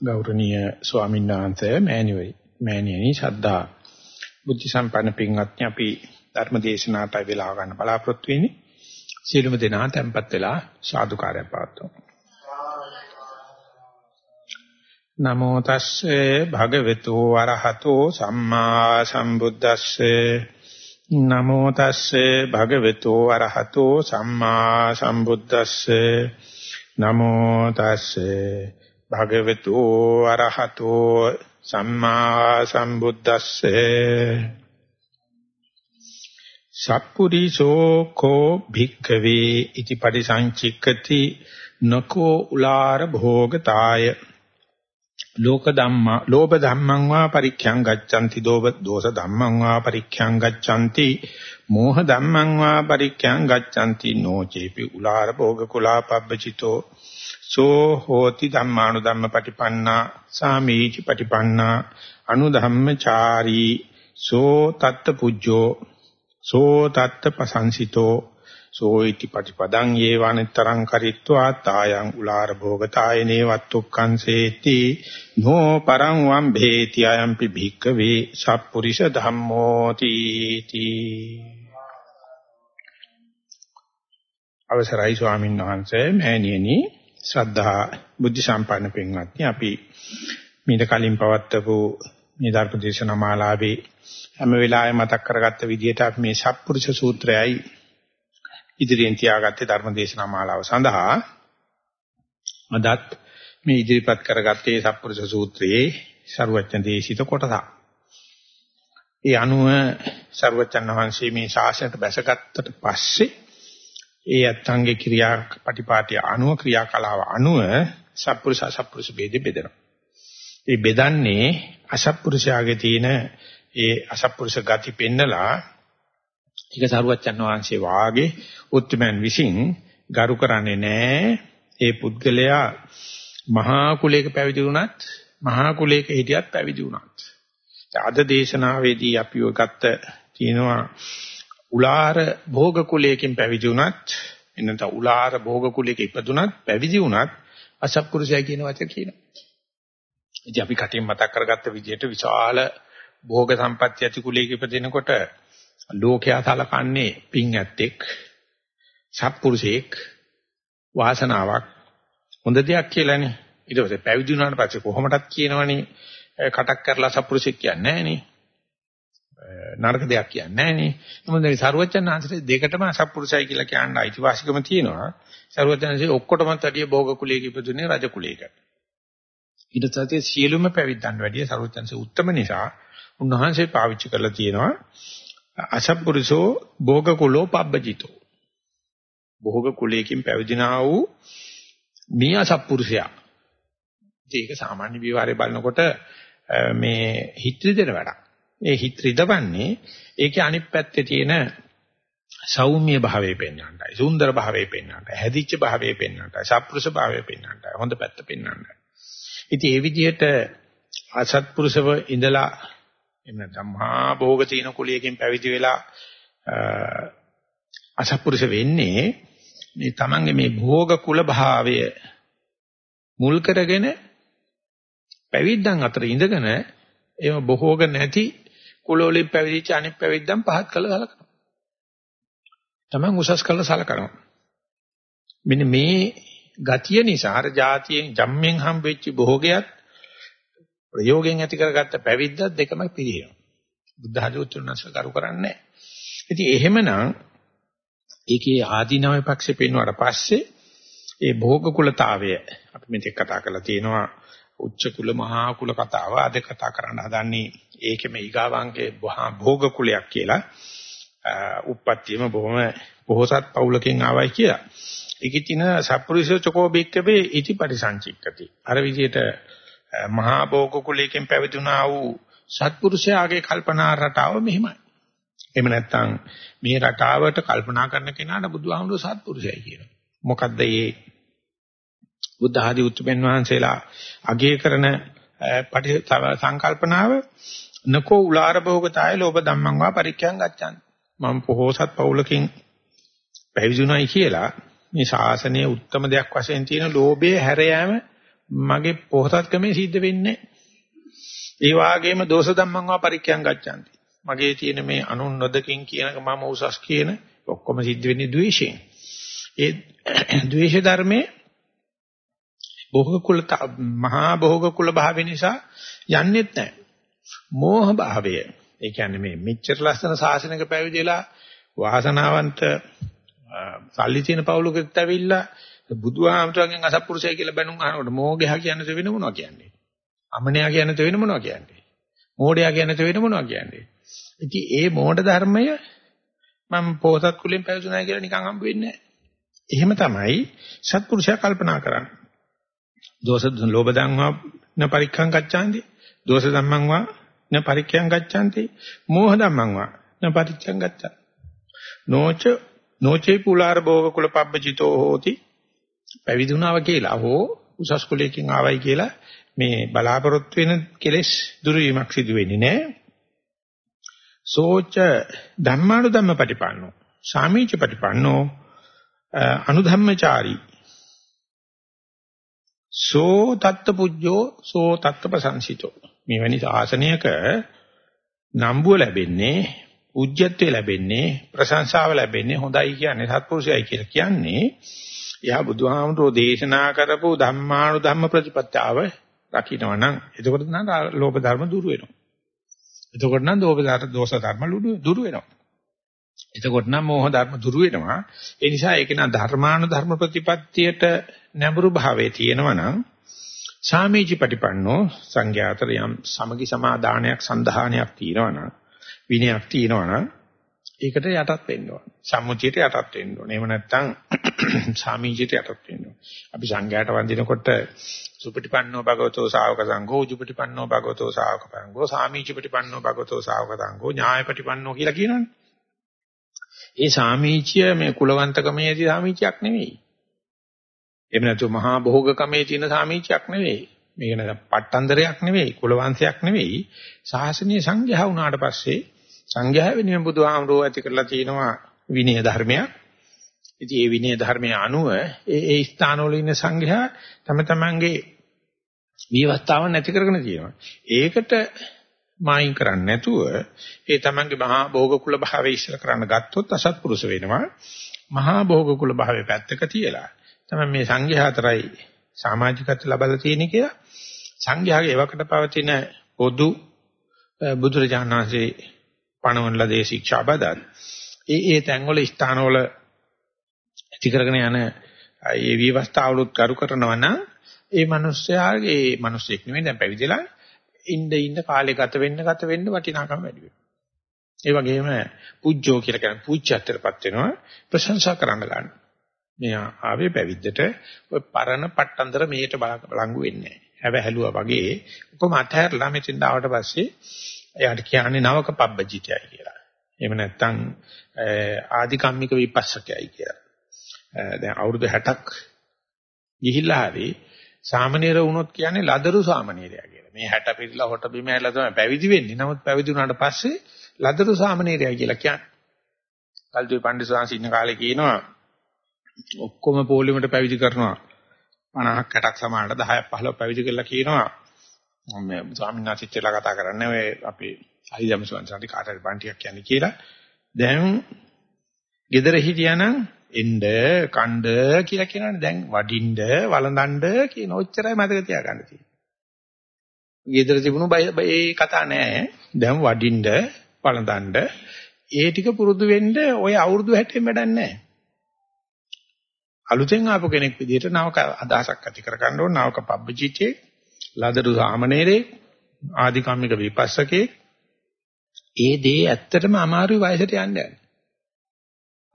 ගෞරවනීය ස්වාමීන් වහන්සේ මෑණියෝයි මෑණියනි ශ්‍රද්ධා බුද්ධ සම්පන්න පින්වත්නි අපි ධර්ම දේශනාවට වෙලා ගන්න බලාපොරොත්තු වෙන්නේ. සියලුම දෙනා tempත් වෙලා සාදුකාරය පවත්වමු. නමෝ තස්සේ භගවතු වරහතෝ සම්මා සම්බුද්දස්සේ. නමෝ තස්සේ භගවතු වරහතෝ සම්මා සම්බුද්දස්සේ. නමෝ තස්සේ භගවතු අරහතෝ සම්මා සම්බුද්දස්සේ. සප්පුරිසෝ කෝ භික්ඛවේ ඉති පරිසංචික්කති නකෝ උලාර භෝගතාය. ලෝක ධම්මා ලෝභ ධම්මං වා පරික්ඛං ගච්ඡanti දෝභ දෝෂ ධම්මං වා පරික්ඛං ගච්ඡanti මෝහ ධම්මං වා පරික්ඛං ගච්ඡanti නොචේපි උලාර භෝග කුලා පබ්බචිතෝ සෝ හෝති ධම්මානු ධම්ම පටිපන්නා සාමීචි පටිපන්නා අනුධම්මචාරී සෝ තත්ත පුජ්ජෝ සෝ තත්ත පසංසිතෝ සෝ ඉති පටිපදං යේවනිතරං කරිත්වා තායං උලාර භෝගතායනේ වත්තුක්ඛං සේති නෝ පරං වම් භේති අයම්පි භික්කවේ සප්පුරිෂ ධම්මෝ තීති අවසරයි ස්වාමීන් වහන්සේ මෑණියනි ශ්‍රද්ධා බුද්ධ සම්පන්න පින්වත්නි අපි මීට කලින් පවත්වපු මේ ධර්ම දේශනා මාලාවේ හැම වෙලාවෙම මතක් කරගත්ත විදිහට අපි මේ සත්පුරුෂ සූත්‍රයයි ඉදිරියෙන් තියාගත්තේ ධර්මදේශනා මාලාව සඳහා අදත් මේ ඉදිරිපත් කරගත්තේ සප්පුරුෂ සූත්‍රයේ ਸਰුවචන දේශිත කොටස. ඒ අනුව ਸਰුවචන වහන්සේ මේ ශාසනයට බැසගත්තට පස්සේ ඒ අත්ංගේ ක්‍රියා ප්‍රතිපාටිය අනුව ක්‍රියාකලාව අනුව සප්පුරුෂ සප්පුරුෂ ભેද බෙදෙනවා. ඒ බෙදන්නේ අසප්පුරුෂයාගේ තියෙන ඒ අසප්පුරුෂ ගති පෙන්නලා ඒක සරුවච්චන් වහන්සේ වාගේ උත්තරමන් විසින් ගරු කරන්නේ නැහැ. ඒ පුද්ගලයා මහා කුලයක පැවිදි වුණත් මහා කුලයක හිටියත් පැවිදි වුණත්. අද දේශනාවේදී අපි ඔය ගත්ත තියෙනවා උලාර භෝග කුලයකින් පැවිදි වුණත් එන්නත උලාර භෝග කුලයක ඉපදුනත් පැවිදි වුණත් අසත්පුරුෂය කියන වචන කියනවා. ඉතින් අපි කටින් මතක් කරගත්ත විදිහට විශාල භෝග සම්පත්‍ය ඇති කුලයක ඉපදෙනකොට ලෝකයා සලකන්නේ පිං ඇත්තෙක් සත්පුරුෂයෙක් වාසනාවක්. හොඳ දෙයක් කියලානේ. ඊට පස්සේ පැවිදි වුණාට පස්සේ කොහොමදක් කියනවනේ. කටක් කරලා සත්පුරුෂයෙක් කියන්නේ නැහනේ. නරක දෙයක් කියන්නේ නැහනේ. මොකද මේ ਸਰුවචනාංශයේ දෙකටම සත්පුරුෂයයි කියලා කියන්න අයිතිවාසිකම තියෙනවා. ਸਰුවචනාංශයේ ඔක්කොටමත් වැඩිය භෝග කුලයක ඉපදුනේ රජ කුලයක. ඊට පස්සේ සියලුම පැවිද්දන් වැඩිය ਸਰුවචනාංශයේ උත්තරම නිසා උන්වහන්සේ පාවිච්චි කරලා තියෙනවා. අසත්පුරුෂෝ භෝග කුලෝ පබ්බජිතෝ. භෝග කුලයකින් පැවිදිනා වූ මේ අසත්පුරුෂයා. ඒක සාමාන්‍ය විවරේ බලනකොට මේ හිත්‍රි දෙන වැඩක්. ඒ හිත රිදවන්නේ ඒකේ අනිත් පැත්තේ තියෙන සෞම්‍ය භාවය පෙන්වන්නයි සුන්දර භාවය පෙන්වන්නයි හැදිච්ච භාවය පෙන්වන්නයි සත්පුරුෂ භාවය පෙන්වන්නයි හොඳ පැත්ත පෙන්වන්නයි ඉතින් ඒ විදිහට අසත්පුරුෂව ඉඳලා එන්න ධම්මා භෝග තීන කුලියකින් පැවිදි වෙලා අසත්පුරුෂ වෙන්නේ මේ තමන්ගේ මේ භෝග කුල භාවය මුල් කරගෙන පැවිද්දන් අතර ඉඳගෙන එහෙම බොහෝග නැති කුලවලින් පැවිදිච්ච අනිත් පැවිද්දන් පහත් කළා සලකනවා. Taman උසස් කළා සලකනවා. මෙන්න මේ ගතිය නිසා අර જાතියෙන් ජම්මෙන් හම්බෙච්ච භෝගයත් ප්‍රයෝගයෙන් ඇති කරගත්ත පැවිද්දත් දෙකම පිළිහෙනවා. බුද්ධ හදවතුන්ස කරු කරන්නේ නැහැ. ඉතින් එහෙමනම් ඒකේ ආදීනමය පක්ෂේ පෙන්වුවාට පස්සේ ඒ භෝග කුලතාවය අපි මෙතෙක් කතා කරලා තියෙනවා උච්ච කුල මහා කුල කතාව අද කතා කරන්න හදන්නේ ඒකෙම ඊගාවංගේ භෝග කුලයක් කියලා. උප්පත්තියම බොහොම පොහොසත් පවුලකින් ආවයි කියලා. ඒකේ තියෙන සප්පුරිස චකෝ බික්කවේ ඉති පරිසංචික්කති. අර විදිහට මහා භෝග කුලයකින් පැවිදුණා වූ සත්පුරුෂයාගේ කල්පනා රටාව මෙහිමයි. එහෙම නැත්නම් මේ රටාවට කල්පනා කරන කෙනාට බුදුහාමුදුරුවෝ සත්පුරුෂයයි කියනවා. මොකද්ද මේ බුද්ධ ආදී උතුම්යන් වහන්සේලා අගය කරන පටි සංකල්පනාව නකෝ උලාර භෝගතාය ලෝභ ධම්මං වා පරික්ඛයන් ගච්ඡන් මම පොහොසත් පවුලකින් පැවිදුණයි කියලා මේ ශාසනයේ උත්තරම දෙයක් වශයෙන් තියෙන ලෝභයේ හැර යාම මගේ පොහසත්කමේ සිද්ධ වෙන්නේ ඒ වාගේම දෝෂ ධම්මං වා පරික්ඛයන් ගච්ඡanti. මගේ තියෙන මේ අනුන් නොදකින් කියනක මම උසස් කියන ඔක්කොම සිද්ධ වෙන්නේ ද්වේෂයෙන්. ඒ ද්වේෂ ධර්මයේ භෝග කුල මහා භෝග කුල භාවය නිසා යන්නේත් නැහැ. මෝහ භාවය. ඒ කියන්නේ මේ මෙච්චර ලස්සන ශාසනයක පැවිදිලා වාසනාවන්ත සල්ලි තියෙන පවුලකට ඇවිල්ලා බුදුහාමතුන්ගෙන් අසත්පුරුෂය කියලා බැනුම් අහනකොට මෝගයා කියන්නේ වෙන මොනවා කියන්නේ? අමනයා කියන්නේ වෙන මොනවා කියන්නේ? මෝඩයා කියන්නේ වෙන මොනවා කියන්නේ? ඉතින් ඒ මෝඩ ධර්මය මම පොසත් කුලෙන් පැවිදුණා කියලා නිකන් හම්බ වෙන්නේ නැහැ. එහෙම තමයි සත්පුරුෂයා කල්පනා කරන්නේ. දෝෂ ලෝභ ධම්මා න පරික්ඛං ගච්ඡanti. දෝෂ ධම්මං වා න පරික්ඛං ගච්ඡanti. මෝහ ධම්මං වා න පරික්ඛං ගච්ඡanti. නොච නොචේ පුලාර භෝග කුල පබ්බජිතෝ හෝති. පැවිදුණාව කියලා හෝ උසස් කුලයකින් ආවයි කියලා මේ බලාපොරොත්තු වෙන කෙලෙස් දුරු වීමක් සිදු වෙන්නේ නැහැ. සෝච ධම්මානු ධම්ම පටිපන්නෝ. සාමීච පටිපන්නෝ. අනුධම්මචාරී. සෝ තත්ත්වපුජ්ජෝ සෝ තත්ත්වපසංසිතෝ මෙවැනි ශාසනයක නම්බුව ලැබෙන්නේ උජ්ජත්වය ලැබෙන්නේ ප්‍රශංසාව ලැබෙන්නේ හොඳයි කියන්නේ සත්පුරුෂයයි කියලා කියන්නේ එයා බුදුහාමුදුරෝ දේශනා කරපු ධම්මානු ධම්ම ප්‍රතිපත්තාව රකින්නවා නම් එතකොට නම් ලෝභ ධර්ම දුරු වෙනවා එතකොට නම් දෝෂ ධර්ම දෝෂ ධර්ම දුරු වෙනවා එතකොට නම් මෝහ ධර්ම දුරු වෙනවා. ඒ නිසා ඒක නා ධර්මානු ධර්ම ප්‍රතිපත්තියට නැඹුරු භාවයේ තියෙනවා නම් සාමීචි පටිපන්නෝ සංඝයාතර යම් සමගි සමාදානයක් සන්ධානයක් තියෙනවා නම් විනයක් තියෙනවා නම් ඒකට යටත් වෙන්න ඕන. සම්මුතියට යටත් වෙන්න ඕන. එහෙම නැත්නම් සාමීචියට යටත් වෙන්න ඕන. අපි සංඝයාට වඳිනකොට සුපටිපන්නෝ භගවතෝ ශාවක සංඝෝ උජුපටිපන්නෝ භගවතෝ ශාවක සංඝෝ සාමීචිපටිපන්නෝ භගවතෝ ශාවක සංඝෝ ඥායපටිපන්නෝ කියලා කියනවනේ. ඒ සාමීචිය මේ කුලවන්තකමේදී සාමීචියක් නෙවෙයි. එහෙම නැතු මහා භෝගකමේ තියෙන සාමීචියක් නෙවෙයි. මේක නේද පට්ටන්දරයක් නෙවෙයි කුලවංශයක් නෙවෙයි. සාසනීය සංඝයා වුණාට පස්සේ සංඝයා වෙනුවෙන් බුදුහාමරෝ ඇති කරලා තියෙනවා විනය ධර්මයක්. ඉතින් මේ විනය ධර්මයේ අනුව ඒ ඒ ස්ථානවල ඉන්න සංඝයා තම තමන්ගේ විවස්ථාව නැති කරගෙන තියෙනවා. ඒකට මායින් කරන්නේ නැතුව ඒ තමන්ගේ මහා භෝග කුල භාවය ඉස්සර කරන්න ගත්තොත් අසත්පුරුෂ වෙනවා. මහා භෝග කුල භාවය පැත්තක තියලා තමයි මේ සංඝයා අතරයි සමාජිකත්ව ලබලා තියෙන කියලා සංඝයාගේ එවකට පවතින පොදු බුදුරජාණන් වහන්සේ පණවන ලදී ශික්ෂා බදන් ඒ ඒ තැන්වල ස්ථානවල ඇති කරගෙන යන ඒ විවස්ථාවලුත් කරු කරනවා නම් ඒ මිනිස්යාගේ ඒ මිනිස්සෙක් නෙවෙයි දැන් පැවිදිලා ඉන්න ඉන්න කාලේ ගත වෙන්න ගත වෙන්න වටිනාකම වැඩි වෙනවා. ඒ වගේම පුජ්ජෝ කියලා කියන්නේ පුජ්‍යත්වයටපත් වෙනවා ප්‍රශංසා කරන්න ගන්න. මෙයා ආවේ පැවිද්දට ඔය පරණ පට්ටන්දර මෙහෙට බලංගු වෙන්නේ නැහැ. හැබැයි හැලුවා වගේ කොහොම අතහැරලා මෙතෙන් ආවට පස්සේ එයාට කියන්නේ නවක පබ්බජිතයයි කියලා. එහෙම නැත්නම් ආධිකම්මික විපස්සකයයි කියලා. දැන් අවුරුදු 60ක් ගිහිල්ලා හරි සාමනීර වුණොත් කියන්නේ ලදරු සාමනීරයා කියලා. මේ 60 පිළිලා හොට බිම ඇවිල්ලා තමයි පැවිදි වෙන්නේ. නමුත් පැවිදි වුණාට පස්සේ ලදරු සාමනීරයා කියලා කියන්නේ. කල්දුවේ පණ්ඩිතසාංශ ඉන්න කාලේ කියනවා ඔක්කොම පොලිමට පැවිදි කරනවා 50ක් 60ක් සමානට 10ක් 15ක් පැවිදි කරලා කියනවා මේ ස්වාමීන් වහන්සේලා කතා කරන්නේ ඔය අපේ අයිදම් සුවන්සන්ටි කාටරි බණ්ටියක් කියන්නේ කියලා දැන් gedara හිටියානම් එන්න කණ්ඩ කියලා කියනවනේ දැන් වඩින්න වළඳන්න කියන ඔච්චරයි මතක තියාගන්න තියෙන්නේ. ගෙදර තිබුණු ඒ කතා නෑ. දැන් වඩින්න වළඳන්න ඒ ටික පුරුදු වෙන්න ඔය අවුරුදු 60 වැඩක් නෑ. අලුතෙන් ආපු කෙනෙක් විදිහට නවක අදහසක් ඇති කරගන්න ඕන නවක පබ්බජිතේ ලදරු සාමණේරේ ආධිකම්මික විපස්සකේ ඒ දේ ඇත්තටම අමාරුයි වයසට යන්න යන්නේ.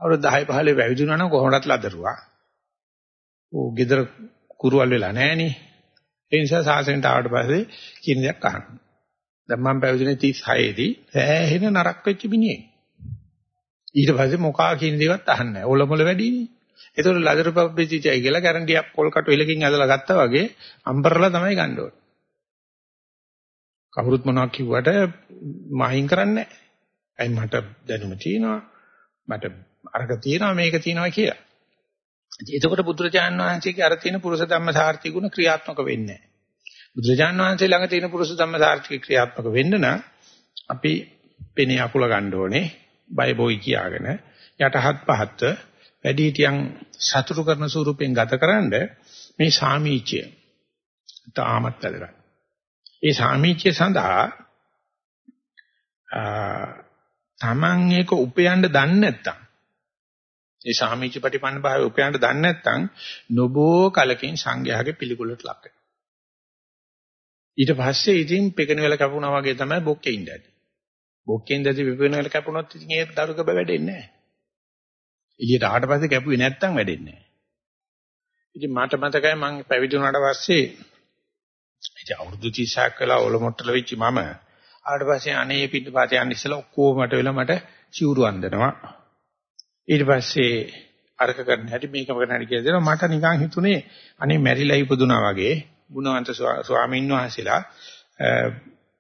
අවුරුදු 10 15 වැවිදි වුණා නම් කොහොමදත් ලදරුවා. ඕ ගෙදර කුරුවල් වෙලා නැහනේ. ඒ නිසා සාසනෙට ආවට පස්සේ කියන දයක් අහන්න. දැන් මම පැවිදිනේ 36 දී ඈහෙන නරක වෙච්ච මිනිහෙක්. ඊට පස්සේ මොකා කියන දේවත් අහන්නේ නැහැ. ඔලොමල වැඩිනේ. ඒතකොට ලදරු පබ්බිචිචයි කියලා ගැරන්ටියක් පොල් කටු එලකින් ඇදලා ගත්තා වගේ අම්බරලා තමයි ගන්න ඕනේ. කවුරුත් මොනවා කිව්වට මහින් කරන්නේ නැහැ. අයි මට දැනුම තියෙනවා. මට අරක තියෙනවා මේක තියෙනවා කියලා. එතකොට බුදුරජාණන් වහන්සේගේ අර තියෙන පුරුෂ ධම්ම සාර්ථි ගුණ ක්‍රියාත්මක වෙන්නේ නැහැ. බුදුරජාණන් වහන්සේ ළඟ තියෙන පුරුෂ ධම්ම සාර්ථි ක්‍රියාත්මක වෙන්න නම් අපි පෙනේ අකුල ගන්න ඕනේ. බය බොයි කියාගෙන යටහත් පහත් වැඩිහිටියන් සතුටු කරන ස්වරූපෙන් ගතකරනද මේ සාමීච්‍ය තාමත් වැදගත්. ඒ සාමීච්‍ය සඳහා තමන් ඒක උපයන්න දන්නේ නැත්තම් ඒ සාමීච්‍ය ප්‍රතිපන්න භාවය උපයන්න දන්නේ නැත්තම් නොබෝ කලකින් සංඝයාගේ පිළිකුලට ලක් වෙනවා. ඊට පස්සේ ඉතින් පෙකෙන වෙල කැපුණා වගේ තමයි බොක්කේ ඉඳන්නේ. බොක්කෙන් දැසි පෙකෙන වෙල කැපුණොත් ඉතින් ඒ දරුක බ වැඩෙන්නේ නැහැ. එළියට ආවට පස්සේ කැපුවේ නැත්තම් වැඩෙන්නේ නැහැ. ඉතින් මට මතකයි මම පැවිදි වුණාට පස්සේ ඉතින් අවුරුදු 30ක් වෙලා ඔලොමොට්ටල වෙච්ච මම ආවට පස්සේ අනේ පිටපත යන්න ඉස්සලා ඔක්කොම මට වෙලා මට සිවුරු අඳිනවා. ඊට පස්සේ අරක කරන්න හැටි මේක කරන්න හැටි කියලා දෙනවා මට නිකන් හිතුනේ අනේ මැරිලා ඉපදුනා වගේ ගුණවන්ත ස්වාමීන් වහන්සේලා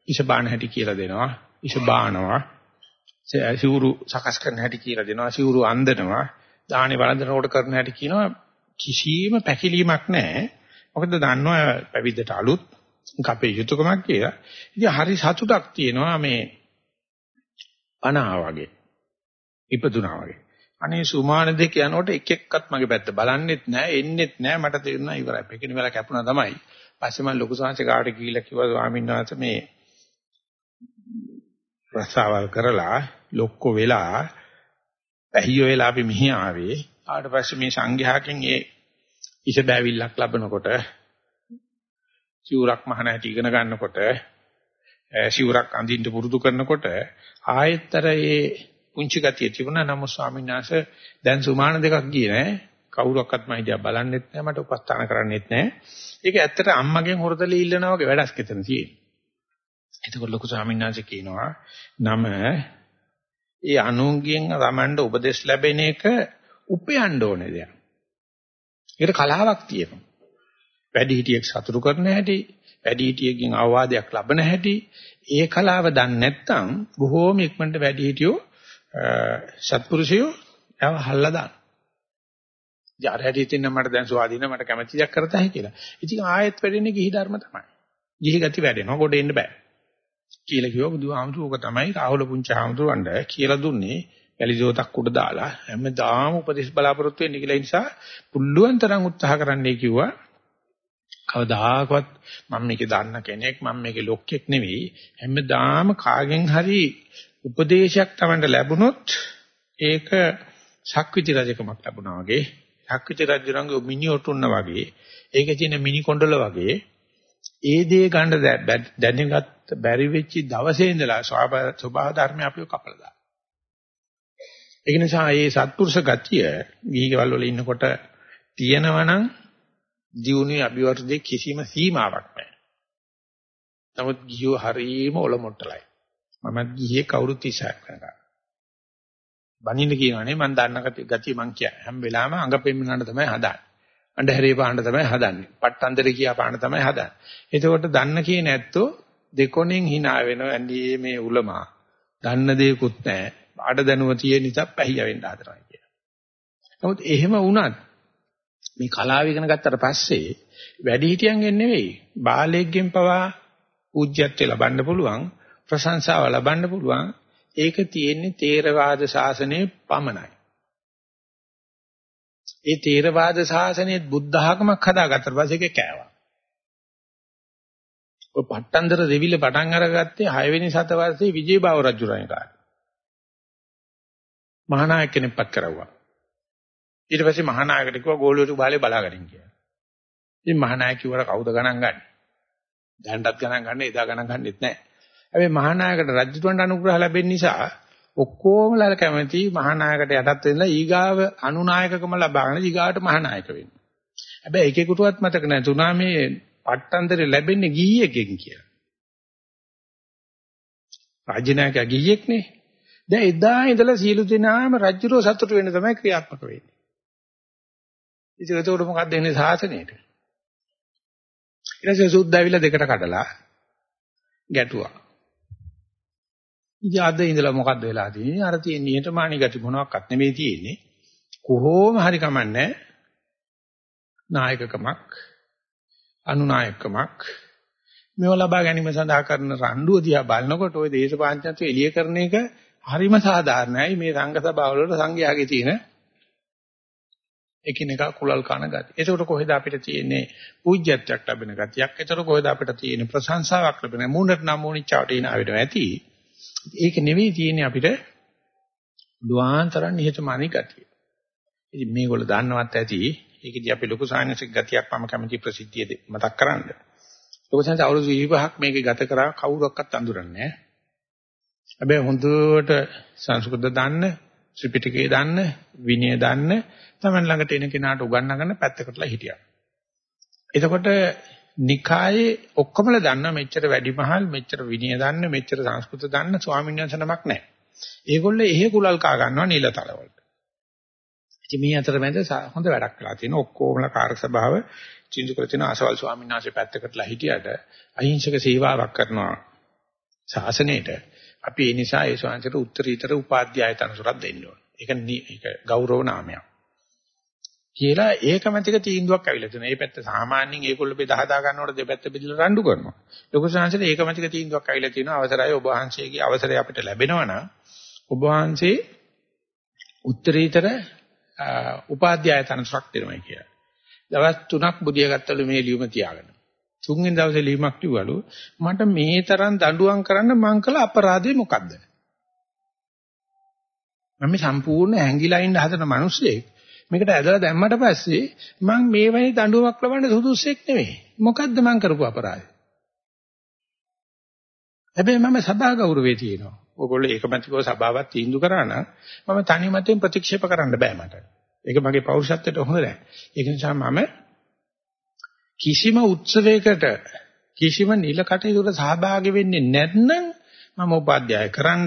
ඉෂ බාන හැටි කියලා දෙනවා. ඉෂ බානවා. සිවුරු සකස් කරන හැටි කියලා දෙනවා. සිවුරු අඳිනවා. දාහනේ වළඳනකොට කරන හැටි කියනවා කිසිම පැකිලීමක් නැහැ. මොකද දන්නවා පැවිද්දට අලුත් අපේ යුතුයකමක් කියලා. ඉතින් හරි සතුටක් තියෙනවා මේ අනා වගේ. ඉපදුනා වගේ. අනේ සුමාන දෙක යනකොට එක එක්කත් මගේ පැත්ත බලන්නෙත් නැහැ එන්නෙත් නැහැ මට තේරුණා ඉවරයි. පෙකින වෙලා කැපුණා තමයි. පස්සේ මම ලොකු සංහසේ කාට ගිහිල්ලා කිව්වා ස්වාමීන් වහන්සේ මේ රසාවල් කරලා ලොක්කො වෙලා පැහිය වෙලා අපි මෙහි ආවේ. ආවට පස්සේ මේ සංඝයාගෙන් ඒ ඉෂ බෑවිල්ලක් ලැබනකොට සිවුරක් මහන හැටි ඉගෙන ගන්නකොට සිවුරක් අඳින්න පුරුදු කරනකොට ආයෙත්තර ඒ පුංචි ගතිය තිබුණා. නමුත් ස්වාමීන් වහන්සේ දැන් සුමාන දෙකක් ගියේ නෑ. කවුරක්වත් මම ඉතියා බලන්නෙත් නෑ. මට උපස්ථාන කරන්නෙත් නෑ. ඒක ඇත්තට අම්මගෙන් හොරතලී ඉල්ලනවා වගේ වැඩක් එතන තියෙන්නේ. එතකොට ලොකු ස්වාමීන් වහන්සේ කියනවා නම ඒ අනුන්ගෙන් රමණ්ඩ උපදෙස් ලැබෙන එක උපයන්න ඕනේ දෙයක් ඒකට කලාවක් තියෙනවා වැඩිහිටියෙක් සතුටු කරන හැටි, වැඩිහිටියෙක්ගෙන් අවවාදයක් ලබන හැටි, ඒ කලාව දන්නේ නැත්නම් බොහෝම ඉක්මනට වැඩිහිටියෝ සත්පුරුෂයෝ ඒව හල්ලා දාන. යාර හැටි තින්න මට දැන් ස්වාධීන මට කැමැති දෙයක් කරතයි කියලා. ඉතින් ආයෙත් වැඩෙන්නේ ගිහි ධර්ම තමයි. ගිහි ගති වැඩෙනවා කොට එන්න බෑ. කියලා කිව්වා බුදුහාමුදුරුවෝ තමයි රාහුල පුංචි හාමුදුරුවන්ට කියලා දුන්නේ. වැලිදෝතක් උඩ දාලා හැමදාම උපදේශ බලාපොරොත්තු වෙන්න කියලා. නිසා පුළුවන් තරම් උත්සාහ කරන්නයි කිව්වා. කවදාකවත් මම මේකේ දන්න කෙනෙක් මම මේකේ ලොක්ෙක් නෙවෙයි. හැමදාම කාගෙන් හරි උපදේශයක් Tamanට ලැබුණොත් ඒක ශක්විති රජකමක් ලැබුණා වගේ ශක්විති රජුරන්ගේ මිනි ඔටුන්න වගේ ඒකේ තියෙන මිනි කොණ්ඩල වගේ ඒ දේ ගන්න දැනගත් බැරි වෙච්ච දවසේ ඉඳලා ස්වභාව ධර්ම අපිව කපලා දානවා ඒක නිසා මේ සත්පුරුෂ ගතිය ගිහිගෙවල් වල ඉන්නකොට තියෙනවනම් දියුණුවේ අභිවර්ධයේ කිසිම සීමාවක් නැහැ. නමුත් ගියෝ හරීම ඔලොමොට්ටලයි. මමත් ගියේ කවුරුත් 30ක් වෙනකම්. බනින්න කියනවානේ මම දන්න ගතිය මං කියන්නේ. හැම වෙලාවෙම අඟ පෙන්නන්න තමයි හදන්නේ. අඬහැරේ පාන්න තමයි හදන්නේ. පට්ටන්දර කියා පාන්න තමයි හදන්නේ. එතකොට දන්න කියේ නැත්තෝ දෙකොණෙන් hina වෙනවා ඇන්නේ මේ උලමා. දන්න දෙයක්වත් නැහැ. ආඩ දැනුව තියෙන නිසා පැහිය වෙන්න හදනවා කියලා. නමුත් එහෙම වුණත් මේ කලාව ඉගෙන ගත්තට පස්සේ වැඩිහිටියන්ගෙන් නෙවෙයි බාලයෙක්ගෙන් පවා පූජ්‍යත්වය ලබන්න පුළුවන් ප්‍රශංසාව ලබන්න පුළුවන් ඒක තියෙන්නේ තේරවාද ශාසනයේ පමණයි. ඒ තේරවාද ශාසනයේ බුද්ධ ආගමක් හදාගත්තට පස්සේ ඒක කෑවා. ඔය පට්ටන්දර දෙවිල පටන් අරගත්තේ 6 වෙනි සතවර්ෂයේ විජේබාව රජුරණ කාලේ. මහානායක කෙනෙක්පත් කරවුවා. ඊට පස්සේ මහානායකට කිව්වා ගෝලුවට බාලේ බලාගන්න කියලා. ඉතින් මහානායක කිව්වර කවුද ගණන් ගන්න? දැන්ටත් ගණන් ගන්න එදා ගණන් ගන්නෙත් නැහැ. හැබැයි මහානායකට රජුටුවන්ට අනුග්‍රහ ලැබෙන්න නිසා ඔක්කොමලා කැමති මහානායකට යටත් වෙලා ඊගාව අනුනායකකම ලබාගෙන ඊගාවට මහානායක වෙන්න. හැබැයි එකෙකුටවත් මතක නැහැ තුනා මේ පට්ටන්තරේ ලැබෙන්නේ ගිහියෙක්ගෙන් කියලා. රාජ්‍ය නායකයා ගිහියෙක්නේ. දැන් එදා ඉඳලා සියලු දෙනාම රජුරෝ සතුටු වෙන්න තමයි ක්‍රියාත්මක වෙන්නේ. ඉතින් ඒකට මොකක්ද වෙන්නේ සාසනයට? ඊට පස්සේ සුද්ධ ඇවිල්ලා දෙකට කඩලා ගැටුවා. ඉතින් අද ඉඳලා මොකද්ද වෙලා තියෙන්නේ? අර තියෙන නිහතමානී ගති මොනවත් නෙමෙයි තියෙන්නේ. කොහොම හරි කමන්නේ නායකකමක් අනුනායකකමක් මේව ලබා ගැනීම සඳහා කරන රණ්ඩුව දිහා බලනකොට ওই දේශපාලනත්වය එළිය කරන එක හරිම සාධාරණයි මේ සංඝ සභාවල වල සංඝයාගේ තියෙන එකිනෙකා කුලල් කන ගති. ඒකට කොහෙද අපිට තියෙන්නේ පූජ්‍යත්වයක් ලැබෙන ගතියක්. ඒතර කොහෙද අපිට තියෙන්නේ ප්‍රශංසාවක් ලැබෙන මූණට නම් මූණිච්චාවට ඉනාවිට ඇති. ඒක නෙවෙයි තියෙන්නේ අපිට දුආන්තරන් නිහතමානී ගතිය. ඉතින් මේගොල්ලෝ දන්නවත් ඇති. ඒකදී අපි ලොකු සායනසික ගතියක් මම කැමති ප්‍රසිද්ධිය මතක් කරන්න. ලොකු සායනස අවුරුදු 25ක් මේක ගත කරා කවුරක්වත් අඳුරන්නේ නැහැ. හැබැයි හොඳට සංස්කෘත දන්න, ත්‍රිපිටකය දන්න, විනය දන්න තමන් ළඟට එන කෙනාට උගන්වගෙන පැත්තකටලා හිටියා. එතකොට නිකායේ ඔක්කොමල දන්න මෙච්චර වැඩිමහල් මෙච්චර විනය දන්න මෙච්චර සංස්කෘත දන්න ස්වාමීන් වහන්සේ නමක් නැහැ. ඒගොල්ලෝ එහෙ කුලල් කා ගන්නවා නිලතල වලට. ඉතින් මේ අතරමැද හොඳ වැඩක් කළා තියෙනවා ඔක්කොමලා කාර්ය සභාව චින්තු කර තියෙන ආසවල් ස්වාමීන් වහන්සේ පැත්තකටලා හිටියට අහිංසක සේවාවක් කරනවා ශාසනයේට අපි ඒ නිසා ඒ ස්වාමීන්ට උත්තරීතර උපාධ්‍යාය තනතුරක් දෙන්න ඕන. ඒක ඒක ගෞරව නාමයක්. කියලා ඒකමැතික තීන්දුවක් ඇවිල්ලා තියෙනවා. මේ පැත්ත සාමාන්‍යයෙන් ඒගොල්ලෝ බෙදා හදා ගන්නකොට දෙපැත්ත බෙදලා රණ්ඩු කරනවා. ලොකු සංහසට ඒකමැතික තීන්දුවක් ඇවිල්ලා තියෙනවා. අවසරයි ඔබ වහන්සේගේ අවසරය අපිට ලැබෙනවා නම් ඔබ වහන්සේ උත්තරීතර උපාධ්‍යාය තනතුරක් දෙනවා කියලා. දවස් 3ක් බුදියා ගත්තලු මේ ලියුම තියාගෙන. තුන්වෙනි දවසේ ලියුමක් ලිව්වලු මට මේ තරම් දඬුවම් කරන්න මං කළ අපරාධය මොකද්ද? මම සම්පූර්ණ හැංගිලා ඉන්න හදන මිනිස්සෙක් මේකට ඇදලා දැම්මට පස්සේ මං මේ වෙයි දඬුවමක් ලබන්න සුදුස්සෙක් නෙවෙයි. මොකද්ද මං කරපු අපරාධය? හැබැයි මම සභා ගෞරවයේ තියෙනවා. ඕගොල්ලෝ ඒකමැතිකව සභාවක් තීන්දුව කරා නම් මම තනි මතෙන් ප්‍රතික්ෂේප කරන්න බෑ මට. ඒක මගේ පෞරුෂත්වයට හොඳ නැහැ. ඒක නිසා මම කිසිම උත්සවයකට කිසිම නිල කටයුතුකට සහභාගී වෙන්නේ නැත්නම් මම උපාධ්‍යාය කරන්න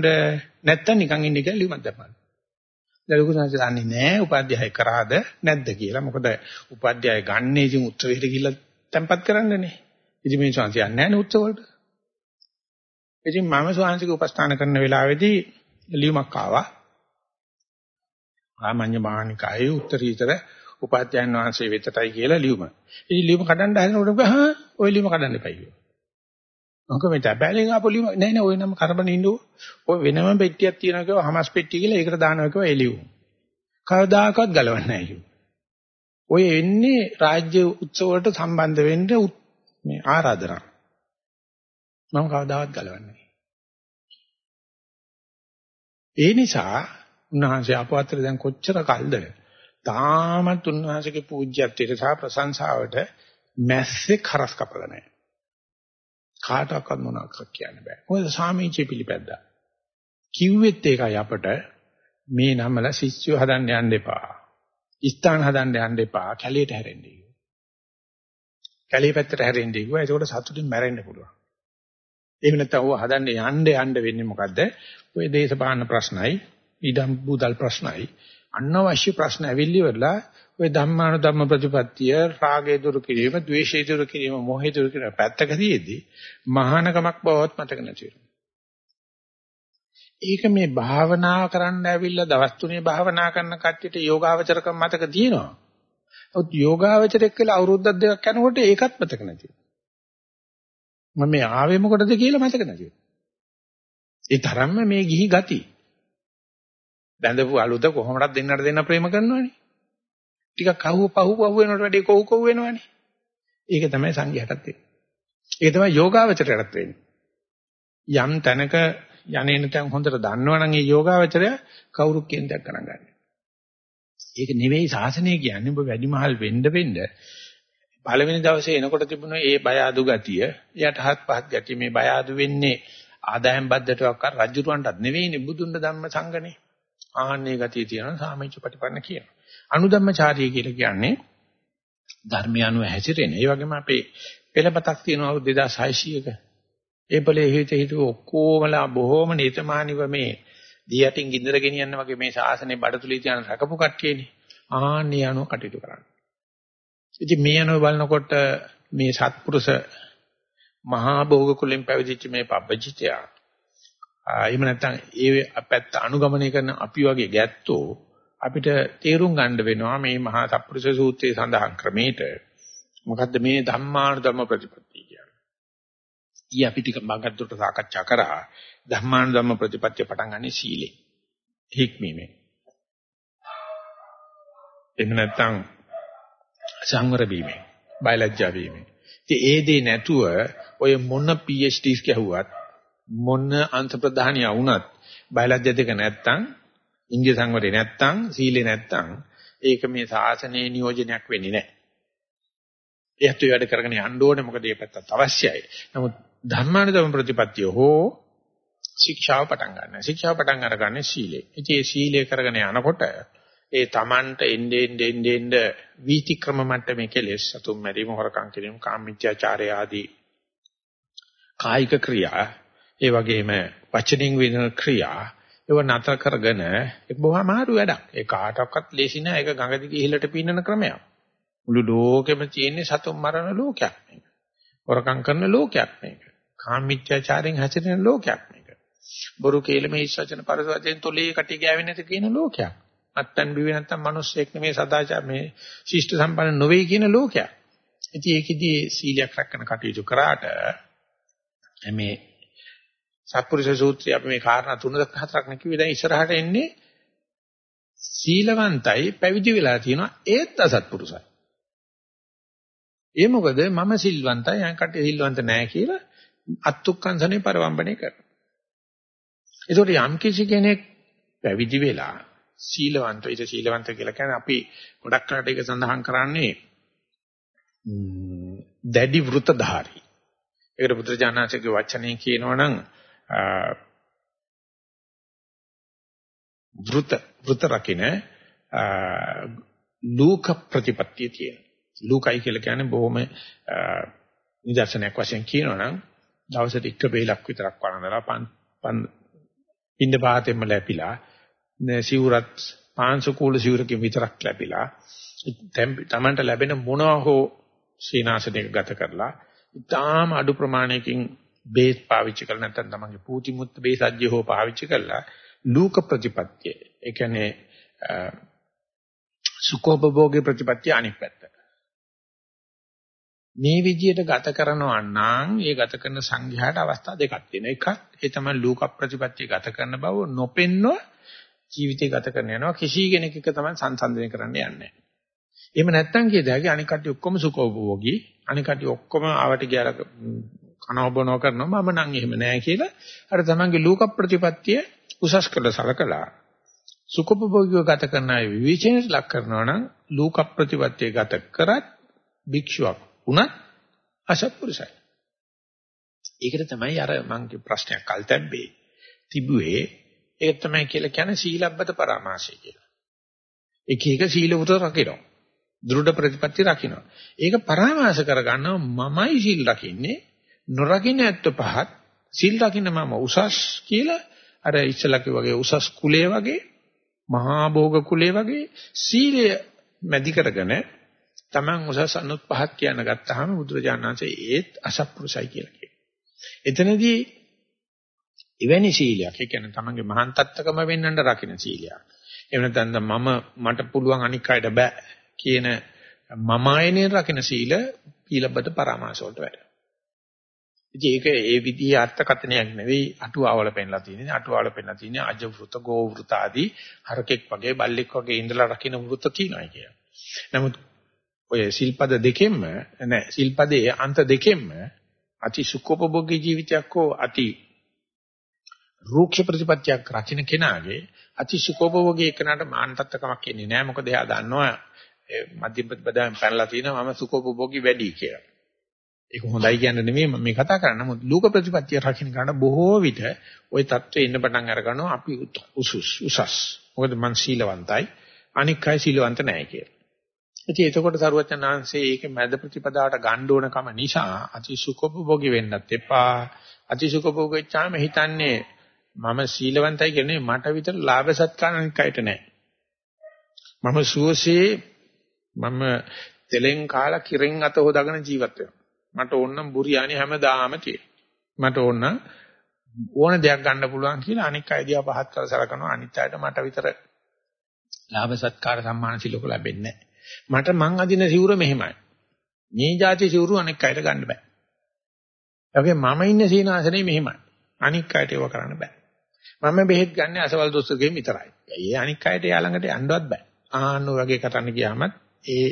නැත්තම් නිකන් ඉන්න කියලා ලියුමක් දැම්මා. ලොකු සංසාරන්නේ නැහැ උපාධ්‍යාය කරාද නැද්ද කියලා. මොකද උපාධ්‍යාය ගන්න ඉතින් උත්සවයට ගිහිල්ලා තැම්පත් කරන්නනේ. ඉතින් මේ සංසය යන්නේ නැහැ නේ උත්සව වලට. ඉතින් මම ස්වාංශික උපස්ථාන කරන වෙලාවේදී ලියුමක් ආවා. ආමඤ්ඤ මානිකයි උත්තරීතර උපාධ්‍යයන් වහන්සේ වෙතටයි කියලා ලියුම. ඉතින් ලියුම කඩන්න හදනකොට ගහා ওই ලියුම කඩන්න එපා කිව්වා. මොකද මේ තැබැලෙන් ආපු ලියුම නෑ නෑ ওই නම කරබන ඉන්නෝ. ඔය වෙනම පෙට්ටියක් තියෙනවා කිව්වා හමස් පෙට්ටිය කියලා ඒකට දානවා කිව්වා ඒ ලියුම. කවදාකවත් ගලවන්නේ නෑ කිව්වා. ඔය එන්නේ රාජ්‍ය උත්සව වලට සම්බන්ධ වෙන්න මේ ආරාධනා. මම කවදාවත් ගලවන්නේ නෑ. ඒ නිසා උන්වහන්සේ අපවත්තර දැන් කොච්චර කල්ද තාමත් උන්වහන්සේගේ පූජ්‍යත්වයට සහ ප්‍රශංසාවට මැස්සෙක් හරස් කපලා නැහැ. කාටවත් මොනවක් කියන්න බෑ. මොකද සාමීචය පිළිපැද්දා. කිව්වෙත් ඒකයි අපට මේ නමල ශිෂ්‍යව හදන්න යන්න එපා. ස්ථාන හදන්න යන්න එපා. කැලේට හැරෙන්න කිව්වා. කැලේ පැත්තට හැරෙන්න කිව්වා. ඒකෝට සතුටින් මැරෙන්න පුළුවන්. එහෙම නැත්නම් ඔය හදන්න යන්න යන්න වෙන්නේ මොකද්ද? ඔය දේශපාලන ප්‍රශ්නයි, ඊඩම් බුදල් ප්‍රශ්නයි, අනවශ්‍ය ප්‍රශ්න ඇවිල්ලි වෙලා ඔය ධම්මාන ධම්ම ප්‍රතිපත්තිය රාගය දුරු කිරීම, ද්වේෂය දුරු කිරීම, මොහය දුරු කිරීම පැත්තකදීදී මහානකමක් බවවත් මතක නැති වෙනවා. ඒක මේ භාවනා කරන්න ඇවිල්ලා දවස් තුනේ භාවනා කරන කට්ටියට යෝගාවචරකම් මතක තියෙනවා. ඔත් යෝගාවචරයක් කියලා අවුරුද්දක් දෙකක් යනකොට ඒකත් මතක නැති වෙනවා. මම මේ ආවේ මොකටද කියලා මතක නැති වෙනවා. ඒ තරම්ම මේ ගිහි ගති. බැඳපු අලුත කොහොමද දෙන්නට දෙන්න ප්‍රේම කරනවනේ. ටිකක් අහුව පහුව පහුව වෙනකොට වැඩි කොහො කොහො වෙනවනේ. ඒක තමයි සංඝයාටත් වෙන්නේ. ඒක තමයි යෝගාවචරයටත් වෙන්නේ. යම් තැනක යන්නේන තැන් හොඳට දන්නවනම් ඒ යෝගාවචරය කවුරු කියන දයක් ගණන් ගන්න. ඒක නෙවෙයි සාසනය කියන්නේ ඔබ වැඩිමහල් වෙන්න වෙන්න පළවෙනි දවසේ එනකොට තිබුණ ඒ බය අඩු ගතිය, යටහත් පහත් ගතිය මේ බය අඩු වෙන්නේ ආදායම් බද්දටවත් රජුරවන්ටත් නෙවෙයිනේ බුදුන් ධම්ම සංගනේ. ආහන්නේ ගතිය තියෙනවා සාමිච්ච ප්‍රතිපන්න කියනවා. අනුධම්මචාරී කියලා කියන්නේ ධර්මය අනුව හැසිරෙන. ඒ වගේම අපේ පෙළපතක් තියෙනවා 2600ක. ඒ ඵලයේ හේත හේතු ඔක්කොමලා බොහොම නිතමානිව මේ දියටින් ගින්දර ගෙනියන්න වගේ මේ ශාසනයේ බඩතුලී තියන රකපු කට්ටියනේ. ආහන්නේ අනුව කටයුතු කරන්නේ. ඉතින් මේ අනුව බලනකොට මේ සත්පුරුෂ මහා භෝග කුලෙන් පැවිදිච්ච මේ පබ්බජිතයා එහෙම නැත්නම් ඒ පැත්ත අනුගමනය කරන අපි වගේ ගැත්තෝ අපිට තේරුම් ගන්න වෙනවා මේ මහා සප්පුරුෂ සූත්‍රයේ සඳහන් ක්‍රමයට මොකද්ද මේ ධම්මානුධම්ම ප්‍රතිපත්තිය කියන්නේ. ඊ අපි ටික මගද්දට සාකච්ඡා කරා ධම්මානුධම්ම ප්‍රතිපත්තිය පටන් ගන්නේ සීලේ. හික්මීමේ. එහෙම නැත්නම් සංවර වීමෙන්, බයලජ්ජා වීමෙන්. ඉතින් ඒ දේ නැතුව ඔය මොන PhDs ගැහුවත් මොන අන්ත ප්‍රධානියා වුණත් බයලජ්ජා දෙක නැත්තම් ඉන්දිය සංවරේ නැත්තම් සීලේ නැත්තම් ඒක මේ සාසනයේ නියෝජනයක් වෙන්නේ නැහැ. ඒත් ඒ වැඩ කරගෙන යන්න ඕනේ මොකද මේ පැත්තත් අවශ්‍යයි. නමුත් ධර්මානුධම ප්‍රතිපත්තිය හෝ ශික්ෂාව පටන් ගන්නවා. ශික්ෂාව පටන් අරගන්නේ සීලේ. ඉතින් මේ සීලය කරගෙන යනකොට ඒ Tamanට එන්නේ එන්නේ එන්නේ වීතික්‍රම මට්ටමේ කෙලෙස් සතුම් මැරීම හොරකම් කිරීම කාමීත්‍යාචාරය ආදී කායික ක්‍රියා ඒ වගේම වචනින් වෙන ක්‍රියා ඒව නතර කරගෙන ඒක බොහොම අමාරු වැඩක්. ඒ කාටවත් ලේසි නෑ. ඒක ගඟ දිගේ ඉහළට පීනන ක්‍රමයක්. මුළු ලෝකෙම තියෙන්නේ සතුම් මරණ ලෝකයක් මේක. හොරකම් කරන ලෝකයක් මේක. කාමීත්‍යාචාරයෙන් හැසිරෙන ලෝකයක් මේක. බොරු කේලම හිස් වචන පරස වචෙන් තොලේ කටි ගෑවෙන්නේ නැති කියන ලෝකයක්. අත්තන් බිවි නැත්තම් මිනිස්සෙක් නෙමේ සදාචාර මේ ශිෂ්ට සම්පන්න නොවේ කියන ලෝකයක්. ඉතින් ඒකෙදී සීලයක් රැකගෙන කටයුතු කරාට මේ සත්පුරුෂ සූත්‍රය අපි මේ කාරණා තුනක් හතරක් නේ කිව්වේ දැන් ඉස්සරහට එන්නේ සීලවන්තයි පැවිදි වෙලා තියෙනවා ඒත් අසත්පුරුෂයි. ඒ මොකද මම සිල්වන්තයි අන් කට්ටිය සිල්වන්ත නැහැ කියලා අත්ුක්කංශනේ පරවම්බනේ කරනවා. ඒතකොට යම් කිසි කෙනෙක් පැවිදි වෙලා සීලවන්ත ඊට සීලවන්ත කියලා කියන්නේ අපි ගොඩක් කරට ඒක සඳහන් කරන්නේ දැඩි වෘතධාරී. ඒකට බුදුරජාණන්සේගේ වචනේ කියනවනම් වෘත වෘත රකින්න ලූක ප්‍රතිපත්තිය තියෙන. ලූකයි කියලා කියන්නේ බොහොම නිදර්ශනයක් වශයෙන් කියනවනම් දවසට එක වේලක් විතරක් වළඳලා පන් ඉන්න පාතෙම läපිලා සිවුරත් පාංශ කූල සිවුරකින් විතරක් ලැබිලා තමන්ට ලැබෙන මොනවා හෝ සීනාසනයක ගත කරලා ඉතාම අඩු ප්‍රමාණයකින් බේස් පාවිච්චි කරලා නැත්නම් තමන්ගේ පූති මුත්ත බේසජ්‍ය හෝ පාවිච්චි කරලා ලූක ප්‍රතිපත්තිය. ඒ කියන්නේ සුඛෝපභෝගී ප්‍රතිපත්තිය අනිත් පැත්ත. මේ විදියට ගත කරනවා නම් ඒ ගත කරන සංඝයාට අවස්ථා දෙකක් තියෙනවා. එකක් ඒ තමයි ලූක ප්‍රතිපත්තිය ගත කරන බව නොපෙන්නව ජීවිතය ගත කරන යනවා. කිසි කෙනෙක් එක තමයි සංසන්දනය කරන්න යන්නේ. එහෙම නැත්තම් කියදාගේ අනික කට්ටිය ඔක්කොම සුඛෝපභෝගී අනික කට්ටිය ඔක්කොම ආවට ගියාර කනවබනව කරනවා මම නම් එහෙම නෑ කියලා අර තමන්ගේ ලෝක ප්‍රතිපත්තිය උසස් කළ සලකලා සුඛෝපභෝගීව ගත කරන අය විවේචනයට ලක් කරනවා නම් ලෝක ප්‍රතිපත්තිය ගත කරත් භික්ෂුවක් වුණත් අසත්පුරුසයි. ඒකට තමයි අර මං ප්‍රශ්නයක් කල් තැබ්බේ. තිබුවේ ඒක තමයි කියලා කියන්නේ සීලබ්බත පරාමාශය කියලා. එක එක සීල උත රකින්න. දෘඪ ප්‍රතිපත්ති රකින්න. ඒක පරාමාශ කරගන්නවා මමයි සීල් රකින්නේ නොරකින්න ඇත්ත පහත් සීල් රකින්න මම උසස් කියලා අර ඉස්සලක වගේ උසස් කුලයේ වගේ මහා භෝග කුලයේ වගේ සීලය මැදි කරගෙන Taman උසස් අනුත් පහත් කියන ගත්තාම බුදුරජාණන් වහන්සේ ඒත් අසත්පුරුසයි කියලා කියනවා. එතනදී එවැනි සීලයක්. ඒ කියන්නේ තමන්ගේ මහාන් තත්ත්වකම වෙන්නඳ රකින්න සීලයක්. එහෙම නැත්නම් මම මට පුළුවන් අනික් අයට බෑ කියන මම ආයනේ රකින්න සීල පීලබ්බත පරාමාස වලට වැඩ. ඉතින් ඒක ඒ විදිහේ අර්ථකථනයක් නෙවෙයි අටුවාවල පෙන්ලා තියෙන්නේ. අටුවාවල පෙන්ලා තියෙන්නේ අජ වෘත, ගෝ වෘත ආදී හරකෙක් වගේ බල්ලෙක් වගේ ඉඳලා රකින්න වෘත තියෙනවා කියලා. නමුත් ඔය සිල්පද දෙකෙන්ම නෑ සිල්පදයේ අන්ත දෙකෙන්ම අති සුඛෝපභෝගී ජීවිතයක් හෝ අති රූක්ෂ ප්‍රතිපත්තියක් රකින්න කෙනාගේ අතිසුකෝපභෝගී එකනට මානතත්කමක් එන්නේ නැහැ මොකද එයා දන්නවා මධ්‍යම ප්‍රතිපදාවෙන් පැනලා තිනවා මම සුකෝපභෝගී වැඩි කියලා. ඒක හොඳයි කියන්න නෙමෙයි මම මේ කතා කරන්නේ. නමුත් ලූක ප්‍රතිපත්තිය රකින්න ගන්න බොහෝ විට ওই தත්ත්වේ ඉන්න පටන් අර ගන්නවා අපි උසුස් උසස්. මොකද මං සීලවන්තයි. අනික් අය සීලවන්ත නැහැ කියලා. ඉතින් එතකොට සරුවචන් ආංශේ ඒකේ මැද ප්‍රතිපදාවට ගන්න ඕනකම නිසා අතිසුඛෝපභෝගී වෙන්නත් එපා. අතිසුඛෝපභෝගී වෙච්චාම හිතන්නේ මම සීලවන්තයි කියන්නේ මට විතර ලාභ සත්කාර අනික් අයට නැහැ. මම සුවසේ මම තෙලෙන් කාලා කිරෙන් අත හොදාගෙන ජීවත් වෙනවා. මට ඕනම් බුරියානි හැමදාම තියෙනවා. මට ඕන ඕන දෙයක් ගන්න පුළුවන් කියලා අනික් අය දිහා පහත් කරලා සලකනවා අනිත් අයට මට විතර ලාභ සත්කාර සම්මාන සිලෝක ලැබෙන්නේ මට මං අදින සිවුර මෙහෙමයි. මේ જાති සිවුරු අනෙක් අයට ගන්න බෑ. ඒ මම ඉන්න සීනාසනේ මෙහෙමයි. අනික් අයට ඒව කරන්න බෑ. මම බෙහෙත් ගන්න අසවල් දොස්තරගෙන් විතරයි. ඒ අනික් අයට යා ළඟට යන්නවත් බෑ. ආන්න වගේ කතන්න ගියාමත් ඒ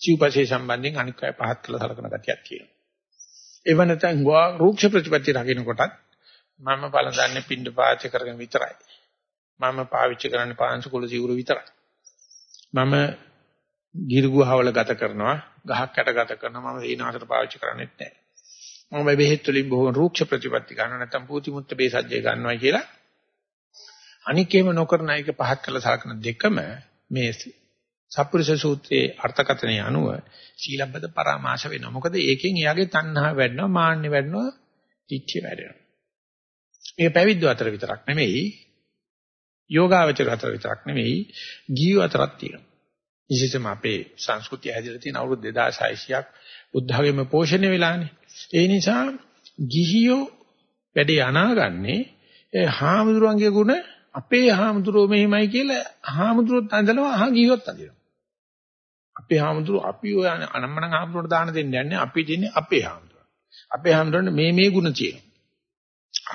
සිව්පසේ සම්බන්ධයෙන් අනික් අය පහත් කළ සලකන ගතියක් තියෙනවා. ඒව නැත්නම් රූක්ෂ ප්‍රතිපත්ති රකින්න කොටත් මම බලඳන්නේ පින්ඩ පාච්‍ය කරගෙන විතරයි. මම පාවිච්චි කරන්නේ පාංශ කුල සිවුරු විතරයි. මම ගිරුගුහවල ගත කරනවා, ගහක් යට ගත කරනවා මම සීනාසට පාවිච්චි කරන්නේ නැහැ. මම බෙහෙත් වලින් බොහොම රූක්ෂ ප්‍රතිපත්ති ගන්න නැත්නම් පූති මුත්ත බේසජ්ජය ගන්නවයි කියලා අනික් එහෙම නොකරන එක පහත් කළ සලකන දෙකම මේ සප්පුරුෂ සූත්‍රයේ අර්ථකථනය අනුව සීලබ්බත පරාමාශ වෙනවා. මොකද ඒකෙන් එයාගේ තණ්හා වැඩනවා, මාන්නේ වැඩනවා, තිච්චය වැඩෙනවා. මේ පැවිද්ද අතර විතරක් නෙමෙයි, යෝගාවචර අතර විතරක් නෙමෙයි, ගියෝ අතරක් තියෙනවා. විශේෂයෙන්ම අපේ සංස්කෘතිය හැදිලා තියෙන අවුරුදු 2600ක් බුද්ධඝම පෝෂණය වෙලානේ. ඒ නිසා ගිහියෝ වැඩේ අනාගන්නේ හාමුදුරන්ගේ ගුණ අපේ හාමුදුරුවෝ මෙහිමයි කියලා හාමුදුරුවොත් අඳලව අහ ගියොත් අඳිනවා. අපේ හාමුදුරුවෝ අපි ඔය අනම්මන හාමුදුරුවන්ට දාන දෙන්නේ නැහැ අපි දෙන්නේ අපේ හාමුදුරුවෝ. අපේ හාමුදුරන්ට මේ මේ ගුණ තියෙනවා.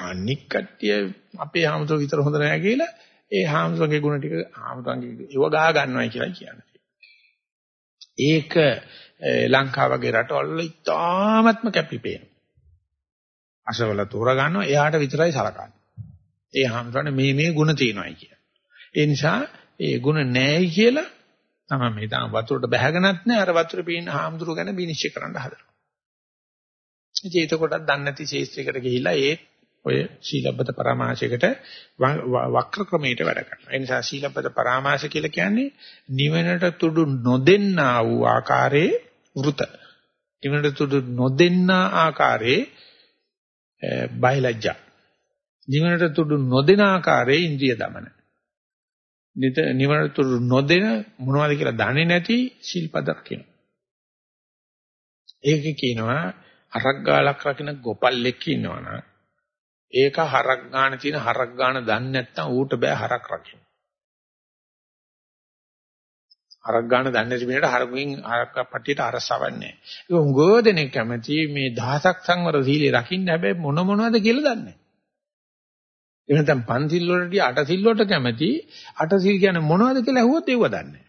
අනික් කට්ටිය අපේ හාමුදුරුවෝ විතර හොඳ නැහැ කියලා ඒ හාමුදුරන්ගේ ගුණ ටික හාමුදුරන්ගේ ඒව ගා ගන්නවයි කියලා කියන්නේ. ඒක ලංකාව වගේ රටවල් වල ඉතාමත්ම කැපිපේන. අසවල තෝරා ගන්නවා එයාට විතරයි සලකන්නේ. ඒ හාමුදුරනේ මේ මේ ಗುಣ තියෙනවායි කිය. ඒ නිසා ඒ ಗುಣ නැහැයි කියලා තම මේ තාම වතුරට බැහැගෙනත් නෑ අර වතුර පීන හාමුදුරුව ගැන විනිශ්චය කරන්න හදනවා. ඉතින් එතකොටත් දන්නේ නැති ශේස්ත්‍රයකට ගිහිලා ඒ ඔය සීලබ්බත පරාමාශයකට වක්‍ර ක්‍රමයට වැඩ කරනවා. ඒ නිසා සීලබ්බත පරාමාශය කියලා කියන්නේ නිවනට තුඩු නොදෙන්නා වූ ආකාරයේ වෘත. නිවනට තුඩු නොදෙන්නා ආකාරයේ බයලජ්ජා. නිවනට තුඩු නොදෙන ආකාරයේ ඉන්ද්‍රිය දමන. නිවනට තුඩු නොදෙන මොනවද කියලා දන්නේ නැති ශිල්පද රකින්න. ඒක කියනවා හරක් ගාලක් රකින්න ගොපල්ලෙක් ඉන්නවනම් ඒක හරක් ගාන තියෙන හරක් ගාන දන්නේ නැත්නම් ඌට බෑ හරක් රකින්න. හරක් ගාන දන්නේ නැති මිනිහට හරකුෙන් හරක් පට්ටියට අරසවන්නේ නැහැ. ඒක උංගෝ දෙනෙක් කැමති මේ දහසක් සංවර සීලේ රකින්න හැබැයි මොන මොනවද කියලා දන්නේ එහෙම නැත්නම් පන්සිල් වලදී අටසිල් වලට කැමති අටසිල් කියන්නේ මොනවද කියලා ඇහුවොත් ඒව දන්නේ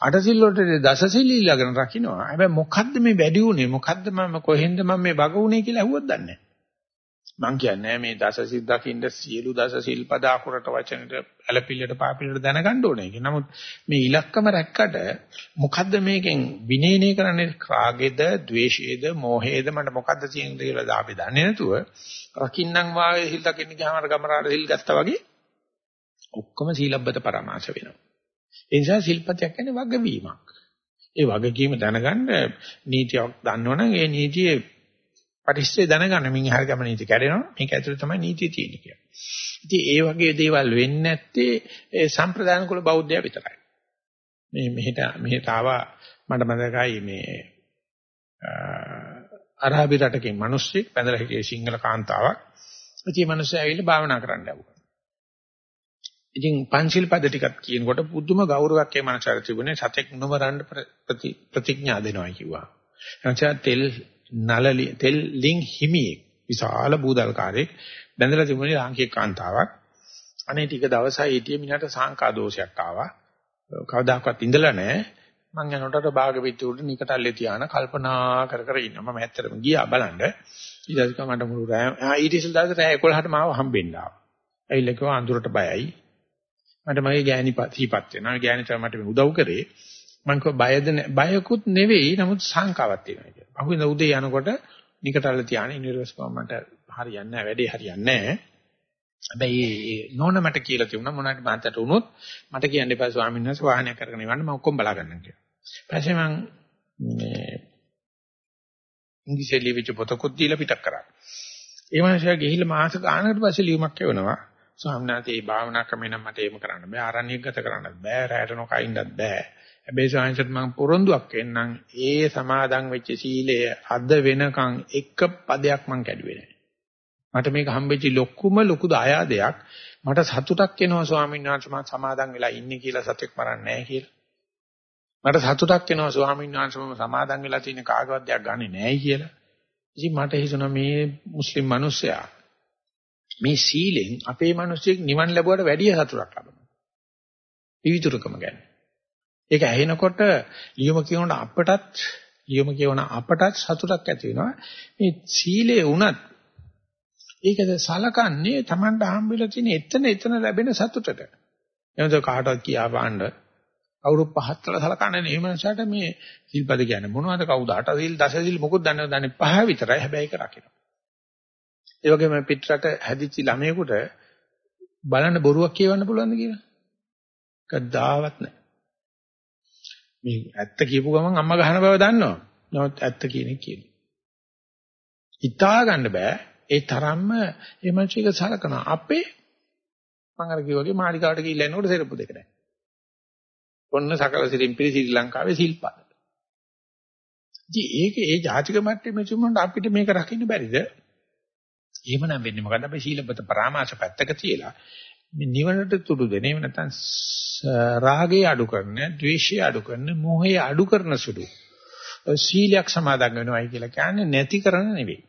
අටසිල් වලට දසසිල් ඊළඟට රකින්නවා. හැබැයි මොකද්ද මේ වැඩි උනේ? මොකද්ද මම කොහෙන්ද මම මේ බග උනේ කියලා ඇහුවොත් දන්නේ මං කියන්නේ මේ දසසිල් දකින්න සියලු දසසිල් පද අකුරට වචනෙට ඇලපිල්ලට පාපිල්ලට දැනගන්න ඕනේ. ඒක නමුත් මේ ඉලක්කම රැක්කට මොකද්ද මේකෙන් විනේනේ කරන්නේ? රාගේද, ద్వේෂයේද, මෝහයේද මට මොකද්ද තියෙන්නේ කියලා අපි දන්නේ නැතුව රකින්නම් වාගේ සිල් දකින්න ගියාම අර ගමරාට සිල් ගත්තා වගේ ඔක්කොම සීලබ්බත පරමාශ වෙනවා. ඒ නිසා සිල්පතයක් කියන්නේ වගවීමක්. ඒ වගකීම දැනගන්න නීතියක් දන්නවනම් ඒ නීතියේ පරිස්සය දැනගන්න මින් හරිය ගම නීති කැඩෙනවා. මේක ඇතුළේ තමයි නීතිය තියෙන්නේ කියන්නේ. ඉතින් ඒ වගේ දේවල් වෙන්නේ නැත්තේ ඒ සම්ප්‍රදාන කුල බෞද්ධය විතරයි. මේ මෙහෙට මෙහෙට ආවා මට මතකයි මේ අරාබි රටකින් මිනිස්සෙක් පැදලා හිටියේ සිංහල කාන්තාවක්. ඉතින් මේ මිනිස්සු ඇවිල්ලා භාවනා කරන්න යවුවා. ඉතින් පංචිල් පද ටිකක් කියනකොට පුදුම ගෞරවයක් ඒ මනසට තිබුණේ සතෙක් නොමරන්න ප්‍රතිඥා දෙනවා කිව්වා. එනිසා තෙල් නලලි තෙල් ලිං හිමියෙක් විශාල බූදල්කාරයෙක් බැඳලා තිබුණේ ලාංකික කාන්තාවක්. අනේ ටික දවසයි හිටියේ මිනිහට සංකා දෝෂයක් ආවා. කවදාකවත් ඉඳලා නැහැ. මං යනකොට භාග පිටු උඩ නිකටල්ලේ තියාන කල්පනා කර කර ඉන්නවා. මම ඇත්තටම ගියා බලන්න. ඊට පස්සේ මට මුළු රෑ ආ ඊට ඉස්සෙල් දවසේ රෑ 11ට මාව හම්බෙන්න ආවා. ඇවිල්ලා කිව්වා අඳුරට බයයි. මට මගේ ගෑණි සීපත් වෙනවා. ගෑණි තමයි මට උදව් කරේ. මං කිව්වා බයද බයකුත් නෙවෙයි නමුත් සංකාවක් තියෙනවා කියලා. අහුවෙන උදේ යනකොට නිකටල්ල තියාන ඉන්දියර්ස්කෝ මට හරියන්නේ නැහැ වැඩේ හරියන්නේ නැහැ. හැබැයි නෝන මට කියලා තිබුණා මොනවාට මාතට වුණොත් මට කියන්න එපා ස්වාමීන් වහන්සේ වාහනයක් කරගෙන ඉවන්න මම ඔක්කොම බලා ගන්නම් කියලා. පස්සේ මං මේ ඉංග්‍රීසි ලියවිච්ච පොතකුත් දීලා පිටක් කරා. ඒ මනුස්සයා ගිහිල්ලා මාස ගානකට පස්සේ ලියුමක් එවනවා. ස්වාමීන් වහන්සේ මේ භාවනා ක්‍රමේ නම් මට එහෙම කරන්න බෑ. ආරණ්‍යයක් ගත කරන්න බෑ. රැයට නොකයින්නත් බෑ. හැබැයි ස්වාමීන් මම පොරොන්දුවක් එන්නම් ඒ සමාදන් වෙච්ච සීලය අද වෙනකන් එක පදයක් මං කැඩුවේ නෑ. මට මේක හම්බෙච්ච ලොකුම ලොකු දායාදයක්. මට සතුටක් එනවා ස්වාමීන් වහන්සේ මම සමාදන් වෙලා ඉන්නේ කියලා සතෙක් මරන්නේ නැහැ කියලා. මට සතුටක් එනවා ස්වාමීන් වහන්සේ මම සමාදන් වෙලා තියෙන කාගවත් දෙයක් ගන්නෙ නැහැ කියලා. ඉතින් මට හිතුණා මේ මුස්ලිම් මිනිස්සයා මේ සීලෙන් අපේ මිනිස්සෙක් නිවන් ලැබුවට වැඩිය සතුටක් ලබනවා. විවිතුරුකම ගැන. ඒක ඇහෙනකොට ලියුම කියනකොට අපටත් ලියුම කියවන අපටත් සතුටක් ඇති වෙනවා. මේ සීලේ වුණත් ඒකද සලකන්නේ Tamanට හම්බෙලා තියෙන එතන එතන ලැබෙන සතුටට. එනද කාටවත් කියා පාන්න අවුරුදු පහත්තර සලකන්නේ නේ මනසට මේ සිල්පද කියන්නේ මොනවද කවුද අට සිල් දස සිල් මොකොත් දන්නවද දන්නේ පහ විතරයි හැබැයි ඒක රකින්න. ඒ වගේම පිටරට හැදිච්ච ළමයෙකුට බලන්න බොරුවක් කියවන්න පුළුවන්ද කියලා? කද්දාවත් නැහැ. මේ ඇත්ත කියපු ගමන් අම්මා ගහන බව දන්නවා. නමුත් ඇත්ත කියන එක කියනවා. හිතා ගන්න බෑ ඒ තරම්ම මේ මනසික සලකන අපේ මම අර කිව්වාගේ මාලිකාවට ගිහිල්ලා එනකොට සෙරප්පු දෙක නැහැ. ඔන්න සකල සිරින් පිරි ශ්‍රී ලංකාවේ සිල්පද. ඉතින් ඒක ඒ ජාතික මට්ටමේ චුම්මන්ට අපිට මේක රකින්න බැරිද? එහෙමනම් වෙන්නේ මොකද්ද? අපි සීලබත පරාමාස පැත්තක තියලා මේ නිවනට තුඩු දෙන එහෙම නැත්නම් රාගය අඩු කරන, ද්වේෂය අඩු කරන, මෝහය අඩු කරන සුළු සීලයක් සමාදන් වෙනවයි කියලා කියන්නේ නැති කරන නෙවෙයි.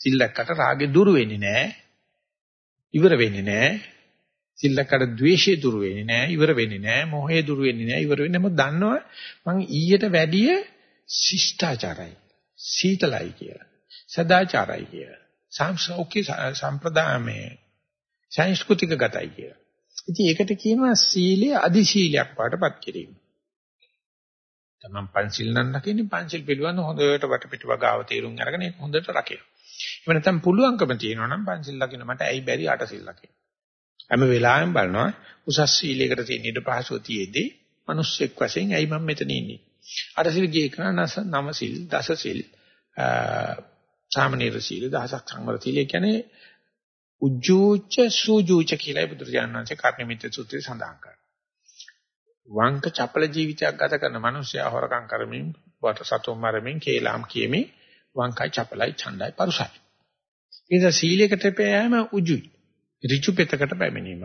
සිල්ලක්කට රාගේ දුරු වෙන්නේ නැහැ. ඉවර වෙන්නේ නැහැ. සිල්ලක්කට ද්වේෂය දුරු වෙන්නේ නැහැ. ඉවර වෙන්නේ නැහැ. මොහේ දුරු වෙන්නේ නැහැ. ඉවර වෙන්නේ මොකද දන්නව මං ඊට වැඩිය ශිෂ්ටාචාරයි. සීතලයි කියලා. සදාචාරයි කියලා. සංස්කෘතික සම්ප්‍රදායමේ සංස්කෘතික ගතයි කියලා. ඉතින් ඒකට කියනවා සීලය අදි සීලයක් වඩපත් කිරීම. තමන් පංචිල් නම් රකින්නේ පංචිල් පිළිබඳ හොඳට වටපිට වගාව තීරුම් අරගෙන ඒක හොඳට රකින්න. එහෙම නැත්නම් පුළුවන්කම තියෙනවා නම් පංචිල් ලකින්න මට ඇයි බැරි අටසිල් ලකින්න. හැම වෙලාවෙම බලනවා උසස් සීලයකට තියෙන ඉඩ පහසුව තියේදී මිනිස්සෙක් වශයෙන් ඇයි මම මෙතන ඉන්නේ. අටසිල් ගියේ කරන නම සිල් දස සිල් සාමනීර සීල දහසක් සංවර සීල කියන්නේ උජ්ජූච සූජූච කියලා බුදුරජාණන් වහන්සේ කර්ණමිත සූත්‍රයේ සඳහන් කරනවා. වංක චපල ජීවිතයක් ගත කරන මිනිසයා හොරකම් කරමින් වට සතුම් මරමින් කේලාම් කියමින් වංකයි චපලයි ඡණ්ඩයි පරුසයි. ඉතින් සීලයකට පෑම උජුයි. ඍජු පෙතකට පැමිණීම.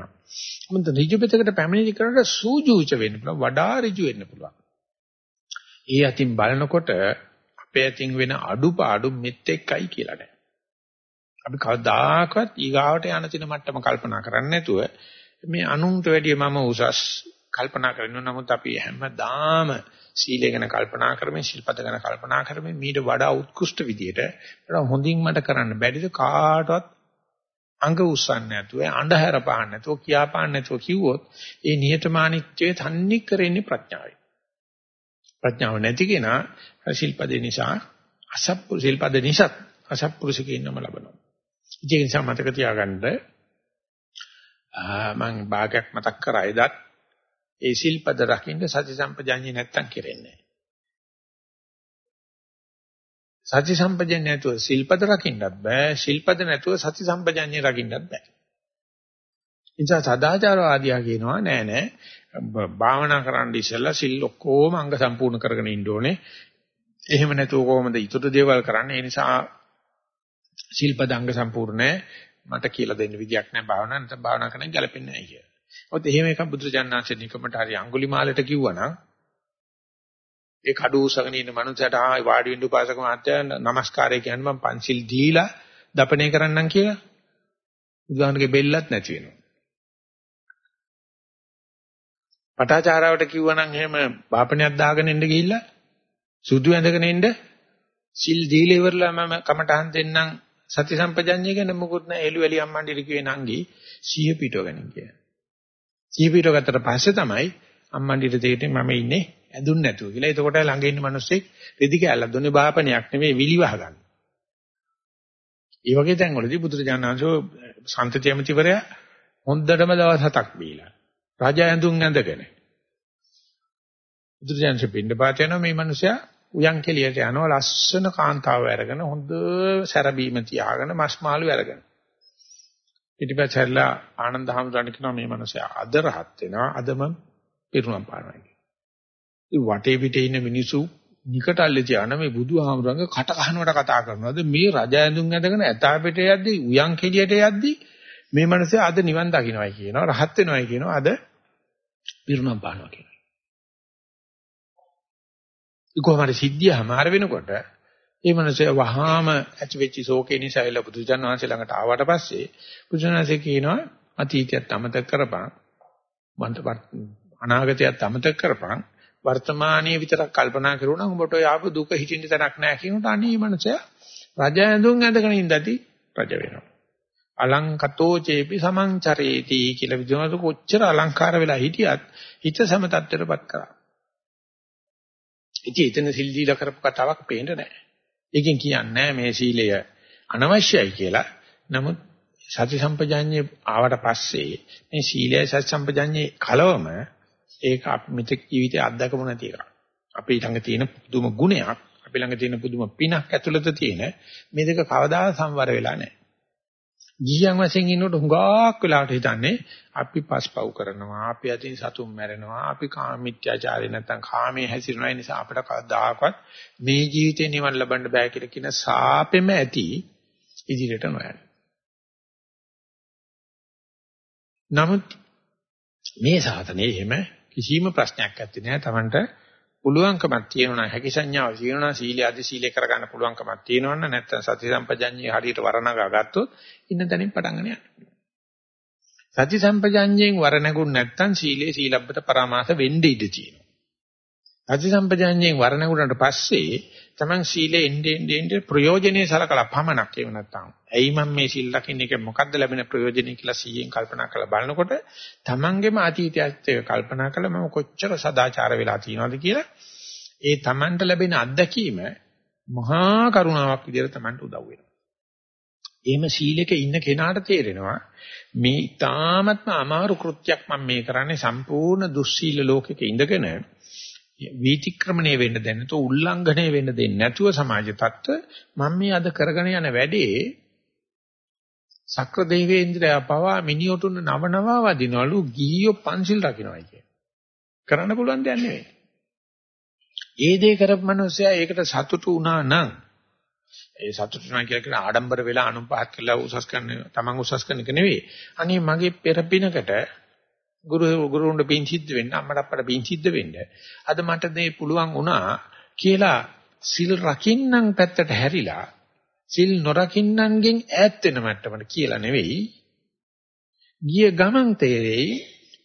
මොකද ඍජු පෙතකට පැමිණෙලි කරනකොට සූජූච වෙන්න පුළුවන් වඩා ඍජු වෙන්න පුළුවන්. ඒ අතින් බලනකොට අපේ අතින් වෙන අඩුපාඩු මෙත් එක්කයි කියලා නෑ. අපි කවදාකවත් ඊගාවට යන තින මට්ටම කල්පනා කරන්නේ නැතුව මේ අනුන්ට වැඩිය මම උසස් කල්පනා කරනවා නමුත් අපි හැමදාම සීලය ගැන කල්පනා කරමින් ශිල්පත ගැන කල්පනා කරමින් මීට වඩා උත්කෘෂ්ඨ විදියට වඩා හොඳින් මට කරන්න බැරිද කාටවත් අංග උස්සන්නේ නැතුව අඳුර පාන්න නැතුව කියා පාන්න නැතුව කිව්වොත් ඒ නිහතමානීත්වයේ තන්නේ කරන්නේ ප්‍රඥාවයි ප්‍රඥාව නැති කෙනා ශිල්පදේ නිසා අසප්පු ශිල්පද නිසා අසප්පුරුෂකේ නම ලබනවා. ඒ නිසා මතක තියාගන්න මම භාගයක් මතක් කරා එදත් ඒ ශිල්පද රකින්න සති සම්පජාඤ්ඤේ නැත්තම් කෙරෙන්නේ නැහැ. සති සම්පජාඤ්ඤේ නැතුව ශිල්පද රකින්නත් බෑ ශිල්පද නැතුව සති සම්පජාඤ්ඤේ රකින්නත් බෑ. නිසා සදාචාරවාදියා කියනවා නෑ නෑ භාවනා කරන්න ඉස්සෙල්ලා සිල් ඔක්කොම අංග සම්පූර්ණ කරගෙන ඉන්න ඕනේ. එහෙම නැතුව කොහොමද ඊටු දේවල් කරන්නේ? ඒ නිසා සිල්පද අංග සම්පූර්ණ මට කියලා දෙන්න විදියක් නැහැ භාවනා නැත්නම් භාවනා කරන්න ගැලපෙන්නේ නැහැ කියලා. ඔත් එහෙම එකක් බුදුරජාණන්සේ නිකමට හරි අඟුලිමාලට කිව්වනම් ඒ කඩු උසගෙන ඉන්න මනුස්සයට ආ වාඩි වෙන්න උපාසක මාත්‍යා নমස්කාරය කියන්නේ මම පන්සිල් දීලා දපණය කරන්නම් කියලා. බුදුහාමගේ බෙල්ලත් නැති වෙනවා. පටාචාරාවට කිව්වනම් එහෙම බාපණයක් දාගෙන ඉන්න ගිහිල්ලා සුදු ඇඳගෙන ඉන්න සිල් දීලා ඉවරලා මම කමටහන් දෙන්නම් සති සම්පජඤ්ඤය ගැන මොකුත් නැහැ එළු එලි අම්මන්ඩිට කිව්වේ නංගි සිහිය පිටව ගන්න කියලා. සිහිය පිටව ගත්තට පස්සේ තමයි අම්මන්ඩිට තේරෙන්නේ මම ඉන්නේ ඇඳුන් නැතුව කියලා. එතකොට ළඟ ඉන්න මිනිස්සෙක් රෙදි කැල්ලක් දුන්නේ බාපණයක් නෙමෙයි විලිවහ ගන්න. ඒ වගේ තැන්වලදී බුදුරජාණන් වහන්සේ සම්තති ඇමතිවරයා හොඳටම දවස් හතක් බීලා රජ ඇඳුම් ඇඳගෙන. බුදුරජාණන් පින්නපාත යනවා මේ මිනිසයා උයන් කෙලියට යනවා ලස්සන කාන්තාව අරගෙන හොඳ සැරබීම තියාගෙන මස් මාළු අරගෙන. ඊටපස්සෙල්ලා ආනන්ද හැමදාම කියනවා මේ මිනිසයා අද රහත් වෙනවා අදම පිරුණම් පානවා කියලා. ඉතින් වටේ පිටේ ඉන්න මිනිස්සු නිකටල්ලේ තියාන මේ බුදුහාමුදුරන්ගේ කට කහනවට කතා කරනවාද මේ රජ ඇඳුම් ඇඳගෙන ඇතාපෙට යද්දි උයන් කෙලියට යද්දි මේ මනසේ අද නිවන් දකින්නයි කියනවා රහත් වෙනවයි කියනවා අද පිරුණම් පානවා කියනවා. ඒ කොහොමද සිද්ධිය හමාර වෙනකොට ඒ මනසේ වහාම ඇති වෙච්ච ශෝකේ නිසා එළ බුදුජන් වහන්සේ ළඟට ආවට පස්සේ බුදුජන් වහන්සේ කියනවා අතීතයත් අමතක කරපන් අනාගතයත් අමතක කරපන් වර්තමානයේ විතරක් කල්පනා කරුණා උඹට ඔය ආපු දුක හිතින් තැනක් නැහැ කියනට අනී මනසය රජ ඇඳුම් ඇඳගෙන ඉඳදී රජ වෙනවා අලංකතෝ චේපි සමංචරේති කියලා විදුනද කොච්චර අලංකාර වෙලා හිටියත් හිත සම තත්ත්වයටපත් කරා. ඉතින් එතන සිල් දීලා කරපු කතාවක් පේන්නේ නැහැ. ඒකෙන් කියන්නේ මේ සීලය අනවශ්‍යයි කියලා. නමුත් සති සම්පජාඤ්ඤේ ආවට පස්සේ මේ සීලය සති සම්පජාඤ්ඤේ කලවම ඒක මෙතෙක් ජීවිතේ අත්දකමු නැති එකක්. අපි ළඟ තියෙන පුදුම ගුණයක්, අපි ළඟ තියෙන පුදුම පිනක් ඇතුළත තියෙන මේ දෙක කවදා සම්වර වෙලා නැහැ. ගියන් වශයෙන් ඉන්නකොට හුඟක් වෙලාවට හිතන්නේ අපි පස්පව් කරනවා අපි අතින් සතුම් මැරෙනවා අපි කාමීත්‍යාචාරය නැත්තම් කාමයේ හැසිරෙනවා ඒ නිසා අපිට කවදාකවත් මේ ජීවිතේ නිවන් ලබන්න බෑ කියලා කියන සාපෙම ඇති ඉදිරියට නොයන. නමුත් මේ සාධනේ එහෙම කිසිම ප්‍රශ්නයක් නැත්තේ නෑ Tamanට පුළුවන්කමක් තියෙනවා හැකි සංඥාව තියෙනවා සීල ආදී සීලේ කරගන්න පුළුවන්කමක් තියෙනවා නැත්නම් සති සම්පජඤ්ඤේ හරියට වරණගා ගත්තොත් ඉන්න තැනින් පටන් ගන්න යනවා සති සම්පජඤ්ඤයෙන් වරණගුණ නැත්නම් සීලේ සීලබ්බත පරාමාස වෙන්න ඉඩ තියෙනවා. සති සම්පජඤ්ඤයෙන් වරණගුණට පස්සේ තමන් සීලේ එන්නේ එන්නේ ප්‍රයෝජනේ සලකලා පමණක් එහෙම නැත්නම් ඇයි මම මේ සීල් රකින්න? එක මොකද්ද ලැබෙන ප්‍රයෝජනේ? කියලා සීයෙන් කල්පනා කරලා බලනකොට තමන්ගේම අතීතයත් කල්පනා කළා මම කොච්චර සදාචාර වෙලා තියෙනවද? කියලා ඒ තමන්ට ලැබෙන අත්දැකීම මහා කරුණාවක් විදිහට තමන්ට උදව් වෙනවා. එහෙම සීලෙක ඉන්න කෙනාට තේරෙනවා මේ ඊ타ත්ම අමාරු කෘත්‍යයක් මම මේ කරන්නේ. සම්පූර්ණ දුස්සීල ලෝකෙක ඉඳගෙන වීතික්‍රමණය වෙන්න දෙන්නේ නැතුව උල්ලංඝනය වෙන්න දෙන්නේ නැතුව සමාජ තත්ත්ව මම මේ අද කරගෙන යන වැඩේ සක්‍ර දෙවේන්ද්‍රයා පවා මිනිඔටුන නවනවා වදිනවලු ගිහියෝ පන්සිල් රකින්නයි කිය. කරන්න පුළුවන් දෙයක් නෙවෙයි. ඒ දේ කරපු මිනිස්සයා ඒකට සතුටු වුණා නම් ඒ සතුටු වෙනවා කියලා කියන ආඩම්බර වෙලා අනුන් පහත් කළා උසස් කරන තමන් උසස් කරන එක නෙවෙයි. අනේ මගේ පෙරපිනකට ගුරු ගුරුන්ට පින් සිද්ධ වෙන්න අම්මට අප්පට පින් සිද්ධ වෙන්න. අද මට මේ පුළුවන් වුණා කියලා සිල් රකින්නම් පැත්තට හැරිලා සිල් නොරකින්නන්ගෙන් ඈත් වෙන මට්ටමට කියලා නෙවෙයි. ගිය ගමන් තේරෙයි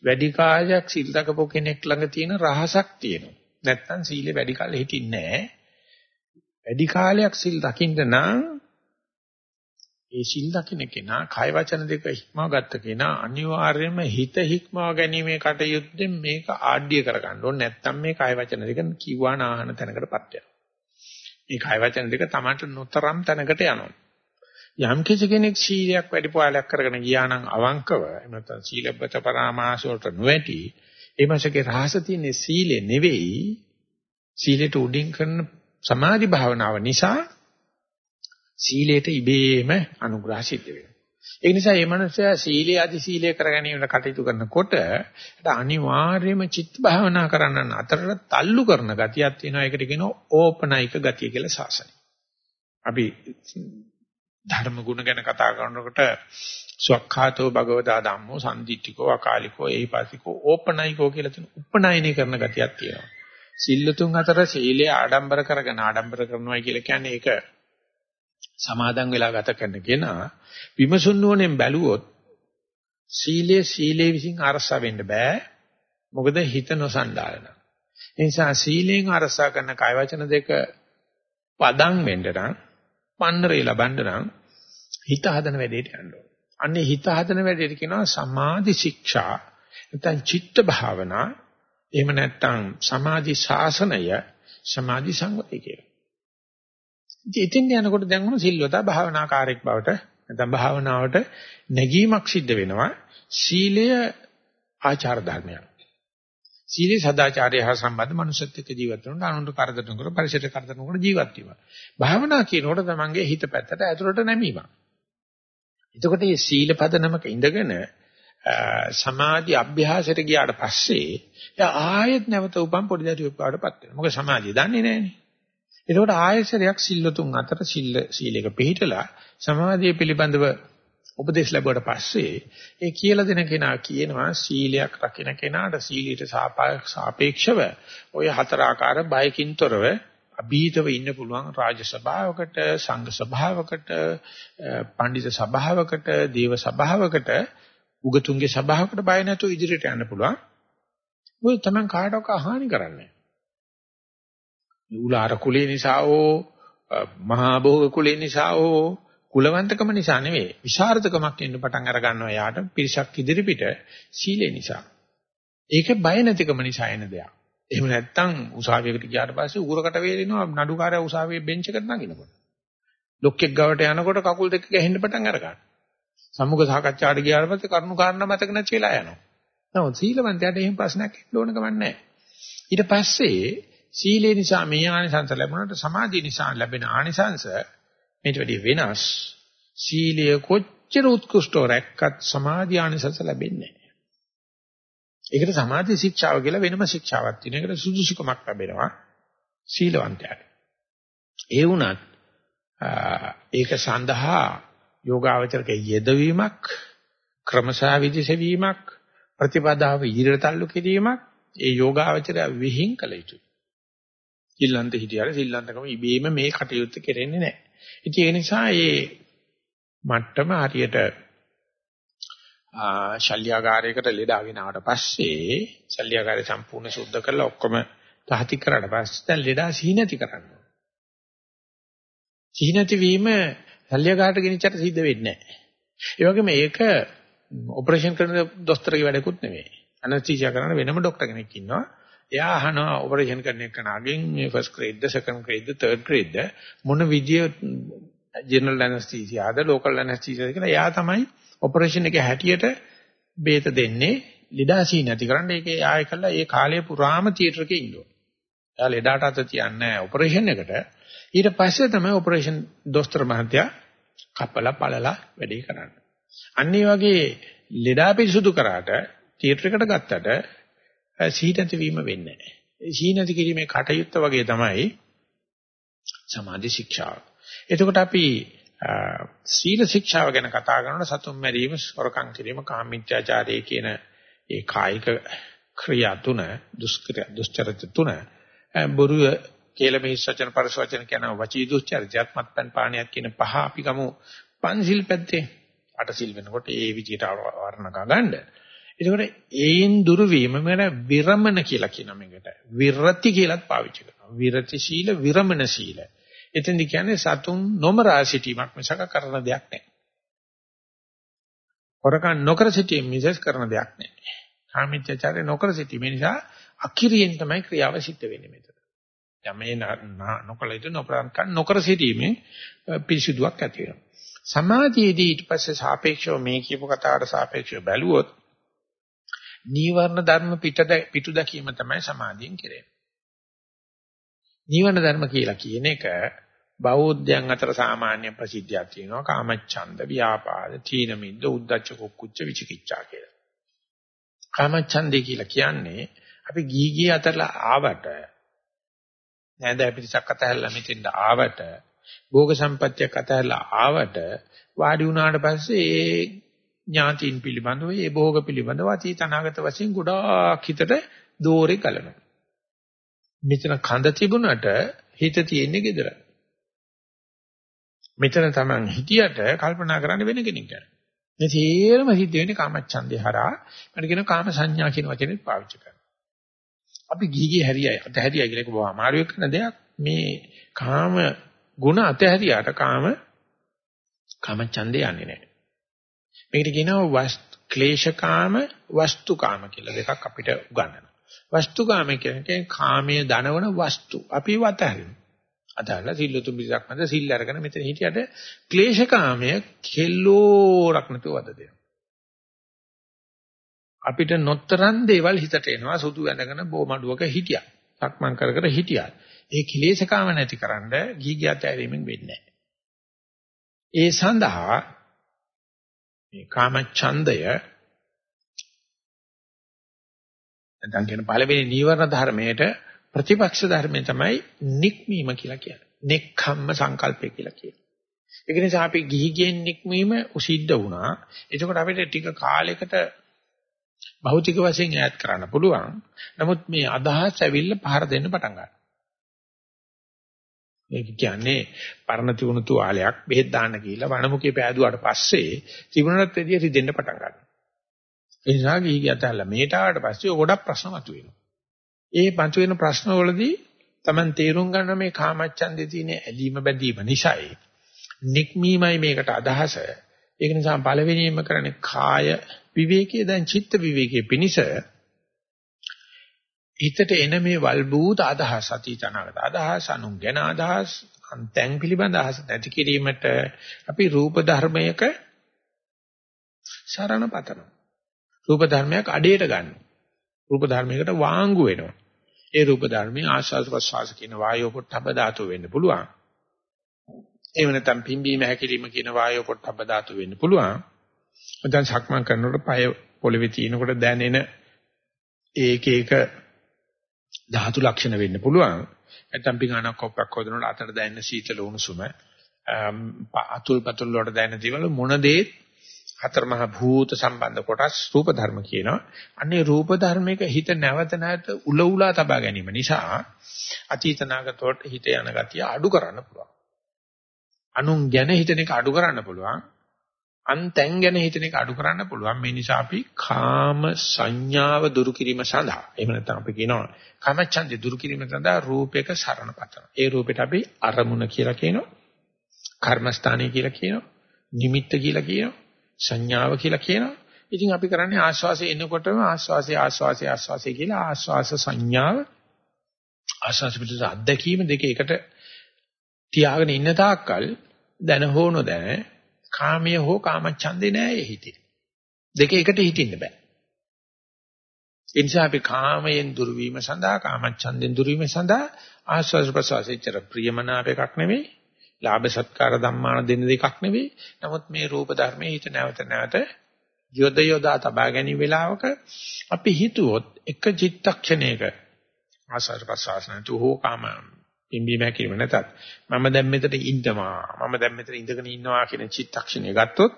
වැඩි කාලයක් සිල් දකපු කෙනෙක් ළඟ තියෙන රහසක් තියෙනවා. නැත්තම් සීලේ වැඩි කාලෙ හිටින්නේ නැහැ. වැඩි කාලයක් සිල් රකින්න නම් ඒ සිල් දකින්න කෙනා කය වචන දෙක හික්මව ගත්ත කෙනා අනිවාර්යයෙන්ම හිත හික්මව ගැනීමේ කටයුත්තෙන් මේක ආඩ්‍ය කරගන්න ඕනේ නැත්නම් මේ කය වචන දෙක කිව්වා නාහන තැනකටපත් වෙනවා. මේ කය වචන දෙක තමන්ට නොතරම් තැනකට යනවා. යම් කිසි කෙනෙක් සීලයක් වැඩි පාලයක් කරගෙන ගියා නම් අවංකව එහෙම නැත්නම් සීලබ්බත පරාමාස වලට නොඇටි ඒ මාසකේ රහස තියෙන්නේ සීලේ නෙවෙයි සීලෙට උඩින් කරන සමාධි භාවනාව නිසා සීලයට ඉබේම අනුග්‍රහ සිද්ධ වෙනවා. ඒ නිසා මේ මනුස්සයා සීලයේ අධි සීලය කරගැනීමට කටයුතු කරනකොට අනිවාර්යයෙන්ම චිත්ත භාවනා කරන්න අතරට තල්ලු කරන ගතියක් තියෙනවා. ඒකට කියනවා ඕපනයික ගතිය කියලා ශාසනය. අපි ධර්ම ගුණ ගැන කතා කරනකොට සක්ඛාතෝ භගවතා ධම්මෝ සම්දිත්තිකෝ අකාලිකෝ ඒපාසිකෝ ඕපනයිකෝ කියලා තියෙන උපනයනය කරන ගතියක් තියෙනවා. සිල්ලුතුන් අතර සීලය ආඩම්බර කරගෙන ආඩම්බර කරනවා කියලා කියන්නේ ඒක සමාදන් වෙලා ගත කරන කෙනා විමසුන් නුවණෙන් බැලුවොත් සීලයේ සීලේ විසින් අරසා වෙන්න බෑ. මොකද හිත නොසන්ඩාලන. ඒ නිසා සීලෙන් අරසා කරන කය වචන දෙක පදම් වෙන්න නම් පන්නරේ ලබන්න නම් හිත හදන වැඩේට යන්න ඕනේ. අන්නේ හිත හදන වැඩේට කියනවා සමාධි ශික්ෂා. නැත්නම් චිත්ත භාවනා. එහෙම නැත්නම් සමාධි ශාසනය සමාධි සංවතය කියලා. ඉතින් යනකොට දැන් උන සිල්වතා භාවනාකාරයක් බවට නැත්නම් භාවනාවට නැගීමක් සිද්ධ වෙනවා. සීලය ආචාර ධර්මයක්. සීලේ සදාචාරය හා සම්බන්ධ මනුස්සත් එක්ක ජීවත් වෙනකොට අනුන්ට කරදර නොකර පරිසරයට කරදර නොකර ජීවත් වීම. භාවනා කියනකොට තමන්ගේ හිත පැත්තට ඇතුළට නැමීම. එතකොට මේ සීල පදනමක ඉඳගෙන සමාධි අභ්‍යාසයට ගියාට පස්සේ එයා ආයෙත් නැවත උපන් පොඩි දරුවෙක් බවට පත් වෙනවා. මොකද සමාධිය දන්නේ නැහැනේ. එතකොට ආයසරයක් සිල්ලතුන් අතර සිල්ල සීලයක පිළිහිටලා සමාධිය පිළිබඳව උපදේශ ලැබුවට පස්සේ ඒ කියලා දෙන කෙනා කියනවා සීලයක් රකින්න කෙනාට සීලයට සාපේක්ෂව ඔය හතර ආකාර බයකින් තොරව අභීතව ඉන්න පුළුවන් රාජ සභාවකට සංඝ සභාවකට පඬිත සභාවකට දේව සභාවකට උගතුන්ගේ සභාවකට බය නැතුව ඉදිරියට යන්න පුළුවන්. මොකද Taman කාටවත් හානි කරන්නේ උලාර කුලේ නිසා ඕ මහා භෝග කුලේ නිසා ඕ කුලවන්තකම නිසා නෙවෙයි විශාරදකමක් එන්න පටන් අර ගන්නවා යාට පිරිසක් ඉදිරිපිට සීලේ නිසා. ඒක බය නැතිකම නිසා එන දෙයක්. එහෙම නැත්නම් උසාවියකට ගියාට පස්සේ උගුරකට වේලිනවා නඩුකාරයා උසාවියේ බෙන්ච් එකට නගිනකොට. ලොක්කෙක් ගාවට යනකොට කකුල් දෙක ගැහෙන්න පටන් අර ගන්නවා. සම්මුඛ සාකච්ඡාවට ගියාට පස්සේ කරුණු කාරණා මතක නැති වෙලා යනවා. නමුත් සීලවන්තයාට එහෙම ප්‍රශ්නයක් එන්න ඕන කමක් නැහැ. ඊට පස්සේ සීලේ නිසා මේ ආනිසංස ලැබුණාට සමාධිය නිසා ලැබෙන ආනිසංස මේට වැඩිය වෙනස්. සීලය කොච්චර උත්කෘෂ්ටව රැක්කත් සමාධි ආනිසංස ලැබෙන්නේ නැහැ. ඒකට සමාධි ශික්ෂාව කියලා වෙනම ශික්ෂාවක් තියෙනවා. ඒකට සුදුසුකමක් ලැබෙනවා සීලවන්තයාට. ඒ වුණත් ඒක සඳහා යෝගාවචරක යෙදවීමක් ක්‍රමසා විදිසවීමක් ප්‍රතිපදාව ඉදිරියට තල්ලු කිරීමක් ඒ යෝගාවචරය විහිං කළ යුතුයි. සිල්ලන්ත හිටියාට සිල්ලන්තකම ඉබේම මේ කටයුත්ත කෙරෙන්නේ නැහැ. ඉතින් ඒ නිසා මේ මට්ටම හරියට ශල්‍යගාරයකට ලෙඩාගෙන ආවට පස්සේ ශල්‍යගාරය සම්පූර්ණ සුද්ධ කරලා ඔක්කොම තහති කරාට පස්සේ දැන් ලෙඩා සීනති කරන්න. සීනති වීම ශල්‍යගාරට ගෙනිච්චට සිද්ධ වෙන්නේ නැහැ. ඒ වගේම ඒක ඔපරේෂන් කරන දොස්තරගේ වැඩකුත් නෙවෙයි. ඇනස්තීසියා කරන වෙනම ડોක්ටර් කෙනෙක් ඉන්නවා. එයා අහනවා ඔපරේෂන් කරන එක නාගෙන් මේ ෆස්ට් ග්‍රේඩ්ද සෙකන්ඩ් ග්‍රේඩ්ද තර්ඩ් ග්‍රේඩ්ද මොන විදිය ජෙනරල් ඇනස්තීසියාද ලෝකල් ඇනස්තීසියාද කියලා එයා තමයි ඔපරේෂන් එකේ හැටියට බේත දෙන්නේ ලෙඩාසී නැති කරන්න ඒකේ ආයෙ කළා ඒ කාලය පුරාම තියටර් එකේ ඉන්නවා. එයා ලෙඩාට අත තියන්නේ ඔපරේෂන් එකට. ඊට පස්සේ තමයි ඔපරේෂන් දොස්තර මහත්තයා කපලා පළලා වැඩේ කරන්නේ. අන්න ඒ වගේ ලෙඩා පිරිසුදු කරාට තියටර් එකට ගත්තට සීනති වීම වෙන්නේ නැහැ. සීනති කිරීමේ කටයුත්ත වගේ තමයි සමාධි ශික්ෂාව. එතකොට අපි සීල ශික්ෂාව ගැන කතා කරනකොට සතුම් මැරීම, සොරකම් කිරීම, කාමීත්‍යාචාරය කියන ඒ කායික ක්‍රියා තුන, දුෂ්කර දුස්චරිත තුන, බොරුව කියලා මේ වචන පරස වචන කියන වචී දුස්චරිතයත් මත්පැන් පානයක් කියන පහ අපි ගමු පන්සිල් පැත්තේ අට සිල් වෙනකොට ඒ විදිහට වර්ණක ගන්න. එතකොට ඒයින් දුරු වීම මම විරමණ කියලා කියන මේකට. විරති කියලාත් පාවිච්චි කරනවා. විරති සීල විරමණ සීල. එතෙන්දි කියන්නේ සතුන් නොමරා සිටීමක් මිසක කරන දෙයක් නැහැ. හොරකම් නොකර සිටීම මිසස් කරන දෙයක් නැහැ. කාමීත්‍යචාරය නොකර සිටීම නිසා අකිරියෙන් තමයි ක්‍රියාව සිද්ධ වෙන්නේ මෙතන. දැන් මේ නොකල යුතු නොප්‍රාන්කම් නොකර සිටීමෙන් පිරිසිදුවක් ඇති වෙනවා. සමාධියේදී ඊට පස්සේ සාපේක්ෂව මේ කියපු කතාවට සාපේක්ෂව බැලුවොත් නීවරණ ධර්ම පිට පිටු දැකීම තමයි සමාධියෙන් කෙරෙන්නේ. නීවරණ ධර්ම කියලා කියන එක බෞද්ධයන් අතර සාමාන්‍ය ප්‍රසිද්ධියක් තියෙනවා කාමච්ඡන්ද ව්‍යාපාද තීන මිද්ද උද්ධච්ච කුක්කුච්ච විචිකිච්ඡා කියලා. කාමච්ඡන්දේ කියලා කියන්නේ අපි ගී ගී අතරලා ආවට නේද පිටසක් අතහැරලා මෙතෙන්ට ආවට භෝග සම්පත්තියක් අතහැරලා ආවට වාඩි වුණාට පස්සේ ඒ ඥාතින් පිළිබඳව ඒ භෝග පිළිබඳව අතීත අනාගත වශයෙන් ගොඩාක් හිතට දෝරේ කලනවා. මෙතන කඳ තිබුණට හිත තියෙන්නේ gedara. මෙතන Taman හිතියට කල්පනා කරන්න වෙන කෙනෙක් ගැන. මේ තේරම සිද්ධ වෙන්නේ කාමච්ඡන්දේ හරහා. මට කියන කාම සංඥා කියන වචනේ පාවිච්චි කරනවා. අපි ගිහිගේ හැරියයි අතහැරියයි කියලා කිව්වා අමාරු වෙන දෙයක්. මේ කාම ගුණ අතහැරියාට කාම කාමච්ඡන්දේ යන්නේ නැහැ. මේකට කියනවා වස්තු ක්ලේශකාම වස්තුකාම කියලා දෙකක් අපිට උගන්වනවා. වස්තුකාම කියන්නේ කාමයේ දනවන වස්තු. අපි වතහරිනවා. අදාළ සිල්ලුතු පිටක් මැද සිල් අරගෙන මෙතන හිටියට ක්ලේශකාමය කෙල්ලෝරක් නැතුව වද දෙනවා. අපිට නොතරන් දේවල් හිතට එනවා සුදු වැඳගෙන බොමඩුවක හිටියා. සක්මන් කර කර හිටියා. ඒ ක්ලේශකාම නැතිකරන්න ගීගියත් ඇරීමෙන් වෙන්නේ ඒ සඳහා මේ කාම ඡන්දය නැත්නම් කියන පළවෙනි නීවරණ ධර්මයට ප්‍රතිපක්ෂ ධර්මය තමයි නික්මීම කියලා කියන්නේ. නෙක්ඛම්ම සංකල්පය කියලා කියන්නේ. ඒක නිසා අපි ගිහි ගෙන් නික්මීම උසිද්ධ වුණා. එතකොට අපිට ටික කාලයකට භෞතික වශයෙන් ඈත් කරන්න පුළුවන්. නමුත් මේ අදහස් ඇවිල්ලා පහර දෙන්න පටන් ගන්නවා. ඒක කියන්නේ පරණ තිබුණු තුවාලයක් බෙහෙත් දාන්න කියලා වනමුකේ පෑදුවාට පස්සේ තිබුණට එදිය රිදෙන්න පටන් ගන්නවා. ඒ නිසා ගිහි ගියතල්ලා මේට ආවට පස්සේ ගොඩක් ප්‍රශ්න මතුවෙනවා. ඒ මතුවෙන ප්‍රශ්න වලදී Taman තේරුම් ගන්න මේ කාමච්ඡන්දේ තියෙන ඇලීම බැඳීම නිසායි. නික්මීමයි මේකට අදහස. ඒක නිසා පළවෙනියෙන්ම කරන්නේ කාය විවේකයේ දැන් චිත්ත විවේකයේ පිනිස හිතට එන මේ වල්බූත අදහස් අතීතනාගත අදහස් අනුන් ගැන අදහස් අන්තැන් පිළිබඳ අදහස් නැති කිරීමට අපි රූප ධර්මයක සරණ පතනවා. රූප ධර්මයක් අඩේට ගන්න රූප ධර්මයකට වාංගු වෙනවා. ඒ රූප ධර්මයේ ආස්වාද ප්‍රසවාස කියන වායෝ පොට්ටබ්බ ධාතු වෙන්න පුළුවන්. එහෙම නැත්නම් පිම්බීම හැකිලිම කියන වායෝ පොට්ටබ්බ ධාතු වෙන්න පුළුවන්. දැන් සක්මන් කරනකොට පය පොළවේ තිනකොට දැනෙන ඒක ඒක ධාතු ලක්ෂණ වෙන්න පුළුවන්. නැත්නම් පිඟානක් කොප්පක් හොදනකොට අතට දැනෙන සීතල උණුසුම අතුල් පතුල් වලට දැනෙන දේවල් මොන දේ හතරමහ භූත සම්බන්ධ කොටස් රූප ධර්ම කියනවා. අන්නේ රූප ධර්මයක හිත නැවත නැවත උල උලා තබා ගැනීම නිසා අතීත නාගතෝට හිත යන ගතිය අඩු කරන්න පුළුවන්. අනුන් ගැන හිතන එක අඩු කරන්න පුළුවන්. අන්තෙන් ගැන හිතන එක අඩු කරන්න පුළුවන්. මේ නිසා අපි කාම සංඥාව දුරු කිරීම සඳහා එහෙම නැත්නම් අපි කියනවා කාමච්ඡන්දේ දුරු කිරීම සඳහා රූපයක සරණ පතනවා. ඒ රූපෙට අපි අරමුණ කියලා කියනවා. කර්මස්ථානය කියලා කියනවා. නිමිත්ත කියලා කියනවා. සංඥාව කියලා කියනවා. ඉතින් අපි කරන්නේ ආස්වාසය එනකොටම ආස්වාසය ආස්වාසය ආස්වාසය කියලා ආස්වාස සංඥාව ආස්වාස පිටස අත්දැකීම දෙක එකට තියාගෙන ඉන්න තාක්කල් දැන හෝ නොදැන කාමයේ හෝ කාමච්ඡන්දේ නෑ ඒ හිතේ. දෙක එකට හිටින්න බෑ. ඒ නිසා අපි කාමයෙන් දුරු වීම සඳහා කාමච්ඡන්දෙන් දුරු වීම සඳහා ආස්වාද ප්‍රසවාසෙච්චර ප්‍රියමනාප එකක් නෙවෙයි. ලාභ සත්කාර ධම්මාන දෙන දෙකක් නෙවෙයි. නමුත් මේ රූප ධර්මයේ හිත නැවත නැවත යොද යොදා තබා ගැනීම වෙලාවක අපි හිතුවොත් එක චිත්තක්ෂණයක ආස්වාද ප්‍රසවාස නැතු හෝ කාම පිම්බීම හැකිලිම නැතත් මම දැන් මෙතන ඉන්නවා මම දැන් මෙතන ඉඳගෙන ඉන්නවා කියන චිත්තක්ෂණය ගත්තොත්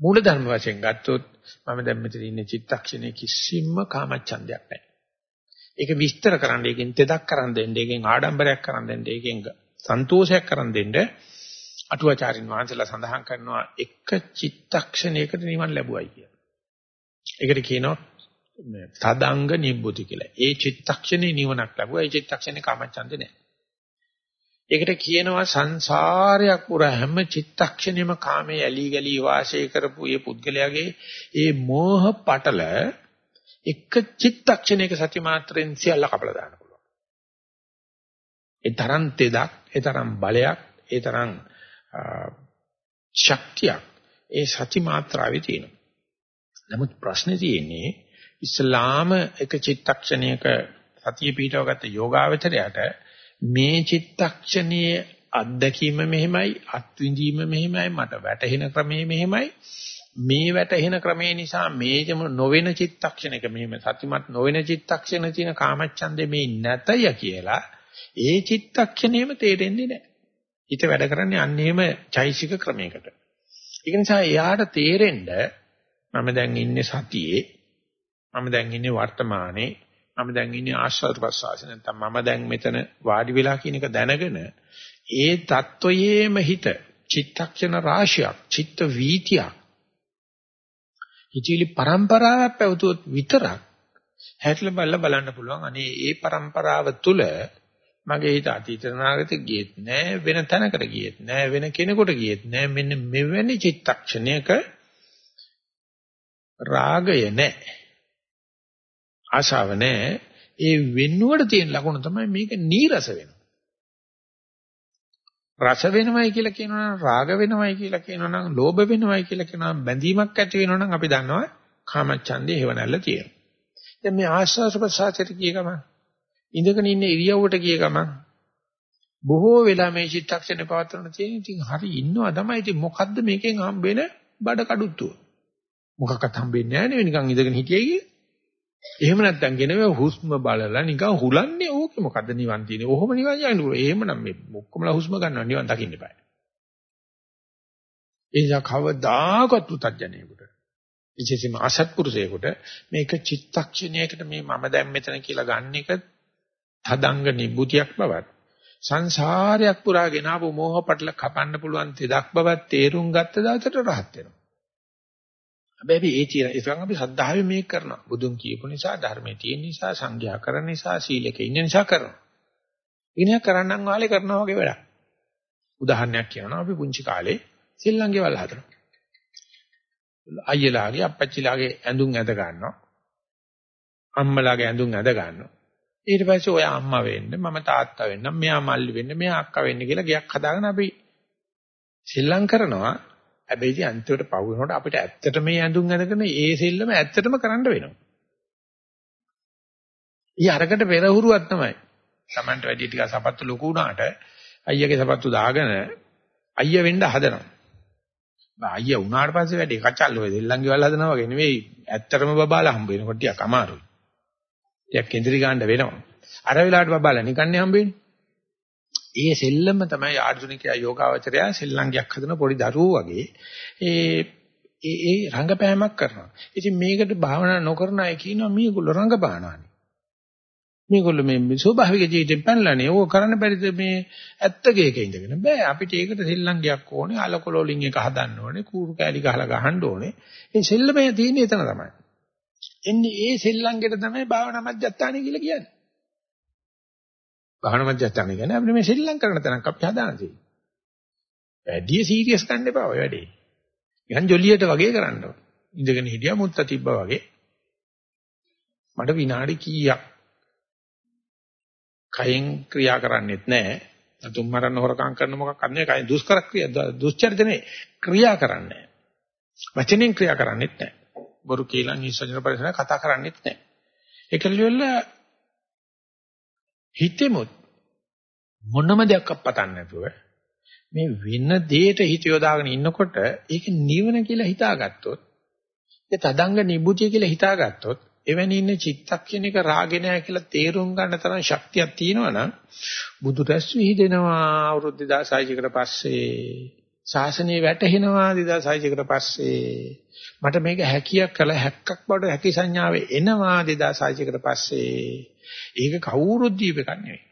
මූල ධර්ම වශයෙන් ගත්තොත් මම දැන් මෙතන ඉන්න චිත්තක්ෂණේ කිසිම කාමච්ඡන්දයක් නැහැ. ඒක විස්තර කරන්න, ඒකෙන් තෙදක් කරන් දෙන්න, ඒකෙන් ආඩම්බරයක් කරන් දෙන්න, ඒකෙන් සන්තෝෂයක් කරන් දෙන්න අටුවාචාරින් වහන්සේලා සඳහන් කරනවා එක චිත්තක්ෂණයකට නිවන් ලැබුවයි කියලා. ඒකට කියනවා තදංග නිබ්බුති කියලා. ඒ චිත්තක්ෂණේ නිවනක් ලැබුවා. ඒ චිත්තක්ෂණේ කාමච්ඡන්දේ නැහැ. ඒකට කියනවා සංසාරයක් පුරා හැම චිත්තක්ෂණෙම කාමයේ ඇලී ගලී වාසය කරපු මේ පුද්ගලයාගේ ඒ මෝහ පටල එක චිත්තක්ෂණයක සති මාත්‍රෙන් සියල්ල කපලා දාන්න පුළුවන්. ඒ තරම් තෙදක්, ඒ තරම් බලයක්, ඒ තරම් ශක්තියක් ඒ සති මාත්‍රාවේ තියෙනවා. නමුත් ප්‍රශ්නේ තියෙන්නේ ඉස්ලාම එක චිත්තක්ෂණයක සතිය පිටවගත්ත යෝගාවචරයට මේ චිත්තක්ෂණයේ අත්දැකීම මෙහෙමයි අත්විඳීම මෙහෙමයි මට වැටහෙන ක්‍රමේ මෙහෙමයි මේ වැටහෙන ක්‍රමේ නිසා මේ නොවන චිත්තක්ෂණයක මෙහෙම සතිමත් නොවන චිත්තක්ෂණ තියෙන කාමච්ඡන්දේ මේ නැතය කියලා ඒ චිත්තක්ෂණයම තේරෙන්නේ නැහැ. හිත වැඩ කරන්නේ අන්න එහෙම චෛසික ක්‍රමයකට. ඒක නිසා එයාට තේරෙන්න මම දැන් ඉන්නේ සතියේ මම දැන් ඉන්නේ වර්තමානයේ මම දැන් ඉන්නේ ආශ්‍රව ප්‍රසවාසය නැත්නම් මම දැන් මෙතන වාඩි වෙලා කියන එක දැනගෙන ඒ தত্ত্বයේම හිත චිත්තක්ෂණ රාශියක් චිත්ත වීතියක් ඉතිලි પરම්පරාවක් පැවතුවොත් විතරක් හැටල බලලා බලන්න පුළුවන්. අනේ ඒ પરම්පරාව තුළ මගේ හිත අතීත නාගත ගියෙත් නෑ වෙන තැනකට ගියෙත් නෑ වෙන කෙනෙකුට ගියෙත් නෑ. මෙන්න මෙවැනි චිත්තක්ෂණයක රාගය නෑ. ආශාව නැහැ. ඒ වෙන්නුවට තියෙන ලකුණ තමයි මේක නීරස වෙනවා. රස වෙනවයි කියලා කියනවනම් රාග වෙනවයි කියලා කියනවනම් ලෝභ වෙනවයි කියලා කියනවනම් බැඳීමක් ඇති වෙනවනම් අපි දන්නවා කාමච්ඡන්දේ හේවණල්ල තියෙනවා. දැන් මේ ආශ්වාස ප්‍රශ්වාසයට කිය ගමන් ඉඳගෙන ඉන්න ඉරියව්වට කිය ගමන් බොහෝ වෙලා මේ චිත්තක්ෂණේ පවත්වන තියෙන ඉතින් හරි ඉන්නවා තමයි ඉතින් මොකද්ද මේකෙන් හම්බෙන බඩ කඩුත්තුව මොකක්වත් හම්බෙන්නේ නැහැ නේ නිකන් ඉඳගෙන හිටියයි එහෙම නැත්නම් ගෙනව හුස්ම බලලා නිකන් හුලන්නේ ඕකේ මොකද්ද නිවන් තියෙන්නේ. ඔහොම නිවන් යන්නේ. එහෙමනම් මේ ඔක්කොමලා හුස්ම ගන්නවා නිවන් දකින්න බෑ. ඒ නිසා කවදාකවත් පුතඥයෙකුට විශේෂයෙන්ම අසත්පුරුෂයෙකුට මේක චිත්තක්ෂණයකට මේ මම දැන් මෙතන කියලා ගන්න එක තදංග නිබ්බුතියක් බවත් සංසාරයක් පුරා ගෙනාවු මෝහ පටල කපන්න පුළුවන් තෙදක් බවත් තේරුම් ගත්ත දවසට රහත් වෙනවා. හැබැයි ඒ චිර ඒකන් අපි සද්ධාවේ මේක කරනවා. බුදුන් කියපු නිසා ධර්මයේ තියෙන නිසා සංඝයා කරන නිසා සීලක ඉන්න නිසා කරනවා. ඉනිය කරන්නම් වාලේ කරනවා වගේ වැඩක්. උදාහරණයක් කියනවා අපි පුංචි කාලේ සෙල්ලම්ගේ වල හදනවා. අයියලාගේ අප්පච්චිලාගේ ඇඳුම් ඇඳ ගන්නවා. අම්මලාගේ ඇඳුම් ඇඳ ගන්නවා. ඊට පස්සේ ඔය අම්මා වෙන්න මම තාත්තා වෙන්න මෙයා මල්ලි වෙන්න මෙයා අක්කා වෙන්න කියලා ගයක් හදාගෙන අපි සෙල්ලම් කරනවා. හැබැයි ඉතින් අන්තිමට පව් වෙනකොට අපිට ඇත්තට මේ ඇඳුම් ඇඳගෙන ඒ සෙල්ලම ඇත්තටම කරන්න වෙනවා. ඊ අරකට පෙරහුරුවක් තමයි. Tamanට වැඩි ටිකක් සපත්තු ලොකු වුණාට අයියාගේ සපත්තු දාගෙන අයියා වෙන්න හදනවා. අයියා වුණාට පස්සේ වැඩි කචල් ඔය දෙල්ලන්ගේ වල හදනවා වගේ නෙවෙයි ඇත්තටම බබාලා හම්බ වෙනකොට ටිකක් අමාරුයි. ටිකක් කෙන්දිරි ගන්න වෙනවා. අර වෙලාවට බබාලා නිකන්නේ හම්බ වෙන්නේ. ඒ සෙල්ලම තමයි ආධුනිකයා යෝගාවචරය සෙල්ලංගයක් හදන පොඩි දරුවෝ වගේ ඒ ඒ ඒ රංගපෑමක් කරනවා. ඉතින් මේකට භාවනා නොකරන අය කියනවා මේගොල්ලෝ රංගපානවානේ. මේගොල්ලෝ මේ ස්වභාවික ජීවිතෙන් පැනලානේ. ඕක කරන්න බැරිද මේ ඇත්තකේක ඉඳගෙන. බෑ අපිට ඒකට සෙල්ලංගයක් ඕනේ. අලකොල වලින් එක හදන්න ඕනේ. කූරු කෑලි ගහලා ගහන්න ඕනේ. ඒ සෙල්ලමේ තියෙන්නේ එතන තමයි. එන්නේ ඒ සෙල්ලංගෙට තමයි භාවනා මධ්‍යස්ථානය කියලා කියන්නේ. භාවනා මධ්‍යස්ථානය කියන්නේ අපිට මේ සෙල්ලම් කරන තැනක් අපි හදාන තියෙන්නේ. වැඩි සීරියස් ගන්න එපා ඔය වැඩේ. නිකන් ජොලියට වගේ කරන්න ඕනේ. ඉඳගෙන හිටියා මුත්ත තිබ්බා වගේ. මට විනාඩි කීයක් කයෙන් ක්‍රියා කරන්නේත් නැහැ. අතුම් මරන්න හොරකම් කරන මොකක් අන්නේ කයි දුෂ්කර ක්‍රියා දුස්චරිත නෙවෙයි ක්‍රියා කරන්නේ. වචනෙන් ක්‍රියා කරන්නේත් නැහැ. බොරු කීලන් ඉස්සජන පරිසර කතා කරන්නේත් නැහැ. ඒකලියොල්ල හිතෙමුත් මොනම දෙයක් අපතන්න නැතුව මේ වෙන දෙයට හිත යොදාගෙන ඉන්නකොට ඒක නිවන කියලා හිතාගත්තොත් ඒ තදංග නිබුතිය කියලා හිතාගත්තොත් එවැනි ඉන්න චිත්තක්ෂණික රාගේ නැහැ කියලා තේරුම් ගන්න තරම් ශක්තියක් තියෙනවා නම් බුදු රැස් විහිදෙනවා අවුරුදු 2600 කට පස්සේ. ශාසනය වැටහෙනවා 2600 කට පස්සේ. මට මේක හැකියක් කළ හැක්කක් බවට හැකි සංඥාවේ එනවා 2600 කට පස්සේ. ඒක කවුරුත් දීප එකක් නෙවෙයි.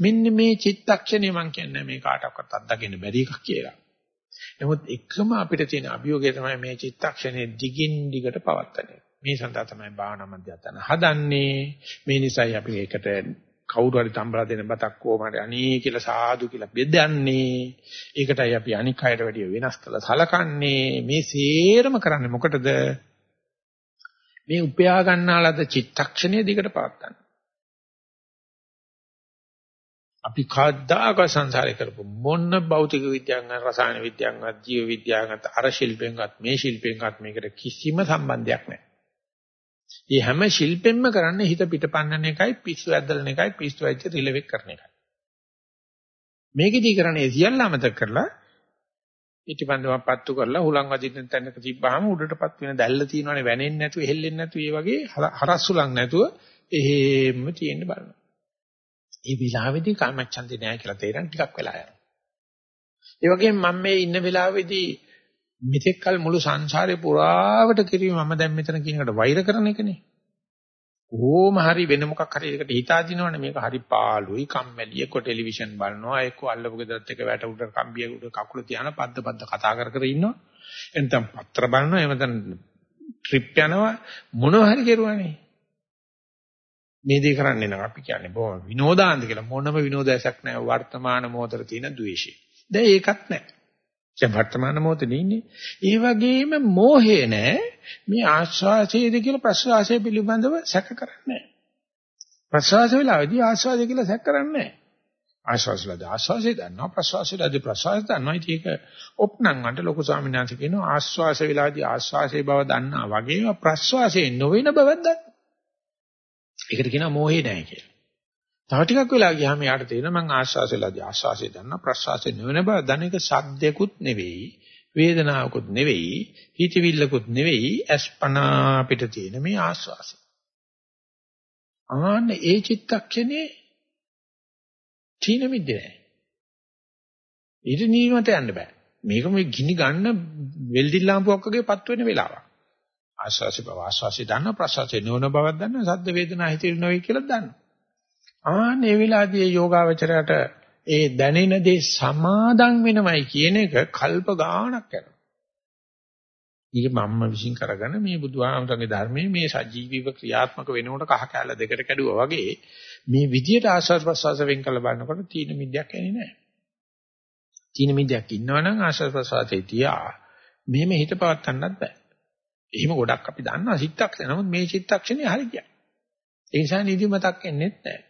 මෙන්න මේ චිත්තක්ෂණය මම කියන්නේ මේ කාටවත් අත්දකින්න බැරි එකක් කියලා. නමුත් එකම අපිට තියෙන අභියෝගය තමයි මේ චිත්තක්ෂණය දිගින් දිගට පවත්වන්නේ. මේ සඳහා තමයි භාවනා මධ්‍යස්ථාන හදන්නේ. මේ නිසායි අපි ඒකට කවුරු හරි තම්බලා දෙන බතක් කොහමද අනේ කියලා සාදු කියලා බෙදන්නේ. ඒකටයි අපි අනික් අයට වැඩිය වෙනස් කළ සලකන්නේ. මේ සේරම කරන්නේ මොකටද? මේ උපයා ගන්නාලද චිත්තක්ෂණය දිගට පවත්තන්න. අපි කද්දාක සංසාරේ කරපු මොන භෞතික විද්‍යාවන්වත් රසායන විද්‍යාවන්වත් ජීව විද්‍යාවන්වත් අර ශිල්පෙන්වත් මේ ශිල්පෙන්වත් මේකට කිසිම සම්බන්ධයක් නැහැ. මේ හැම ශිල්පෙන්ම කරන්නේ හිත පිටපන්නන එකයි පිස්සු ඇද්දලන එකයි පිස්සු ඇච්ච රිලෙවෙක් කරන එකයි. මේකෙදි කරන්නේ සියල්ල අමතක කරලා පිටිපන්දම පත්තු කරලා හුලං වදින්න තැනක තිබ්බහම උඩටපත් වෙන දැල්ල තියෙනවනේ වැනෙන්නේ නැතුව හෙල්ලෙන්නේ නැතුව ඒ වගේ හරස්සුලං නැතුව එහෙම තියෙන්න බලනවා. ඒ විලාවේදී කාමච්ඡන්දේ නැහැ කියලා තේරෙන ටිකක් වෙලා යනවා. ඒ වගේම මම මේ ඉන්න වෙලාවේදී මෙතෙක් කල මුළු සංසාරේ පුරාවට කිරීම මම දැන් මෙතන කියන එකට වෛර කරන එකනේ. කොහොම හරි වෙන මොකක් හරි එකට හිතා දිනවනේ මේක හරි පාළුයි කම්මැලි එක්ක ටෙලිවිෂන් බලනවා එක්ක අල්ලපු ගෙදරත් එක වැට උඩ කම්බිය උඩ කකුල තියාන පද්ද පද්ද කතා කර කර ඉන්නවා. එතන පත්‍ර බලනවා එහෙම නැත්නම් ට්‍රිප් යනවා මොනවා හරි කරුවානේ. මේ දේ කරන්නේ නැහැ අපි කියන්නේ බොහොම විනෝදාන්ත කියලා මොනම විනෝදයක් නැහැ වර්තමාන මොහොතේ තියෙන ද්වේෂය. දැන් ඒකත් නැහැ. දැන් වර්තමාන මොහොතේ ඉන්නේ. ඒ වගේම මෝහය නෑ. මේ ආස්වාසයේද කියලා ප්‍රසවාසය පිළිබඳව සැක කරන්නේ ප්‍රසවාස වෙලාවේදී ආස්වාදය කියලා සැක කරන්නේ ආස්වාසලදී ආස්වාසය දන්නවා ප්‍රසවාසයේදී ප්‍රසවාසය දන්නවා. ඒක ඔප්නං වන්ට ලොකු ස්වාමීන් වහන්සේ කියනවා ආස්වාස වෙලාවේදී ආස්වාසයේ බව දන්නා වගේම ප්‍රසවාසයේ නොවන බවක් දන්නවා. ඒකට කියනවා මෝහේ නැහැ කියලා. තව ටිකක් වෙලා ගියාම යාට තේරෙනවා මං ආශ්වාසයලාදී ආශ්වාසය දන්නා ප්‍රශ්වාසය නෙවෙන බව දැනක සද්දයක්ුත් නෙවෙයි වේදනාවකුත් නෙවෙයි හිතවිල්ලකුත් නෙවෙයි අස්පනා පිට තියෙන මේ ආශ්වාසය. ආන්න ඒ චිත්තක්ෂණේ තීන මිද්දේ නැහැ. ඊට නිවීමට යන්න බෑ. මේක මේ ගිනි ගන්න වෙල්ඩින් ලාම්පුවක් වගේ පත් වෙන වෙලාවක්. ආස්වාසි බව ආස්වාසි දන්න ප්‍රසවාසි නොවන බවක් දන්න සද්ද වේදනා හිතෙන්නේ නොවේ කියලා දන්න. ආන්න ඒ වෙලාවේදී යෝගාවචරයට ඒ දැනෙන දේ සමාදන් වෙනවයි කියන එක කල්ප ගාණක් යනවා. ඊගේ මම්ම විශ්ින් කරගෙන මේ බුදුහාමරගේ ධර්මයේ මේ සජීවීව ක්‍රියාත්මක වෙනකොට කහ කැල දෙකට කැඩුවා වගේ මේ විදියට ආස්වාද ප්‍රසවාස වෙන් කළ බලනකොට තීන මිද්‍යක් එන්නේ නැහැ. තීන මිද්‍යක් ඉන්නවනම් ආස්වාද ප්‍රසවාසයේ තියා මෙහෙම හිත පවත්තන්නත් බෑ. එහෙම ගොඩක් අපි දන්නවා චිත්තක්ෂණ. නමුත් මේ චිත්තක්ෂණේ හරි කියන්නේ. ඒ නිසා නිදිමතක් එන්නේ නැහැ.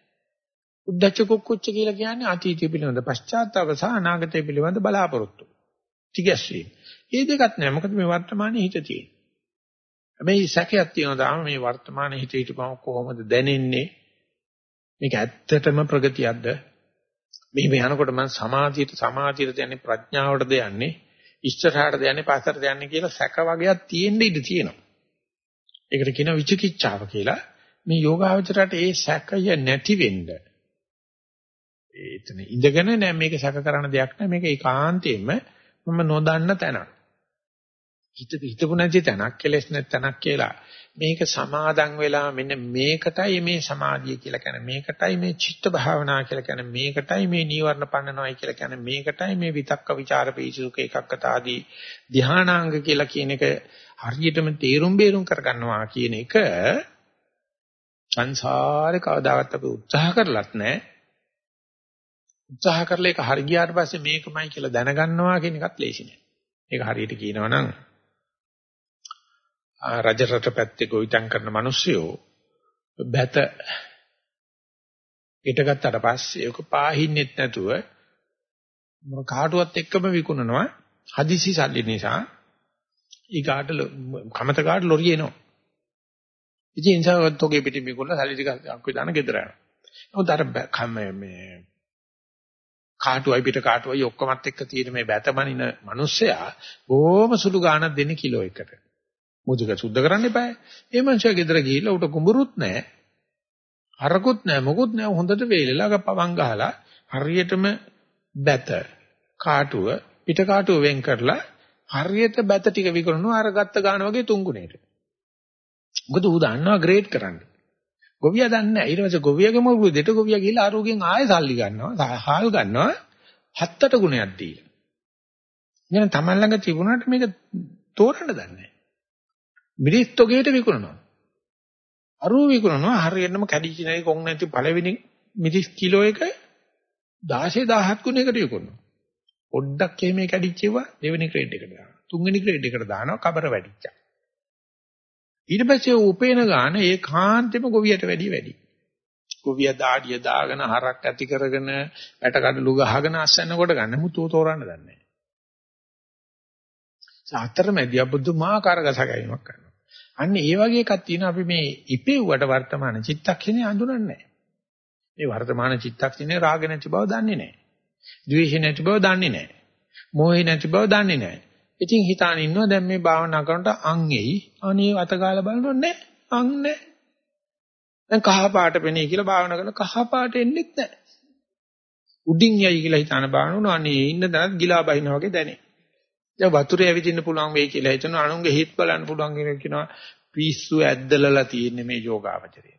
උද්දච්ච කුක්කුච්ච කියලා කියන්නේ අතීතය පිළිබඳ පශ්චාත්තාප සහ අනාගතය පිළිබඳ බලාපොරොත්තු. ටිකැස්වීම. මේ දෙකක් නෑ. මොකද මේ වර්තමානයේ හිත තියෙන. හැබැයි සැකයක් තියෙනවා තාම මේ වර්තමානයේ හිත හිටපම කොහොමද දැනෙන්නේ? මේක ඇත්තටම ප්‍රගතියක්ද? මෙහෙම යනකොට මම සමාධියට සමාධියට යන්නේ ප්‍රඥාවටද යන්නේ? ඉස්සරහටද යන්නේ පස්සටද යන්නේ කියලා සැක වගේක් තියෙන්න ඉඩ තියෙනවා. ඒකට කියනවා විචිකිච්ඡාව කියලා. මේ යෝගාවචරයට ඒ සැකය නැති වෙන්න එතන ඉඳගෙන නෑ මේක සැක කරන දෙයක් නෑ. මේක ඒකාන්තයෙන්ම මම නොදන්න තැනක්. හිත හිතපු නැති තැනක් කෙලස් නැති තැනක් කියලා. මේක සමාදන් වෙලා මෙන්න මේකටයි මේ සමාධිය කියලා කියන්නේ. මේකටයි මේ චිත්ත භාවනා කියලා කියන්නේ. මේකටයි මේ නීවරණ පන්නනවායි කියලා කියන්නේ. මේකටයි මේ විතක්ක ਵਿਚාර පීචුක එකක්කත ආදී ධානාංග කියලා කියන එක හරියටම තේරුම් බේරුම් කරගන්නවා කියන එක සංසාරේ කවදාවත් අපි උත්සාහ කරලත් නැහැ උත්සාහ කරලා ඒක හරි ගියාට පස්සේ මේකමයි කියලා දැනගන්නවා කියන එකත් ලේසි නෑ. ඒක හරියට කියනවා නම් රජ රට පැත්තේ ගොවිතැන් කරන මිනිස්සුયો බැත ඊටගත්තට පස්සේ ඒක පාහින්නෙත් නැතුව කාටුවත් එක්කම විකුණනවා හදිසි සල්ලි නිසා ඊගාට කමත කාට ලොරිය එනවා. ඉතින් ඒ නිසා තෝගේ පිටින් විකුණලා සල්ලි ටික අක්කේ දාන ගෙදර යනවා. නමුත් අර මේ කාටුවයි පිට කාටුවයි ඔක්කොමත් එක්ක තියෙන මේ බැතමනින මිනිස්සයා බොහොම සුළු ගාණක් දෙන්නේ කිලෝ එකට. මුදුක සුද්ධ කරන්න එපායි. ඒ මනුස්සයා ගෙදර ගිහිල්ලා උට කුඹුරුත් නැහැ. හරකුත් නැහැ මොකුත් නැහැ හොඳට වේලලා පවන් ගහලා හරියටම බැත කාටුව පිට කාටුව වෙන් කරලා හරියට බැත ටික විකරනවා අර ගත්ත ගාන වගේ තුන්ගුණේට. මොකද ඌ දන්නවා ග්‍රේඩ් කරන්න. ගොවියා දන්නේ නැහැ. ඊට පස්සේ ගොවියාගේ මොකද දෙට ගොවියා ගිහිල්ලා ආරෝග්‍යයෙන් ආයෙ සල්ලි ගන්නවා. හාල් ගන්නවා. හත්තට ගුණයක් දීලා. ඉතින් තමන් ළඟ තිබුණාට මේක තෝරන්න දන්නේ නැහැ. මිරිස් තොගේට විකුණනවා. අරූ විකුණනවා හරියටම කැඩිච්ච නැති කොන් නැති පළවෙනි මිරිස් කිලෝ එක 16 17 ගුණයකට විකුණනවා. පොඩ්ඩක් එහෙම කැඩිච්චේවා දෙවෙනි ග්‍රේඩ් එකට දානවා. තුන්වෙනි ග්‍රේඩ් එකට දානවා කබර වැඩිච්චා. ඊට පස්සේ උපේන ගාන ඒකාන්තෙම ගොවියට වැඩි වැඩි. ගොවිය දාඩිය දාගෙන හරක් ඇති කරගෙන වැට කඩලු ගහගෙන අස්සන්න කොට ගන්න මුතු තෝරන්න දන්නේ නැහැ. සාතරමැදිය බුදුමාකාර ගසගැයීමක් කරනවා. අන්න ඒ වගේ එකක් තියෙනවා අපි මේ ඉපෙව්වට වර්තමාන චිත්තක්ෂණේ අඳුරන්නේ නැහැ. මේ වර්තමාන චිත්තක්ෂණේ රාග නැති බව දන්නේ නැහැ. ද්වේෂ නැති බව දන්නේ නැහැ. මෝහය නැති බව දන්නේ නැහැ. ඉතින් හිතාන ඉන්නවා දැන් මේ භාවනා කරනකොට අං එයි. අනේ අත ගාලා බලනොත් නෑ. අං නෑ. දැන් කහ පාට පෙනේ කියලා භාවනා කරන කහ පාට එන්නෙත් නෑ. උඩින් යයි කියලා හිතාන බානවන අනේ ඉන්න දැනත් ගිලා බහිනා වගේ දැනේ. දැන් වතුරේ ඇවිදින්න පුළුවන් වෙයි කියලා හිතනවා අනුන්ගේ හිත බලන්න පුළුවන් කියනවා පිස්සු ඇද්දලලා තියෙන්නේ මේ යෝගාවචරය.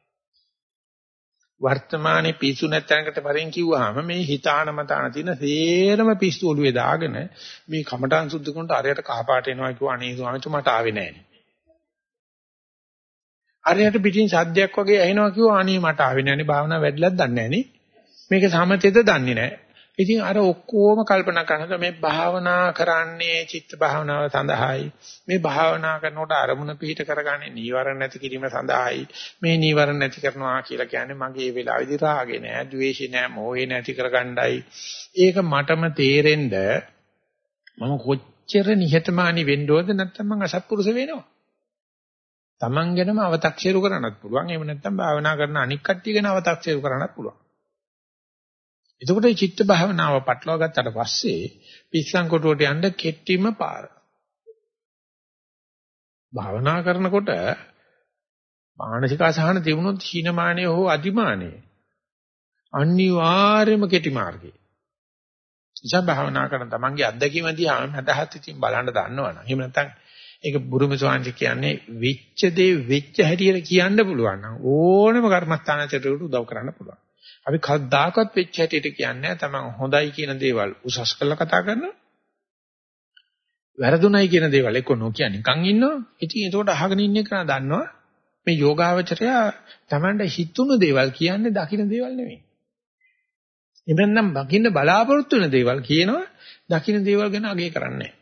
වර්තමානයේ පිස්සු නැත්නම්කට පරින් කිව්වහම මේ හිතාන මතාන තියෙන සේරම පිස්සු ඔළුවේ දාගෙන මේ කමඨාන් සුද්ධ කරනට අරයට කහපාට එනවා කිව්වා අනේ ස්වාමීන් මට ආවේ නැහැ. අරයට පිටින් සද්දයක් වගේ ඇහෙනවා කිව්වා අනේ මට ආවේ නැහැනේ භාවනාව වැඩිලක් දන්නේ නැහනේ. මේක සමතේද දන්නේ නැහැ. ඉතින් අර ඔක්කොම කල්පනා කරනකොට මේ භාවනා කරන්නේ චිත්ත භාවනාව සඳහායි. මේ භාවනා කරනකොට අරමුණ පිහිට කරගන්නේ නීවරණ නැති කිරීම සඳහායි. මේ නීවරණ නැති කරනවා කියලා කියන්නේ මගේ මේ වෙලාවේදී රාගේ නෑ, ద్వේෂේ නෑ, මෝහේ නැති කරගණ්ඩයි. ඒක මටම තේරෙන්න මම කොච්චර නිහතමානී වෙන්න ඕනද නැත්නම් මං අසත්පුරුෂ වෙනවා. Taman ගැනම අව탁සීරු කරන්නත් පුළුවන්. එහෙම නැත්නම් භාවනා කරන අනික් කට්ටිය ගැන අව탁සීරු කරන්නත් පුළුවන්. එතකොට මේ චිත්ත භාවනාව පටලවා ගත්තට පස්සේ පිස්සන් කොටුවට යන්න කෙටිම පාර. භාවනා කරනකොට මානසික අසහන තිබුණොත් හීනමානය හෝ අදිමානය අනිවාර්යයෙන්ම කෙටි මාර්ගේ. ඉතින් භාවනා කරන තමන්ගේ අත්දැකීම දිහා මදහත් ඉතින් බලන්න දන්නවනේ. එහෙම නැත්නම් ඒක බුරුම ස්වාමීන් කියන්නේ වෙච්ච දේ වෙච්ච හැටියට කියන්න පුළුවන් නම් ඕනම කර්මස්ථානචරයට උදව් කරන්න පුළුවන්. අපි කවදාකවත් වෙච්ච හැටියට කියන්නේ තමන් හොඳයි කියන දේවල් උසස් කරලා කතා කරනවා. වැරදුණයි කියන දේවල් එක්ක නොකිය නිකන් ඉන්නවා. ඉතින් ඒකට අහගෙන ඉන්න එක දන්නවා මේ යෝගාවචරය තමන්ට හිතුණු දේවල් කියන්නේ දකින්න දේවල් නෙමෙයි. එබැන්නම් දකින්න බලාපොරොත්තු වෙන දේවල් කියනවා දකින්න දේවල් ගැන අගය කරන්නේ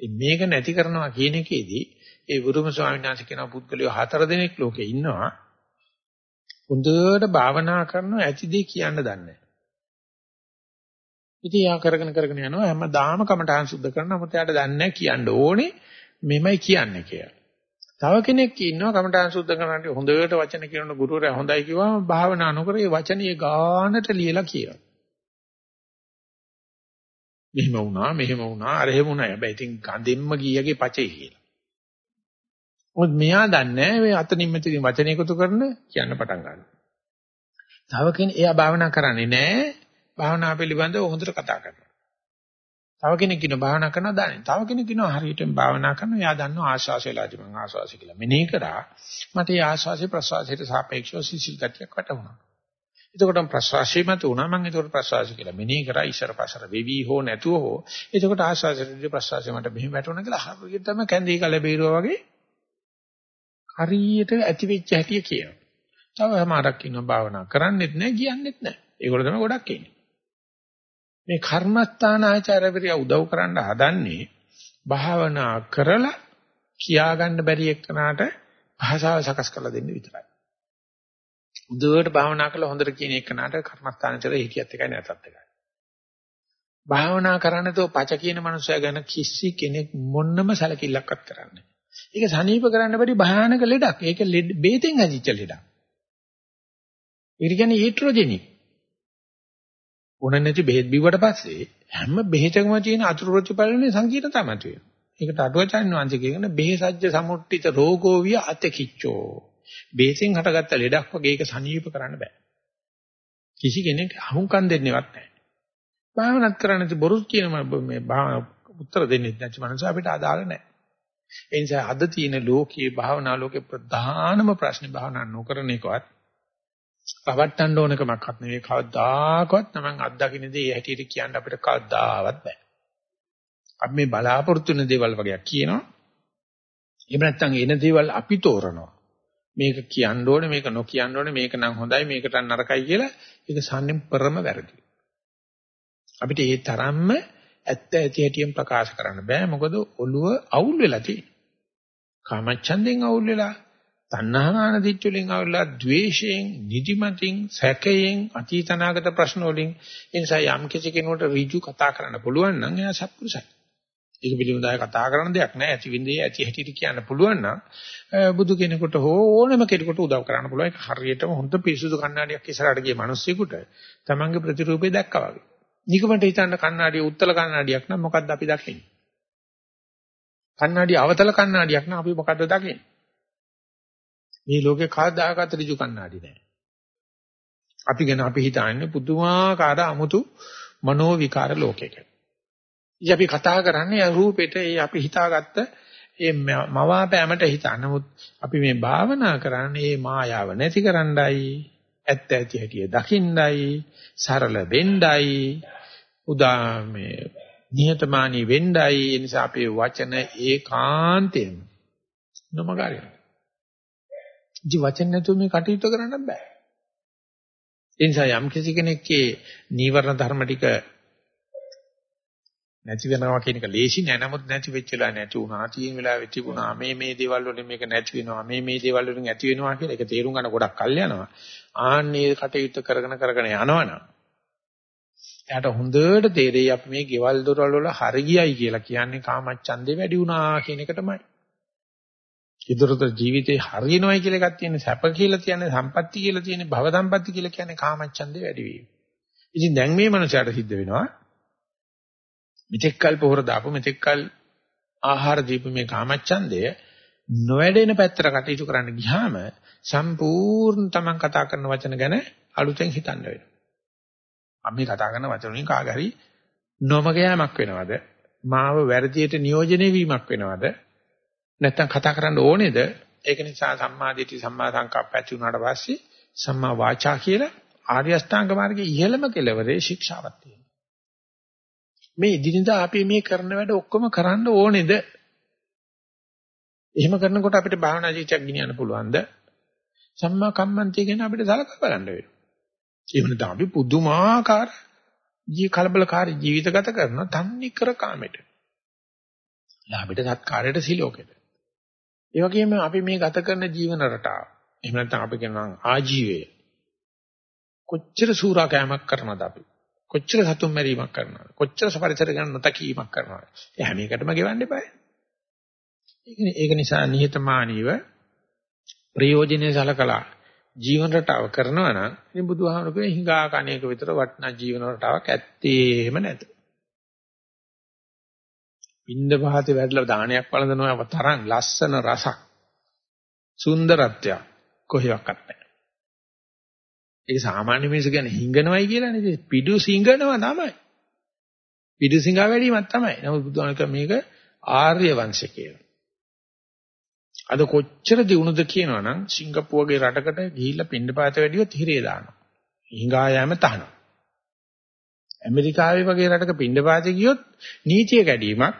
මේක නැති කරනවා කියන එකේදී ඒ බුදුම ස්වාමීන් වහන්සේ කියන පුද්ගලයෝ හතර දෙනෙක් ලෝකේ ඉන්නවා හොඳට භාවනා කරනවා ඇති දේ කියන්න දන්නේ ඉතින් යා කරගෙන කරගෙන යනවා හැමදාම කමඨාන් සුද්ධ කරනවා මොකද යාට දන්නේ කියන්න ඕනේ මෙමය කියන්නේ කියලා. තව කෙනෙක් ඉන්නවා කමඨාන් සුද්ධ කරනකොට හොඳට වචන කියනකොට ගුරුවරයා හොඳයි කිව්වම භාවනා නොකර ඒ වචනේ ගානට ලියලා කියනවා. මෙහෙම වුණා මෙහෙම වුණා අර එහෙම වුණා. හැබැයි ඉතින් ගඳෙන්ම ගියගේ පචේ කියලා. මොකද මෙයා දන්නේ මේ අතනින් මෙතනින් වචන එකතු කරන කියන්න පටන් ගන්නවා. තව කෙනෙක් එයා භාවනා කරන්නේ නැහැ. භාවනා පිළිබඳව හොඳට කතා කරනවා. තව කෙනෙක් ඉන්න භාවනා කරනවා දන්නේ. තව කෙනෙක් ඉන්නවා හරියටම භාවනා කරනවා. එයා දන්නවා ආශාසයලාදී මම ආශාසය කියලා. මෙනෙහි කරා මට ඒ ආශාසය ප්‍රසවාසයට සාපේක්ෂව සිසිල් ගතියක් වටුණා. එතකොට ප්‍රසවාසය මත උනා මම එතකොට ප්‍රසවාසය කියලා මෙනෙහි කරා ඉස්සර පස්සර වෙවි හෝ නැතුව හෝ. එතකොට ආශාසයේදී ප්‍රසවාසය මට මෙහෙම වැටුණා කියලා හරියටම කැඳේ කල බේරුවා වගේ හරියට ඇති වෙච්ච හැටි කියනවා. තව සමහරක් ඉන්නවා භාවනා කරන්නෙත් නැහැ කියන්නෙත් නැහැ. ඒගොල්ලෝ තමයි ගොඩක් ඉන්නේ. මේ කර්මස්ථාන ආචාර්යවරිය උදව් කරන්න හදන්නේ භාවනා කරලා කියාගන්න බැරි එක්කනට භාෂාව සකස් කරලා දෙන්න විතරයි. හොඳට භාවනා කරලා හොඳට කියන එක්කනට කර්මස්ථානචර හිතියත් එකයි නැතත් එකයි. භාවනා කරන්නතෝ පච කියන මනුස්සයා ගැන කිසි කෙනෙක් මොන්නම සැලකිල්ලක්වත් කරන්නේ ඒක සනීප කරන්න බැරි භයානක ලෙඩක්. ඒක බේතෙන් හැදිච්ච ලෙඩක්. ඒ කියන්නේ ඊට්‍රොජෙනික්. ඕන නැති බෙහෙත් බිව්වට පස්සේ හැම බෙහෙතකම තියෙන අතුරු ප්‍රතිඵලනේ සංකීර්ණතාව මත වෙනවා. ඒකට අටුවචාන් වංශ කියන බෙහෙසජ්ජ සමුට්ඨිත රෝගෝ විය අතකිච්චෝ. බෙහෙතෙන් හටගත්ත ලෙඩක් වගේ ඒක සනීප කරන්න බෑ. කිසි කෙනෙක් අහුම්කම් දෙන්නේවත් නැහැ. භාවනාත් කරන්නේ බොරු කියන මේ උත්තර දෙන්නේ නැති මනස අපිට අදාළ නැහැ. ඒ නිසා අද තියෙන ලෝකයේ භාවනා ලෝකේ ප්‍රධානම ප්‍රශ්නේ භාවනා නොකරන එකවත් පවට්ටන්න ඕනකමක්වත් නෙවෙයි කවදාකවත් Taman අත්දකින්න දේ හැටියට කියන්න අපිට කවදාවත් බෑ. අපි මේ බලාපොරොත්තු වෙන දේවල් වගේ කියනවා. එහෙම නැත්නම් එන දේවල් අපි තෝරනවා. මේක කියන්න ඕනේ මේක නොකියන්න ඕනේ මේක නම් හොඳයි මේකට නරකයි කියලා ඒක සම්නෙම් පරම වැරදි. අපිට ඒ තරම්ම ඇත්ත ඇති හැටියෙන් ප්‍රකාශ කරන්න බෑ මොකද ඔළුව අවුල් වෙලා තියෙන්නේ. කාමච්ඡන්දෙන් අවුල් වෙලා, තණ්හාමාන දිච්චුලින් අවුල් වෙලා, ද්වේෂයෙන්, නිදිමතින්, සැකයෙන්, අතීතනාගත ප්‍රශ්න වලින් ඒ නිසා යම් කිසි කෙනෙකුට ඍජු කතා කරන්න පුළුවන් නම් එයා සත්පුරුෂයි. ඒක පිළිබඳව කතා කරන දෙයක් නෑ. ඇති විඳේ ඇති හැටියට කියන්න පුළුවන් නම් බුදු කෙනෙකුට හෝ ඕනම කෙනෙකුට උදව් කරන්න පුළුවන්. ඒක හරියටම හොඳ පිරිසුදු කණ්ණාඩියක් ඉස්සරහට ගිය මිනිස්සෙකුට තමන්ගේ ප්‍රතිරූපය දැක්කා වගේ. නිකමට හිතන්න කණ්ණාඩිය උත්තර කණ්ණාඩියක් නම් මොකද්ද අපි දකින්නේ? කණ්ණාඩිය අවතල කණ්ණාඩියක් නම් අපි මොකද්ද දකින්නේ? මේ ලෝකේ කවදාකවත් ඍජු කණ්ණාඩි නැහැ. අපි ගැන අපි හිතන්නේ පුදුමාකාර අමුතු මනෝ විකාර ලෝකයක. ඉතින් අපි කතා කරන්නේ රූපෙට ඒ අපි හිතාගත්ත ඒ මවාපෑමට හිතා. නමුත් අපි මේ භාවනා කරන්නේ මේ මායාව නැති කරන්නයි ඇත්ත ඇති හැටි දකින්නයි සරල වෙන්නයි උදා මේ නිහතමානී වෙන්නයි ඒ නිසා අපේ වචන ඒකාන්තයෙන් නොමගාරිය. ජී වචන නැතුව මේ කටයුතු කරන්න බෑ. ඒ නිසා යම් කිසි කෙනෙක්ගේ නීවරණ ධර්ම ටික නැති වෙනවා කියන එක ලේසි නෑ නමුත් නැති වෙච්ච වෙලා නැති වුණා තියෙන වෙලාවෙ තිබුණා මේ මේ දේවල් වලින් මේක නැති වෙනවා මේ මේ දේවල් වලින් ඇති වෙනවා කියලා ඒක තේරුම් ගන්න ගොඩක් කල් යනවා ආන්නේ කටයුත්ත කරගෙන කරගෙන යනවනම් එයාට හොඳට තේරෙයි අපි මේ ගෙවල් දොරවල් වල හරියයි කියලා කියන්නේ කාමච්ඡන්දේ වැඩි වුණා කියන එක තමයි. ඊතරතර ජීවිතේ හරියනවයි කියලා එකක් තියෙන සැප කියලා කියන්නේ සම්පත්‍ති කියලා තියෙන භව සම්පත්‍ති කියලා කියන්නේ කාමච්ඡන්දේ වැඩි වීම. ඉතින් දැන් මේ මනසට සිද්ධ වෙනවා මෙතෙක්කල් පොහොර දාපු මෙතෙක්කල් ආහාර දීපු මේ කාමච්ඡන්දය නොවැඩෙන පැත්තට කටයුතු කරන්න ගියාම සම්පූර්ණ තමන් කතා කරන වචන ගැන අලුතෙන් හිතන්න වෙනවා. අපි කතා කරන වචන වලින් කාගරි නොමග යෑමක් වෙනවද? මාව වැරදියට නියෝජනය වීමක් වෙනවද? නැත්තම් කතා කරන්න ඕනේද? ඒක නිසා සම්මාදිට්ඨි සම්මා සංකප්ප ඇති වුණාට පස්සේ සම්මා වාචා කියලා ආර්ය අෂ්ටාංග මාර්ගයේ ඉහළම කෙලවරේ ශික්ෂාවක් තියෙනවා. මේ ඉදිරියදා අපි මේ කරන වැඩ ඔක්කොම කරන්න ඕනේද? එහෙම කරනකොට අපිට භාවනා ජීවිතයක් ගෙනියන්න පුළුවන්ද? සම්මා කම්මන්තය ගැන අපිට සලකා බලන්න වෙනවා. එහෙම නැත්නම් අපි පුදුමාකාර ජී කලබලකාරී ජීවිත ගත කරන තන්නේ කර කාමෙට. ලාභයට සත්කාරයට සිලෝකෙට. ඒ වගේම අපි මේ ගත කරන ජීවන රටාව. එහෙම නැත්නම් අපි කියනවා ආජීවය. කොච්චර සූරා කෑමක් කරනවද අපි? කොච්චර සතුම් මැරීමක් කරනවද? කොච්චර පරිසර ගැන නොතකීමක් කරනවද? ඒ හැම එකටම ගෙවන්න එපායි. ඒක නිසා නිහතමානීව ප්‍රයෝජනෙ සලකලා ජීවන රටාව කරනවා නම් ඉතින් බුදුහාමුදුරුවෝ හිඟා කණේක විතර වටිනා ජීවන රටාවක් ඇත්තේම නැත. පින්ඳ පහතේ වැඩලා දානයක් වළඳනවා තරම් ලස්සන රසක් සුන්දරත්වයක් කොහෙවත් නැහැ. ඒක සාමාන්‍ය මිනිස්සු කියන්නේ හිඟනවයි කියලානේ. පිඩු සිඟනවා තමයි. පිඩු සිඟා වැඩිමක් තමයි. නමුත් බුදුහාමුදුරුවෝ මේක ආර්ය වංශය කියලා. අද කොච්චර දිනුනද කියනවනම් සිංගප්පූ වගේ රටකට ගිහිල්ලා පින්නපාත වැඩිවොත් හිරේ දානවා. හිඟා යෑම තහනවා. ඇමරිකාවේ වගේ රටක පින්නපාත ගියොත් නීතිය කැඩීමක්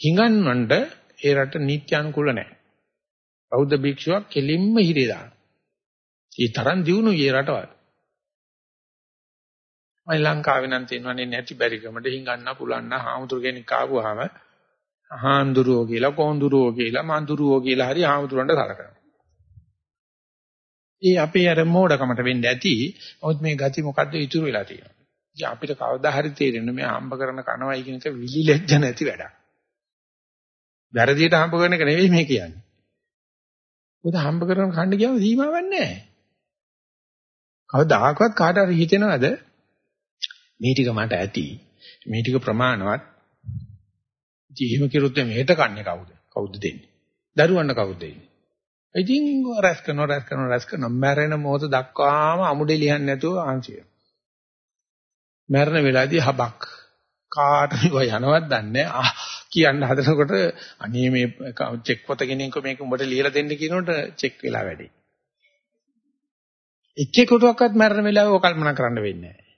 හිඟන්නවන්ට ඒ රට නීත්‍යානුකූල නැහැ. බෞද්ධ භික්ෂුවක් කෙලින්ම හිරේ දානවා. ඒ තරම් දිනුනු ඊ රටවල්. මයි ලංකාවේ නම් තියෙනවනේ නැති බැරිකමට හිඟන්න පුලන්න හාමුදුර කෙනෙක් ආවුවාම හාන්දුරුවෝ කියලා කොඳුරුවෝ කියලා මඳුරුවෝ කියලා හරි හාමුදුරන්ට සලකනවා. ඒ අපේ අර මෝඩකමට වෙන්න ඇති. මොකද මේ ගති මොකද්ද ඉතුරු වෙලා තියෙනවා. ඉතින් අපිට කවදා හරි තේරෙන්නේ මේ හම්බ කරන කනවයි කියන එක විලිලැජ්ජ නැති වැඩක්. වැරදියට හම්බ කරන එක නෙවෙයි මේ කියන්නේ. මොකද හම්බ කරන කන්න ගියාම සීමාවක් නැහැ. කවදාකවත් කාට හරි හිතෙනවද මේ ටික මට ඇති. මේ ටික ප්‍රමාණවත් ඉතින් එහෙම කිරුත් මෙහෙට කන්නේ කවුද? කවුද දෙන්නේ? දරුවන්ට කවුද දෙන්නේ? ඉතින් රැස් කරනවා රැස් කරනවා රැස් කරනවා මැරෙන මොහොත දක්වාම අමුඩේ ලියන්නේ නැතුව ආංශය. මැරෙන වෙලාවේදී හබක් කාට මේව යනවත් දන්නේ ආ කියන්න හදනකොට අනේ මේ චෙක් පොත ගෙනින්කො මේක උඹට ලියලා දෙන්න කියනකොට චෙක් වෙලා වැඩි. එක්කෙකුටවත් මැරෙන වෙලාවේ ඔය කල්පනා කරන්න වෙන්නේ නැහැ.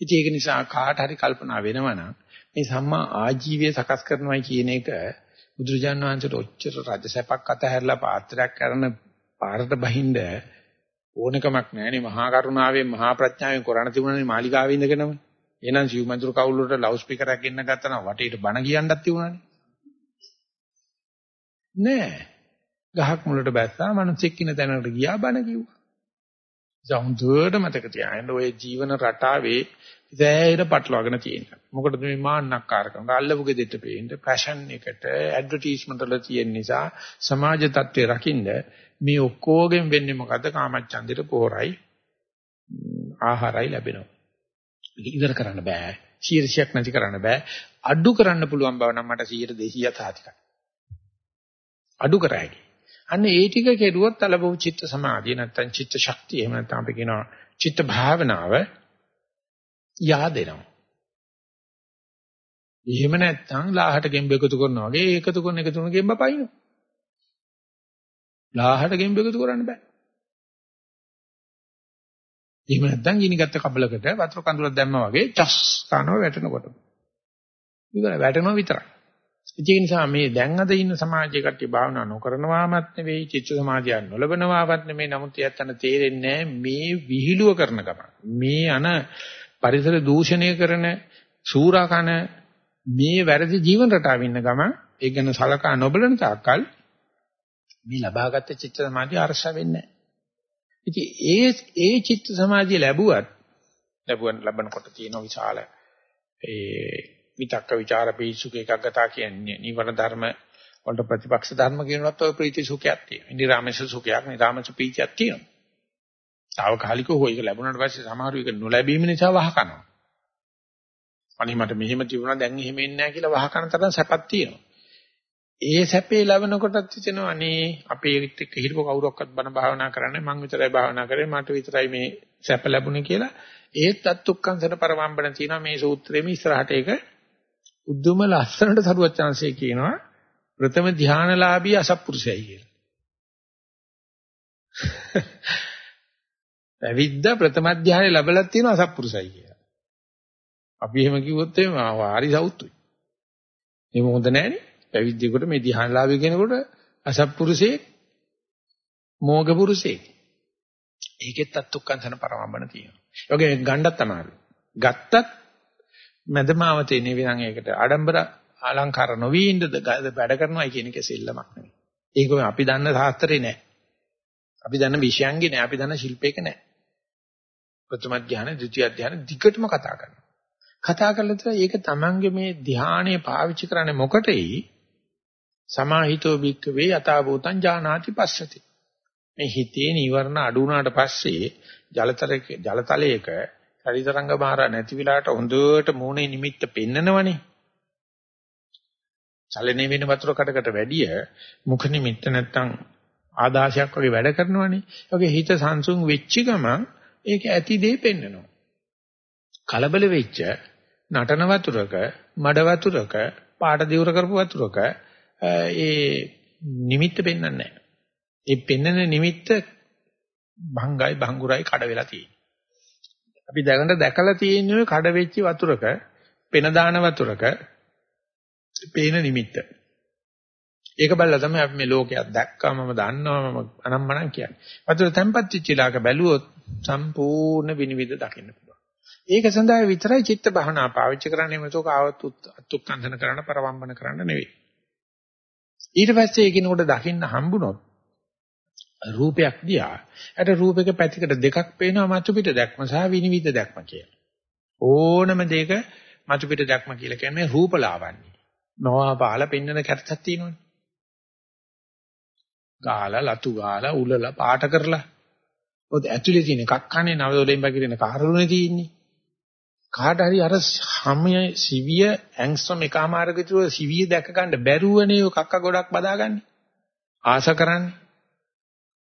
ඉතින් ඒක නිසා කාට හරි කල්පනා වෙනවනම් මේ සම්මා ආජීවය සකස් කරනවා කියන එක බුදුරජාණන් වහන්සේට ඔච්චර රජසැපක් අතහැරලා පාත්‍රයක් කරන පාරට බහින්ද ඕනකමක් නැහැනේ මහා කරුණාවෙන් මහා ප්‍රඥාවෙන් කරණ තිබුණානේ මාලිගාවේ ඉඳගෙනම. එහෙනම් සිව්මන්තුරු කවුල් වලට ලවුඩ් ස්පීකරයක් ගෙන්න ගත්තා නම් වටේට බණ කියන්නත් තිබුණානේ. නෑ. ගහක් මුලට බැස්සා මිනිස්සෙක් ඉන්න තැනකට ගියා බණ කිව්වා. ජහුඳුවට මතක තියාගන්න ඔය ජීවන රටාවේ ඉතෑර පටලවාගෙන තියෙනවා. මොකටද මේ මාන්නක්කාරකම? අල්ලපු ගෙදෙට පේන්න ෆැෂන් එකට ඇඩ්වර්ටයිස්මන්ට් වල තියෙන නිසා සමාජ තත්ත්වය රකින්න මේ ඔක්කොගෙන් වෙන්නේ මොකද්ද? කාමච්ඡන්දෙට පෝරයි ආහාරයි ලැබෙනවා. ඉවර කරන්න බෑ. ශීර්ෂයක් නැති කරන්න බෑ. අඩු කරන්න පුළුවන් බව නම් මට 100 200 තාතිකයි. අඩු කරයි. අන්න ඒ ටික කෙරුවොත් අලබෝ චිත්ත සමාධිය නැත්තම් චිත්ත ශක්තිය එහෙම නැත්නම් අපි කියනවා චිත්ත භාවනාව yaadෙනවා. එහෙම නැත්නම් ලාහට ගෙම්බ එකතු කරනවා වගේ එකතු කරන එකතු කරන ගෙම්බ පයින්නවා. ලාහට ගෙම්බ එකතු කරන්න බෑ. එහෙම නැත්නම් ගිනිගත්ත කබලකට වතුර කඳුලක් දැම්මා වගේ චස් කනවා වැටෙනකොට. ඉවරයි වැටෙනවා විතරයි. ඒ නිසා මේ දැන් අද ඉන්න සමාජයේ කට්ටිය භාවනා නොකරනවාමත් නෙවෙයි චිත්ත සමාධිය නොලබනවාමත් නෙවෙයි නමුත් යත්තන තේරෙන්නේ මේ විහිළුව කරන ගමන් මේ අන පරිසර දූෂණය කරන සූරාකන මේ වැරදි ජීවන රටාව ඉන්න ගමන් ඒ ගැන සලකා නොබලන තාක්කල් මේ ලබාගත් චිත්ත සමාධිය අරස වෙන්නේ නැහැ. ඉතින් ඒ ඒ චිත්ත සමාධිය ලැබුවත් ලැබුවන් ලබනකොට තියෙන විශාල ඒ විතක්ක ਵਿਚාර පිසුක එකග්ගතා කියන්නේ නිවන ධර්ම වලට ප්‍රතිපක්ෂ ධර්ම කියනවත් ඔය ප්‍රීති සුඛයක් තියෙනවා. ඉන්දිරාමේශ සුඛයක්, නිරාමේශ පීතියක් තියෙනවා. తాවකාලිකව හොයක ලැබුණාට පස්සේ සමහරු එක නොලැබීම නිසා වහකනවා. අනේ මට මෙහෙම තිබුණා දැන් එහෙම වෙන්නේ නැහැ කියලා වහකන තරම් සැපක් තියෙනවා. ඒ සැපේ ලැබනකොටත් හිතෙනවා අනේ අපේ එක්ක හිටපු කවුරක්වත් බන භාවනා කරන්නේ මං විතරයි භාවනා කරේ මට විතරයි මේ සැප ලැබුණේ කියලා ඒත් අත්ුක්කංශන පරමම්බන තියෙනවා මේ සූත්‍රයේ ඉස්සරහට ඒක උද්දුම ලස්සනට සරුවත් chance කියනවා ප්‍රථම ධානලාභී අසත්පුරුෂයයි කියලා. පැවිද්ද ප්‍රථම ධානය ලැබලත් තියෙනවා අසත්පුරුෂයයි කියලා. අපි එහෙම කිව්වොත් එහෙම ආරි සවුත්තුයි. ඒක හොඳ නැහැනේ. පැවිද්දෙකුට මේ ධානලාභී කෙනෙකුට අසත්පුරුෂේ මෝග පුරුෂේ. ඒකෙත් අත්ුක්කංශන පරමම්බන තියෙනවා. ඒ වගේ ගණ්ඩත් අමාරුයි. ගත්තත් මැදමාව තියෙන විදිහන් ඒකට ආඩම්බර අලංකාර නොවි ඉඳ වැඩ කරනවා කියන එක සෙල්ලමක් නෙවෙයි. ඒක අපි දන්න ශාස්ත්‍රේ නෑ. අපි දන්න විෂයන්ගේ නෑ. අපි දන්න ශිල්පයක නෑ. ප්‍රථම ධානය, ද්විතිය ධානය දිගටම කතා කරනවා. කතා කරලා තර ඒක තමන්ගේ මේ ධානය පාවිච්චි කරන්නේ මොකටෙයි? සමාහිතෝ භික්කවේ යථාභූතං ඥානාති පස්සති. මේ හිතේ නීවරණ අඩු වුණාට පස්සේ ජලතරක ජලතලයක ශරීරංග බාර නැති විලාට හොඳට මූණේ නිමිත්ත පෙන්නනවනේ. චලනය වෙන වතුර කඩකට වැඩිය මුඛ නිමිත්ත නැත්තම් ආදාසයක් වගේ වැඩ කරනවනේ. ඒ වගේ හිත සංසුන් වෙච්ච ගමන් ඒක ඇති දේ පෙන්නනවා. කලබල වෙච්ච නටන වතුරක, මඩ වතුරක, පාට දිවුර කරපු වතුරක ඒ නිමිත්ත පෙන්වන්නේ නැහැ. ඒ පෙන්නන නිමිත්ත භංගයි භංගුරයි කඩ වෙලා තියෙන්නේ. අපි දැනට දැකලා තියෙන්නේ කඩ වෙච්ච වතුරක, පෙන දාන වතුරක පේන නිමිත්ත. ඒක බලලා තමයි අපි මේ ලෝකයක් දැක්කම මම දන්නවා මම අනම්මනම් කියන්නේ. වතුර තැම්පත් වෙච්ච ඉලාක බැලුවොත් සම්පූර්ණ විනිවිද දකින්න පුළුවන්. ඒක සඳහා විතරයි චිත්ත භවනා පාවිච්චි කරන්නේ මතෝක ආවත් අත්ුක්කන්දන කරන්න පරවම්බන කරන්න නෙවෙයි. ඊට පස්සේ ඒකිනකොට දකින්න හම්බුනොත් රූපයක් දිහා අර රූපයක පැතිකඩ දෙකක් පේනවා මතු පිට දැක්ම සහ විනිවිද දැක්ම කියලා. ඕනම දෙයක මතු පිට දැක්ම කියලා කියන්නේ රූපලාවන්‍ය. නොවා පාලා පෙන්වන කැරතක් තියෙනවනේ. ගාලා ලතු ගාලා උලලා පාට කරලා. ඔත ඇතුලේ තියෙන එකක් කන්නේ නවදොලෙන් බගිරෙන කාරණුනේ තියෙන්නේ. කාට හරි අර හැමිය සිවිය ඇන්ග්ස්ට්‍රොම් එකමාරක විතර සිවිය දැක ගන්න බැරුවනේ ඔය කක්ක ගොඩක් බදාගන්නේ. ආස කරන්නේ.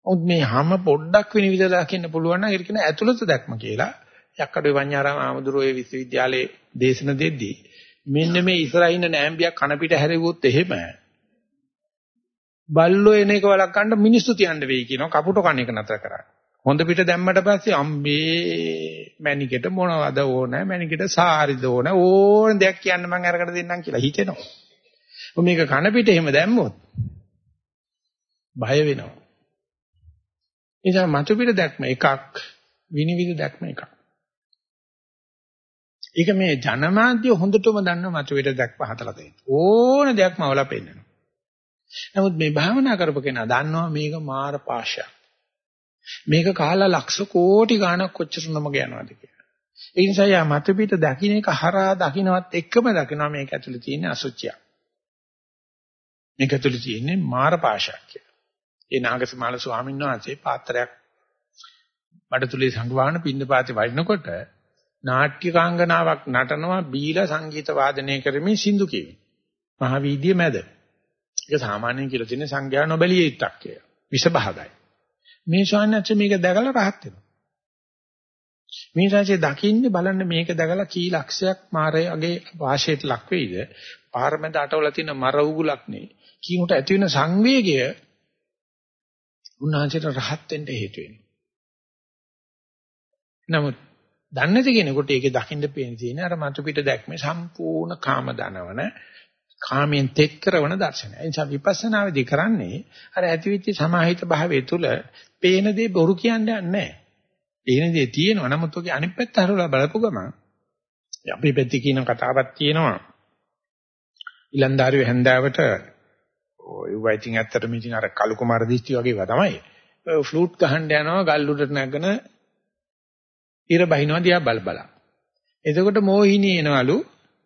ඔත් මේ හැම පොඩ්ඩක් විනිවිද දකින්න පුළුවන් නම් ඒක කියන ඇතුළත දැක්ම කියලා. යක්කඩේ වඤ්ඤාරාම ආමඳුරෝ ඒ විශ්වවිද්‍යාලයේ දේශන දෙද්දී මෙන්න මේ ඉස්සරහින් නෑම්බියක් කන පිට හැරෙවුවොත් එහෙම බල්ලෝ එන එක වළක්වන්න මිනිස්සු තියන්න වෙයි කියනවා කපුට කණ එක නතර කරා. හොඳ පිට දැම්මට පස්සේ අම්බේ මැනිකට මොනවද ඕන මැනිකට සාරිද ඕන ඕන දෙයක් කියන්න මම අරකට දෙන්නම් කියලා හිතෙනවා. මේක කන පිට එහෙම දැම්මොත් බය වෙනවා. නිසා මතු පිට දැක්ම එකක් විනිවිද දැක්ම එකක්. ඒක මේ ජනමාධ්‍ය හොඳටම දන්න මතුවේට දැක්ව හතලා දෙන්න. ඕන දෙයක්ම අවලා පෙන්නනවා. නමුත් මේ භාවනා කරපු කෙනා දන්නවා මේක මාර පාශයක්. මේක කාලා ලක්ෂ කෝටි ගණක් කොච්චර නමග යනවද කියලා. ඒ නිසා යා මතුපිට දකින්න එක හරහා දකින්නවත් එක්කම දකිනවා මේක ඇතුලේ තියෙන අසුචිය. මේක ඇතුලේ තියෙන්නේ මාර පාශයක් කියලා. ඒ නාගසමාල ස්වාමීන් වහන්සේ පාත්‍රයක් බඩතුලේ සංගවාහන පින්නපාතේ වඩනකොට නාට්‍යකාංගනාවක් නටනවා බීලා සංගීත වාදනය කරමින් සින්දු කියමින්. මහවීදියේ මැද. ඒක සාමාන්‍යයෙන් කියලා තියෙන සංඥා නොබැලිය යුක්තක් කියලා. විෂ භාගයි. මේ ශාන්‍යච්ච මේක දැකලා රහත් වෙනවා. මේ ශාන්‍යච්ච දකින්නේ බලන්න මේක දැකලා කී ලක්ෂයක් මාරයගේ වාශයට ලක් වෙයිද? පාරමෙද අටවල තියෙන මර උගුලක් නේ. කීමුට ඇති වෙන සංවේගය උන්වහන්සේට රහත් වෙන්න හේතු වෙනවා. නමුත් දන්නේ නැති කෙනෙකුට ඒකේ දකින්න පේන තියෙන අර මතු පිට දැක්මේ සම්පූර්ණ කාම දනවන කාමයෙන් තෙත් කරන දර්ශනය. ඒ නිසා විපස්සනාවේදී කරන්නේ අර ඇතිවිච්ච සමාහිත භාවයේ තුල පේන දේ බොරු කියන්නේ නැහැ. පේන දේ තියෙනවා. නමුත් ඔගේ අනිත් පැත්ත හරවලා බලපු ගමන් අපි පැත්තේ කියන කතාවක් තියෙනවා. ඉලන්දාරිය හැන්දාවට ඔය වයිටින් ඇත්තටම ඉතින් අර කලු කුමාර දිස්ත්‍රි වගේ ඒවා තමයි. ඔය ෆ්ලූට් ගහන්න යනවා ගල් උඩට නැගගෙන ඉර බහිනවා දිහා බල බල. එතකොට මෝහිනී එනවලු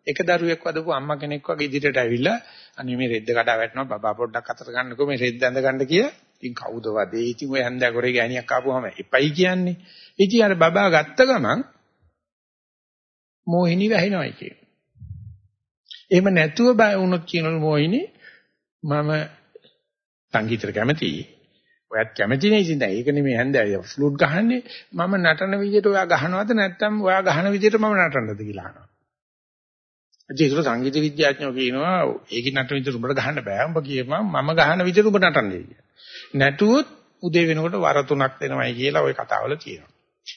එක දරුවෙක් වදපු අම්මා කෙනෙක් වගේ ඉදිරියට ඇවිල්ලා අනේ මේ රෙද්ද කඩා වැටෙනවා බබා පොඩ්ඩක් අතට ගන්නකෝ මේ රෙද්ද ඇඳ ගන්න කියලා. ඉතින් කවුද වදේ? ඉතින් ඔය හැන්දෑ කරේ ගෑණියක් ආපුවම එපයි කියන්නේ. ඉතින් අර බබා ගත්ත ගමන් මෝහිනී වැහෙනවයි කියන. එහෙම නැතුව බය වුණොත් කියනවලු මෝහිනී මම සංගීතයට කැමතියි. ඔයත් කැමති නේ ඉතින් දැන් ඒක නෙමෙයි හන්දෑය ෆ්ලූට් ගහන්නේ මම නටන විදිහට ඔයා ගහනවද නැත්නම් ඔයා ගහන විදිහට මම නටන්නද කියලා අහනවා. ඒක සංගීත විද්‍යාඥයෝ කියනවා ඒක නටන විදිහට උඹට ගහන්න බෑ උඹ කියපන් මම ගහන විදිහට උඹ නටන්නේ කියලා. නැටුවොත් උදේ වෙනකොට වර තුනක් දෙනවයි කියලා ওই කතාවල තියෙනවා.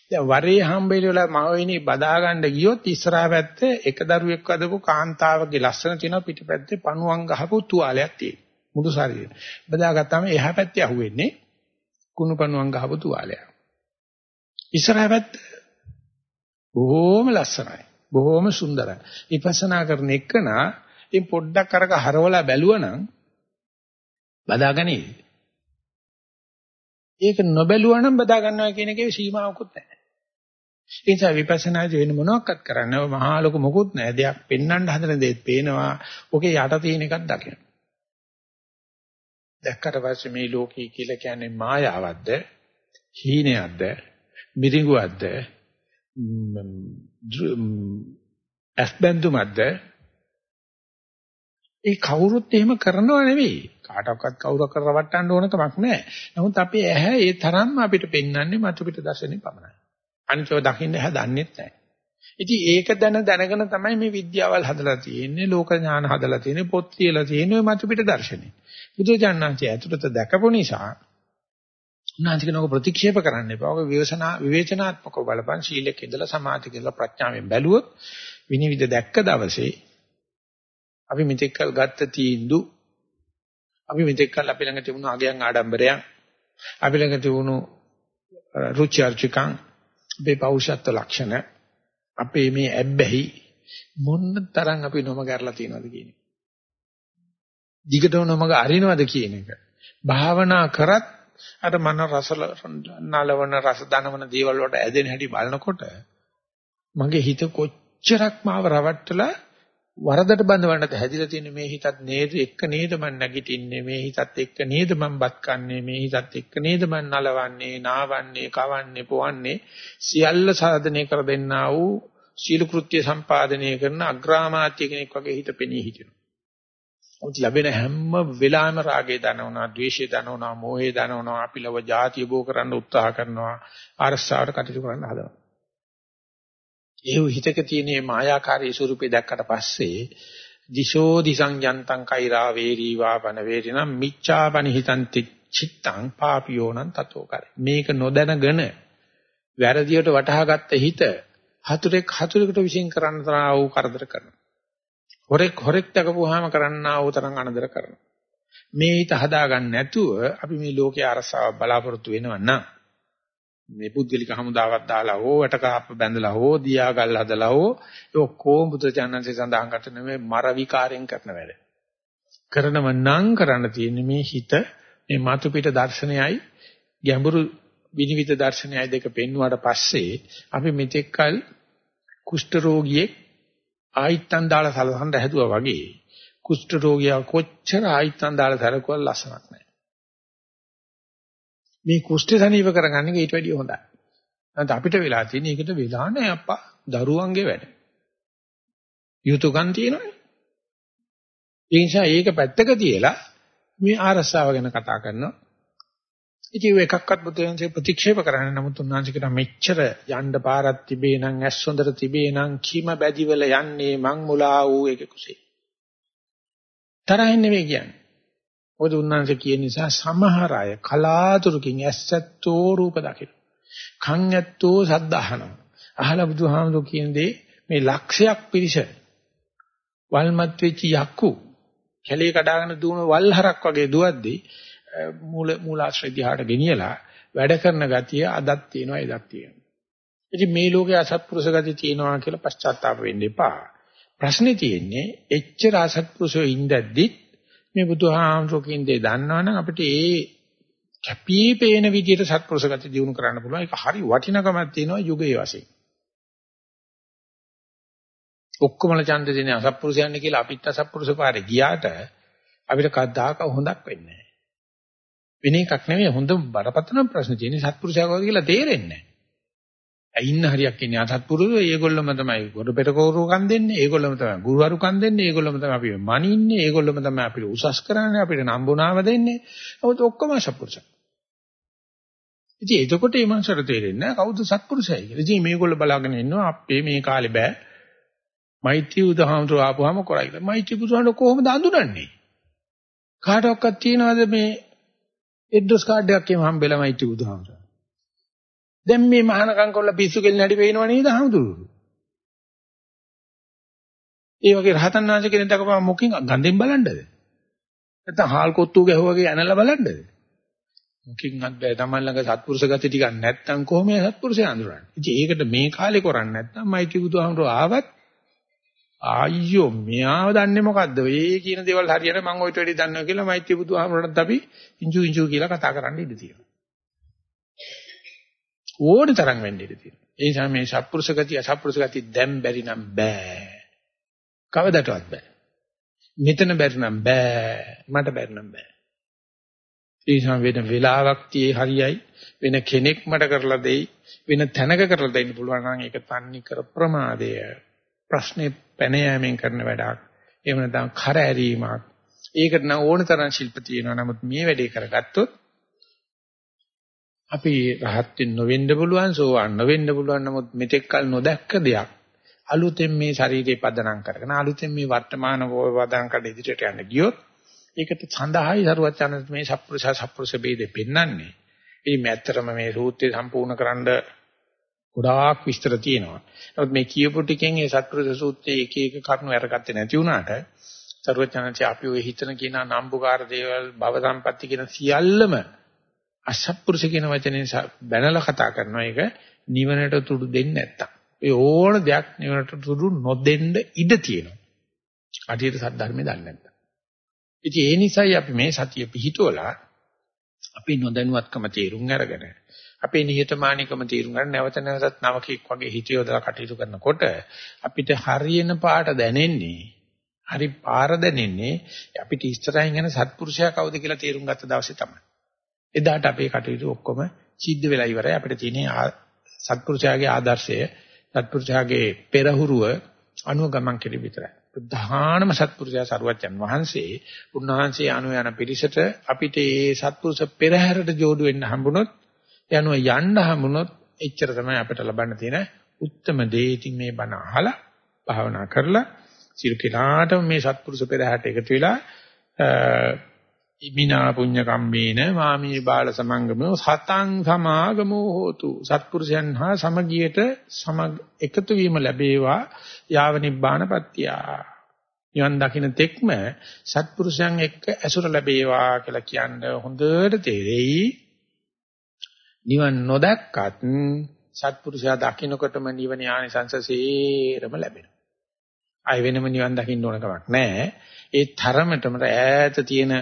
දැන් වරේ හම්බෙලි වල මහවෙනි බදා ගන්න ගියොත් ඉස්සරහා පැත්තේ එක දරුවෙක් වදපු කාන්තාවගේ ලස්සන තියෙන පිටිපැත්තේ පණුවන් ගහපු තුවාලයක් තියෙනවා. මුළු ශරීරය. බදාගත්තාම එහා පැත්තේ අහුවෙන්නේ කුණු පණුවන් ගහපු තුවාලයක්. ඉස්සරහා පැත්ත බොහොම ලස්සනයි. බොහොම සුන්දරයි. විපස්සනා කරන එකනා ඉතින් පොඩ්ඩක් අරක හරවලා බැලුවනම් බදාගන්නේ. ඒක නොබැලුවා නම් බදා ගන්නවා කියන එකේ සීමාවකුත් නැහැ. ඒ නිසා විපස්සනාදී වෙන මොනවාක්වත් කරන්නේ මහා ලොකු මොකුත් නැහැ. දෙයක් පෙන්වන්න හදන දේත් පේනවා. ඔකේ යට තියෙන එකක් දකිනවා. දැක්කට පස්සේ මේ ලෝකී කියලා කියන්නේ මායාවක්ද? හීනයක්ද? මිරිඟුවක්ද? ඇස්බැඳුමක්ද? ඒ කවුරුත් එහෙම කරනව නෙවෙයි. කාටවත් කවුරක් කරවට්ටන්න ඕන කමක් නැහැ. නමුත් අපේ ඇහැ ඒ තරම්ම අපිට පෙන්වන්නේ මතු පිට දර්ශනේ පමණයි. අනිතව දකින්න හැදන්නේත් නැහැ. ඉතින් ඒක දැන දැනගෙන තමයි මේ විද්‍යාවල් හදලා තියෙන්නේ, ලෝක ඥාන හදලා තියෙන්නේ, පොත් කියලා තියෙන්නේ මතු පිට දර්ශනේ. බුදුජානනාංශය ඇතුළත දැකපු නිසා උන්වහන්සේකනක ප්‍රතික්ෂේප කරන්න එපා. ඔක විවසනා විවේචනාත්මකව බලපන් සීලෙක ඉඳලා සමාධියක ඉඳලා ප්‍රඥාවෙන් බැලුවොත් විනිවිද දැක්ක දවසේ අපි මෙතෙක් කල් ගත්ත තීන්දුව අපි මෙතෙක් කල් අපි ළඟ තිබුණු අගයන් ආඩම්බරයන් අපි ළඟ තිබුණු රුචි අරුචිකම් අපේ පෞෂත්ව ලක්ෂණ අපේ මේ ඇබ්බැහි මොන්න තරම් අපි නොම කරලා තියෙනවද කියන එක. දිගටම නොමග අරිනවද කියන එක. භාවනා කරත් අර මන රස නලවන රස දනවන දේවල් වලට ඇදෙන හැටි බලනකොට මගේ හිත කොච්චරක් මාව රවට්ටලා වරදට බඳවන්නද හැදිලා තියෙන මේ හිතත් නේද එක්ක නේද මං නැගිටින්නේ මේ හිතත් එක්ක නේද මං බත් කන්නේ මේ හිතත් එක්ක නේද මං නලවන්නේ නාවන්නේ කවන්නේ පොවන්නේ සියල්ල සාධනය කර දෙන්නා වූ සීල කෘත්‍ය සම්පාදනය කරන අග්‍රාමාත්‍ය කෙනෙක් වගේ හිත පෙනී හිටිනවා. ඔත් ලැබෙන හැම වෙලාවෙම රාගය දනවනවා, ද්වේෂය දනවනවා, මෝහය දනවනවා, අපි ලව જાතිය බෝ කරන්න උත්සාහ කරනවා, අරසාවට කටයුතු කරන්න හදනවා. ඒ හිතක තියෙන මේ මායාකාරී ස්වරූපේ දැක්කට පස්සේ දිශෝ දිසං යන්තං කෛරා වේරී වාපන වේරිනම් මිච්ඡාපනි හිතන්ති චිත්තං පාපියෝනං තතෝ කරේ. මේක නොදැනගෙන වැරදියට වටහාගත්ත හිත හතුරෙක් හතුරෙකුට විශ්ින් කරන්න තරම් වූ කරදර කරනවා. හොරෙක් හොරෙක් දකපුවාම කරන්නා වූ තරම් අනදර කරනවා. මේ හිත හදාගන්න නැතුව අපි මේ ලෝකයේ අරසාව බලාපොරොත්තු වෙනවා නම් මේ පුද්ගලික හමුදාවක් දාලා හෝ වැටකාප්ප බැඳලා හෝ දියා ගල් හදලා හෝ ඒ ඔක්කොම බුදුචානන්සේ සඳහන් කරන මේ මර විකාරයෙන් කරන වැඩ. කරනව නම් කරන්න තියෙන්නේ මේ හිත මේ මාතු පිට දර්ශනයයි ගැඹුරු විනිවිද දර්ශනයයි දෙක පෙන්වුවාට පස්සේ අපි මෙතෙක්කල් කුෂ්ඨ රෝගියෙක් ආයිත්තන් දාලා සලසන්න හැදුවා වගේ කුෂ්ඨ රෝගියා කොච්චර ආයිත්තන් දාලා සලකුවා ලස්සනක් නැහැ. මේ කුෂ්ඨ සනීප කරගන්න එක ඊට වැඩිය හොඳයි. නැත්නම් අපිට වෙලා තියෙන එකට වෙලා නැහැ අප්පා දරුවන්ගේ වැඩ. යුතුයකම් තියෙනවනේ. ඒ නිසා ඒක පැත්තක තියලා මේ ආරස්සාව ගැන කතා කරනවා. ඉතින් එකක්වත් බුදුන්සේ ප්‍රතික්ෂේප කරන්නේ නමුත් උන්වහන්සේකට මෙච්චර යන්න පාරක් තිබේ නම් ඇස් හොඳට තිබේ නම් කීම බැදිවල යන්නේ මං මුලා වූ එක කුසේ. තරහින් නෙවෙයි කියන්නේ. මොකද උන්වහන්සේ කියන නිසා සමහර අය කලාතුරකින් ඇස්සැත්තෝ රූප දකින. කන් ඇත්තෝ සද්ද අහනවා. අහලා බුදුහාමුදුරු කියන දේ මේ ලක්ෂයක් පිරිස වල්මත් වෙච්ච යක්කු කැලේ කඩාගෙන දුවන වල්හරක් වගේ දුවද්දී මූල මූලාශ්‍රය දිහාට ගෙනියලා වැඩ කරන ගතිය අදත් තියෙනවා එදත් තියෙනවා. ඉතින් මේ ලෝකේ අසත්පුරුෂ ගති තියෙනවා කියලා පශ්චාත්තාප වෙන්න එපා. ප්‍රශ්නේ තියෙන්නේ එච්චර අසත්පුරුෂෝ ඉඳද්දිත් මේ බුදුහාමුදුරුකින් දේ දන්නවනම් අපිට ඒ කැපී පේන විදිහට සත්පුරුෂ ගති දිනු කරන්න පුළුවන්. ඒක හරි වටිනකමක් තියෙනවා යුගයේ වශයෙන්. ඔක්කොමල ඡන්ද දෙන අසත්පුරුෂයන් කියලා අපිත් අසත්පුරුෂ පාරේ ගියාට අපිට කද්දාක හොඳක් වෙන්නේ නැහැ. වෙන එකක් නෙවෙයි හොඳ බරපතල ප්‍රශ්න තියෙන්නේ සත්පුරුෂයා කවුද කියලා තේරෙන්නේ නැහැ. ඉන්න හරියක් ඉන්නේ? අසත්පුරුෂෝ ඒගොල්ලොම තමයි ගොඩ පෙරකෝරු කන් දෙන්නේ ඒගොල්ලොම තමයි ගුරුවරු කන් දෙන්නේ ඒගොල්ලොම තමයි අපි මනින්නේ ඒගොල්ලොම තමයි අපිට උසස් කරන්නේ අපිට නම්බුනාව දෙන්නේ. නමුත් ඔක්කොම අසත්පුරුෂයි. ඉතින් එතකොට මේ මනසට තේරෙන්නේ කවුද සත්පුරුෂයයි කියලා. ඉතින් මේගොල්ලෝ බලාගෙන ඉන්නවා අපේ මේ කාලේ බෑ. මෛත්‍රී උදාහරණ ආපුවාම කරයි කියලා. මෛත්‍රී බුදුහාම කොහොමද අඳුනන්නේ? කාටවත් තියනවාද මේ එඩ්‍රස් කාඩ් එකක් එහෙම හම්බෙලා මෛත්‍රී බුදුහාම දැන් මේ මහානකම් කරලා පිස්සු කෙල්ල හැටි පේනව නේද හමුදුරු? ඒ වගේ රහතන් වහන්සේ කෙනෙක් දක්වපුවා මොකකින් ගඳෙන් බලන්නද? නැත්නම් හාල් කොත්තු ගැහුවාගේ ඇනලා බලන්නද? මොකකින්වත් බෑ Taman ළඟ සත්පුරුෂ ගති ටිකක් නැත්නම් කොහොමද සත්පුරුෂය අඳුරන්නේ? ඉතින් ඒකට මේ කාලේ කරන්නේ නැත්නම් මෛත්‍රී බුදුහාමුදුරුවෝ ආවත් ආයෝ මෙයාව දන්නේ මොකද්ද? ඒ කියන දේවල් හරියට මම ඔයිට වැඩි දන්නවා කියලා මෛත්‍රී බුදුහාමුදුරන්ට අපි ඉංජු ඉංජු කියලා කතා කරන්න ඉඩ තියෙනවා. ඕන තරම් වෙන්න ඉඩ තියෙනවා. ඒ නිසා මේ සත්පුරුෂ ගතිය අසත්පුරුෂ ගතිය දැන් බැරි නම් බෑ. කවදටවත් බෑ. මෙතන බැරි නම් බෑ. මට බැරි නම් බෑ. ඒ නිසා වෙන වෙලාවක් tie හරියයි වෙන කෙනෙක් මට කරලා දෙයි වෙන තැනක කරලා දෙන්න පුළුවන් නම් ඒක තන්නේ කර ප්‍රමාදය. ප්‍රශ්නේ පැන යෑමෙන් කරන වැඩක්. එහෙම නැත්නම් කර ඇරීමක්. ඒකට නම් ඕන තරම් ශිල්ප තියෙනවා. නමුත් මේ වැඩේ කරගත්තොත් අපි රහත් වෙන්න නොවෙන්න පුළුවන් සෝවන් නොවෙන්න පුළුවන් නමුත් මෙතෙක් කල නොදැක්ක දෙයක් අලුතෙන් මේ ශරීරේ පදනම් කරගෙන අලුතෙන් මේ වර්තමාන වදන් කඩ ඉදිරියට යන්න ගියොත් ඒකට සඳහායි සරුවත් යන මේ සප්පුරුෂ සප්පුරුෂ ભેදෙ පෙන්වන්නේ. ඒ මැත්තරම මේ සූත්‍රය සම්පූර්ණ කරන්න ගොඩාක් විස්තර තියෙනවා. නමුත් මේ කියපු ටිකෙන් මේ සත්පුරුෂ සූත්‍රයේ එක එක කරුණු අරගත්තේ නැති වුණාට සරුවචනන්සේ අපි ඔය හිතන කියන නම්බුකාර දේවල් භව සම්පatti කියන සියල්ලම අසත්පුරුෂ කියන වචනේ බැනලා කතා කරනවා ඒක නිවනට තුඩු දෙන්නේ නැත්තම්. ඒ ඕන දෙයක් නිවනට තුඩු නොදෙන්න ඉඩ තියෙනවා. අදියට සද්ධර්මයේ දන්නේ නැත්තම්. ඉතින් ඒ නිසායි අපි මේ සතිය පිහිටුවලා අපි නොදැනුවත්කම තේරුම් අරගෙන අපේ නිහතමානීකම තේරුම් ගන්න නැවත නැවතත් නවකෙක් වගේ හිත යොදලා කටයුතු කරනකොට අපිට හරියන පාට දැනෙන්නේ හරි පාර දැනෙන්නේ අපිට ඉස්සරහින් යන සත්පුරුෂයා කවුද කියලා තේරුම් ගත්ත දවසේ තමයි. එදාට අපේ කටයුතු ඔක්කොම සිද්ධ වෙලා ඉවරයි. අපිට තියෙන සත්පුරුෂයාගේ ආදර්ශය, සත්පුරුෂයාගේ පෙරහුරුව අනුව ගමන් කෙරෙ විතරයි. ප්‍රධානම සත්පුරුෂයා සරුවච්චන් වහන්සේ උන්වහන්සේ අනු යන පිරිසට අපිට මේ සත්පුරුෂ පෙරහැරට جوړු වෙන්න හම්බුනොත් යනුව යන්න හම්බුනොත් එච්චර තමයි අපිට ලබන්න තියෙන උත්තරම දේ. ඉතින් මේ බණ අහලා භාවනා කරලා සිරු කිලාටම මේ සත්පුරුෂ පෙරහැරට එකතු වෙලා ඉමිනා පුඤ්ඤ කම්මේන මාමී බාල සමංගමෝ සතං සමාගමෝ හෝතු. සත්පුරුෂයන් හා සමගියට සමග එකතු වීම ලැබේවා. යාව නිබ්බානපත්ත්‍ය යන් දකින්න තෙක්ම සත්පුරුෂයන් එක්ක ඇසුර ලැබේවා කියලා කියන්නේ හොඳට තේරෙයි. නිවන් නොදැක්කත් සත්පුරුෂයා දකින්නකොටම නිවන ආනිසංසසේරම ලැබෙනවා. ආය වෙනම නිවන් දකින්න ඕන කමක් නැහැ. ඒ තරමටම ඈත තියෙන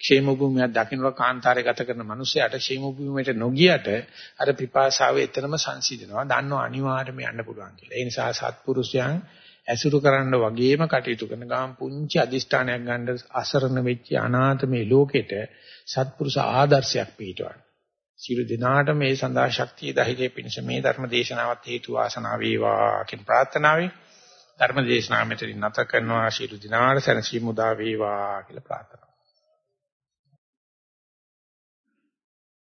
ക്ഷේම භූමියක් දකින්නකොට කාන්තාරේ ගත කරන මිනිස්සයාට ക്ഷേම භූමියට නොගියට අර පිපාසාව එතරම් සංසිඳනවා. දන්නව අනිවාර්යයෙන්ම යන්න පුළුවන් කියලා. ඒ නිසා සත්පුරුෂයන් ඇසුරු කරන්න වගේම කටයුතු කරන ගාම් පුංචි අදිෂ්ඨානයක් ගන්න අසරණ වෙච්ච අනාථ මේ ලෝකෙට සත්පුරුෂ ආදර්ශයක් පිටවන්න. සියලු දිනාට මේ සඳහා ශක්තිය ධෛර්යය පිණිස මේ ධර්ම දේශනාවත් හේතු වාසනා වේවා කියන ප්‍රාර්ථනාවයි. ධර්ම දේශනාව මෙතනින් නැත කරනවා. සියලු දිනාට සැනසීම උදා වේවා කියලා ප්‍රාර්ථනා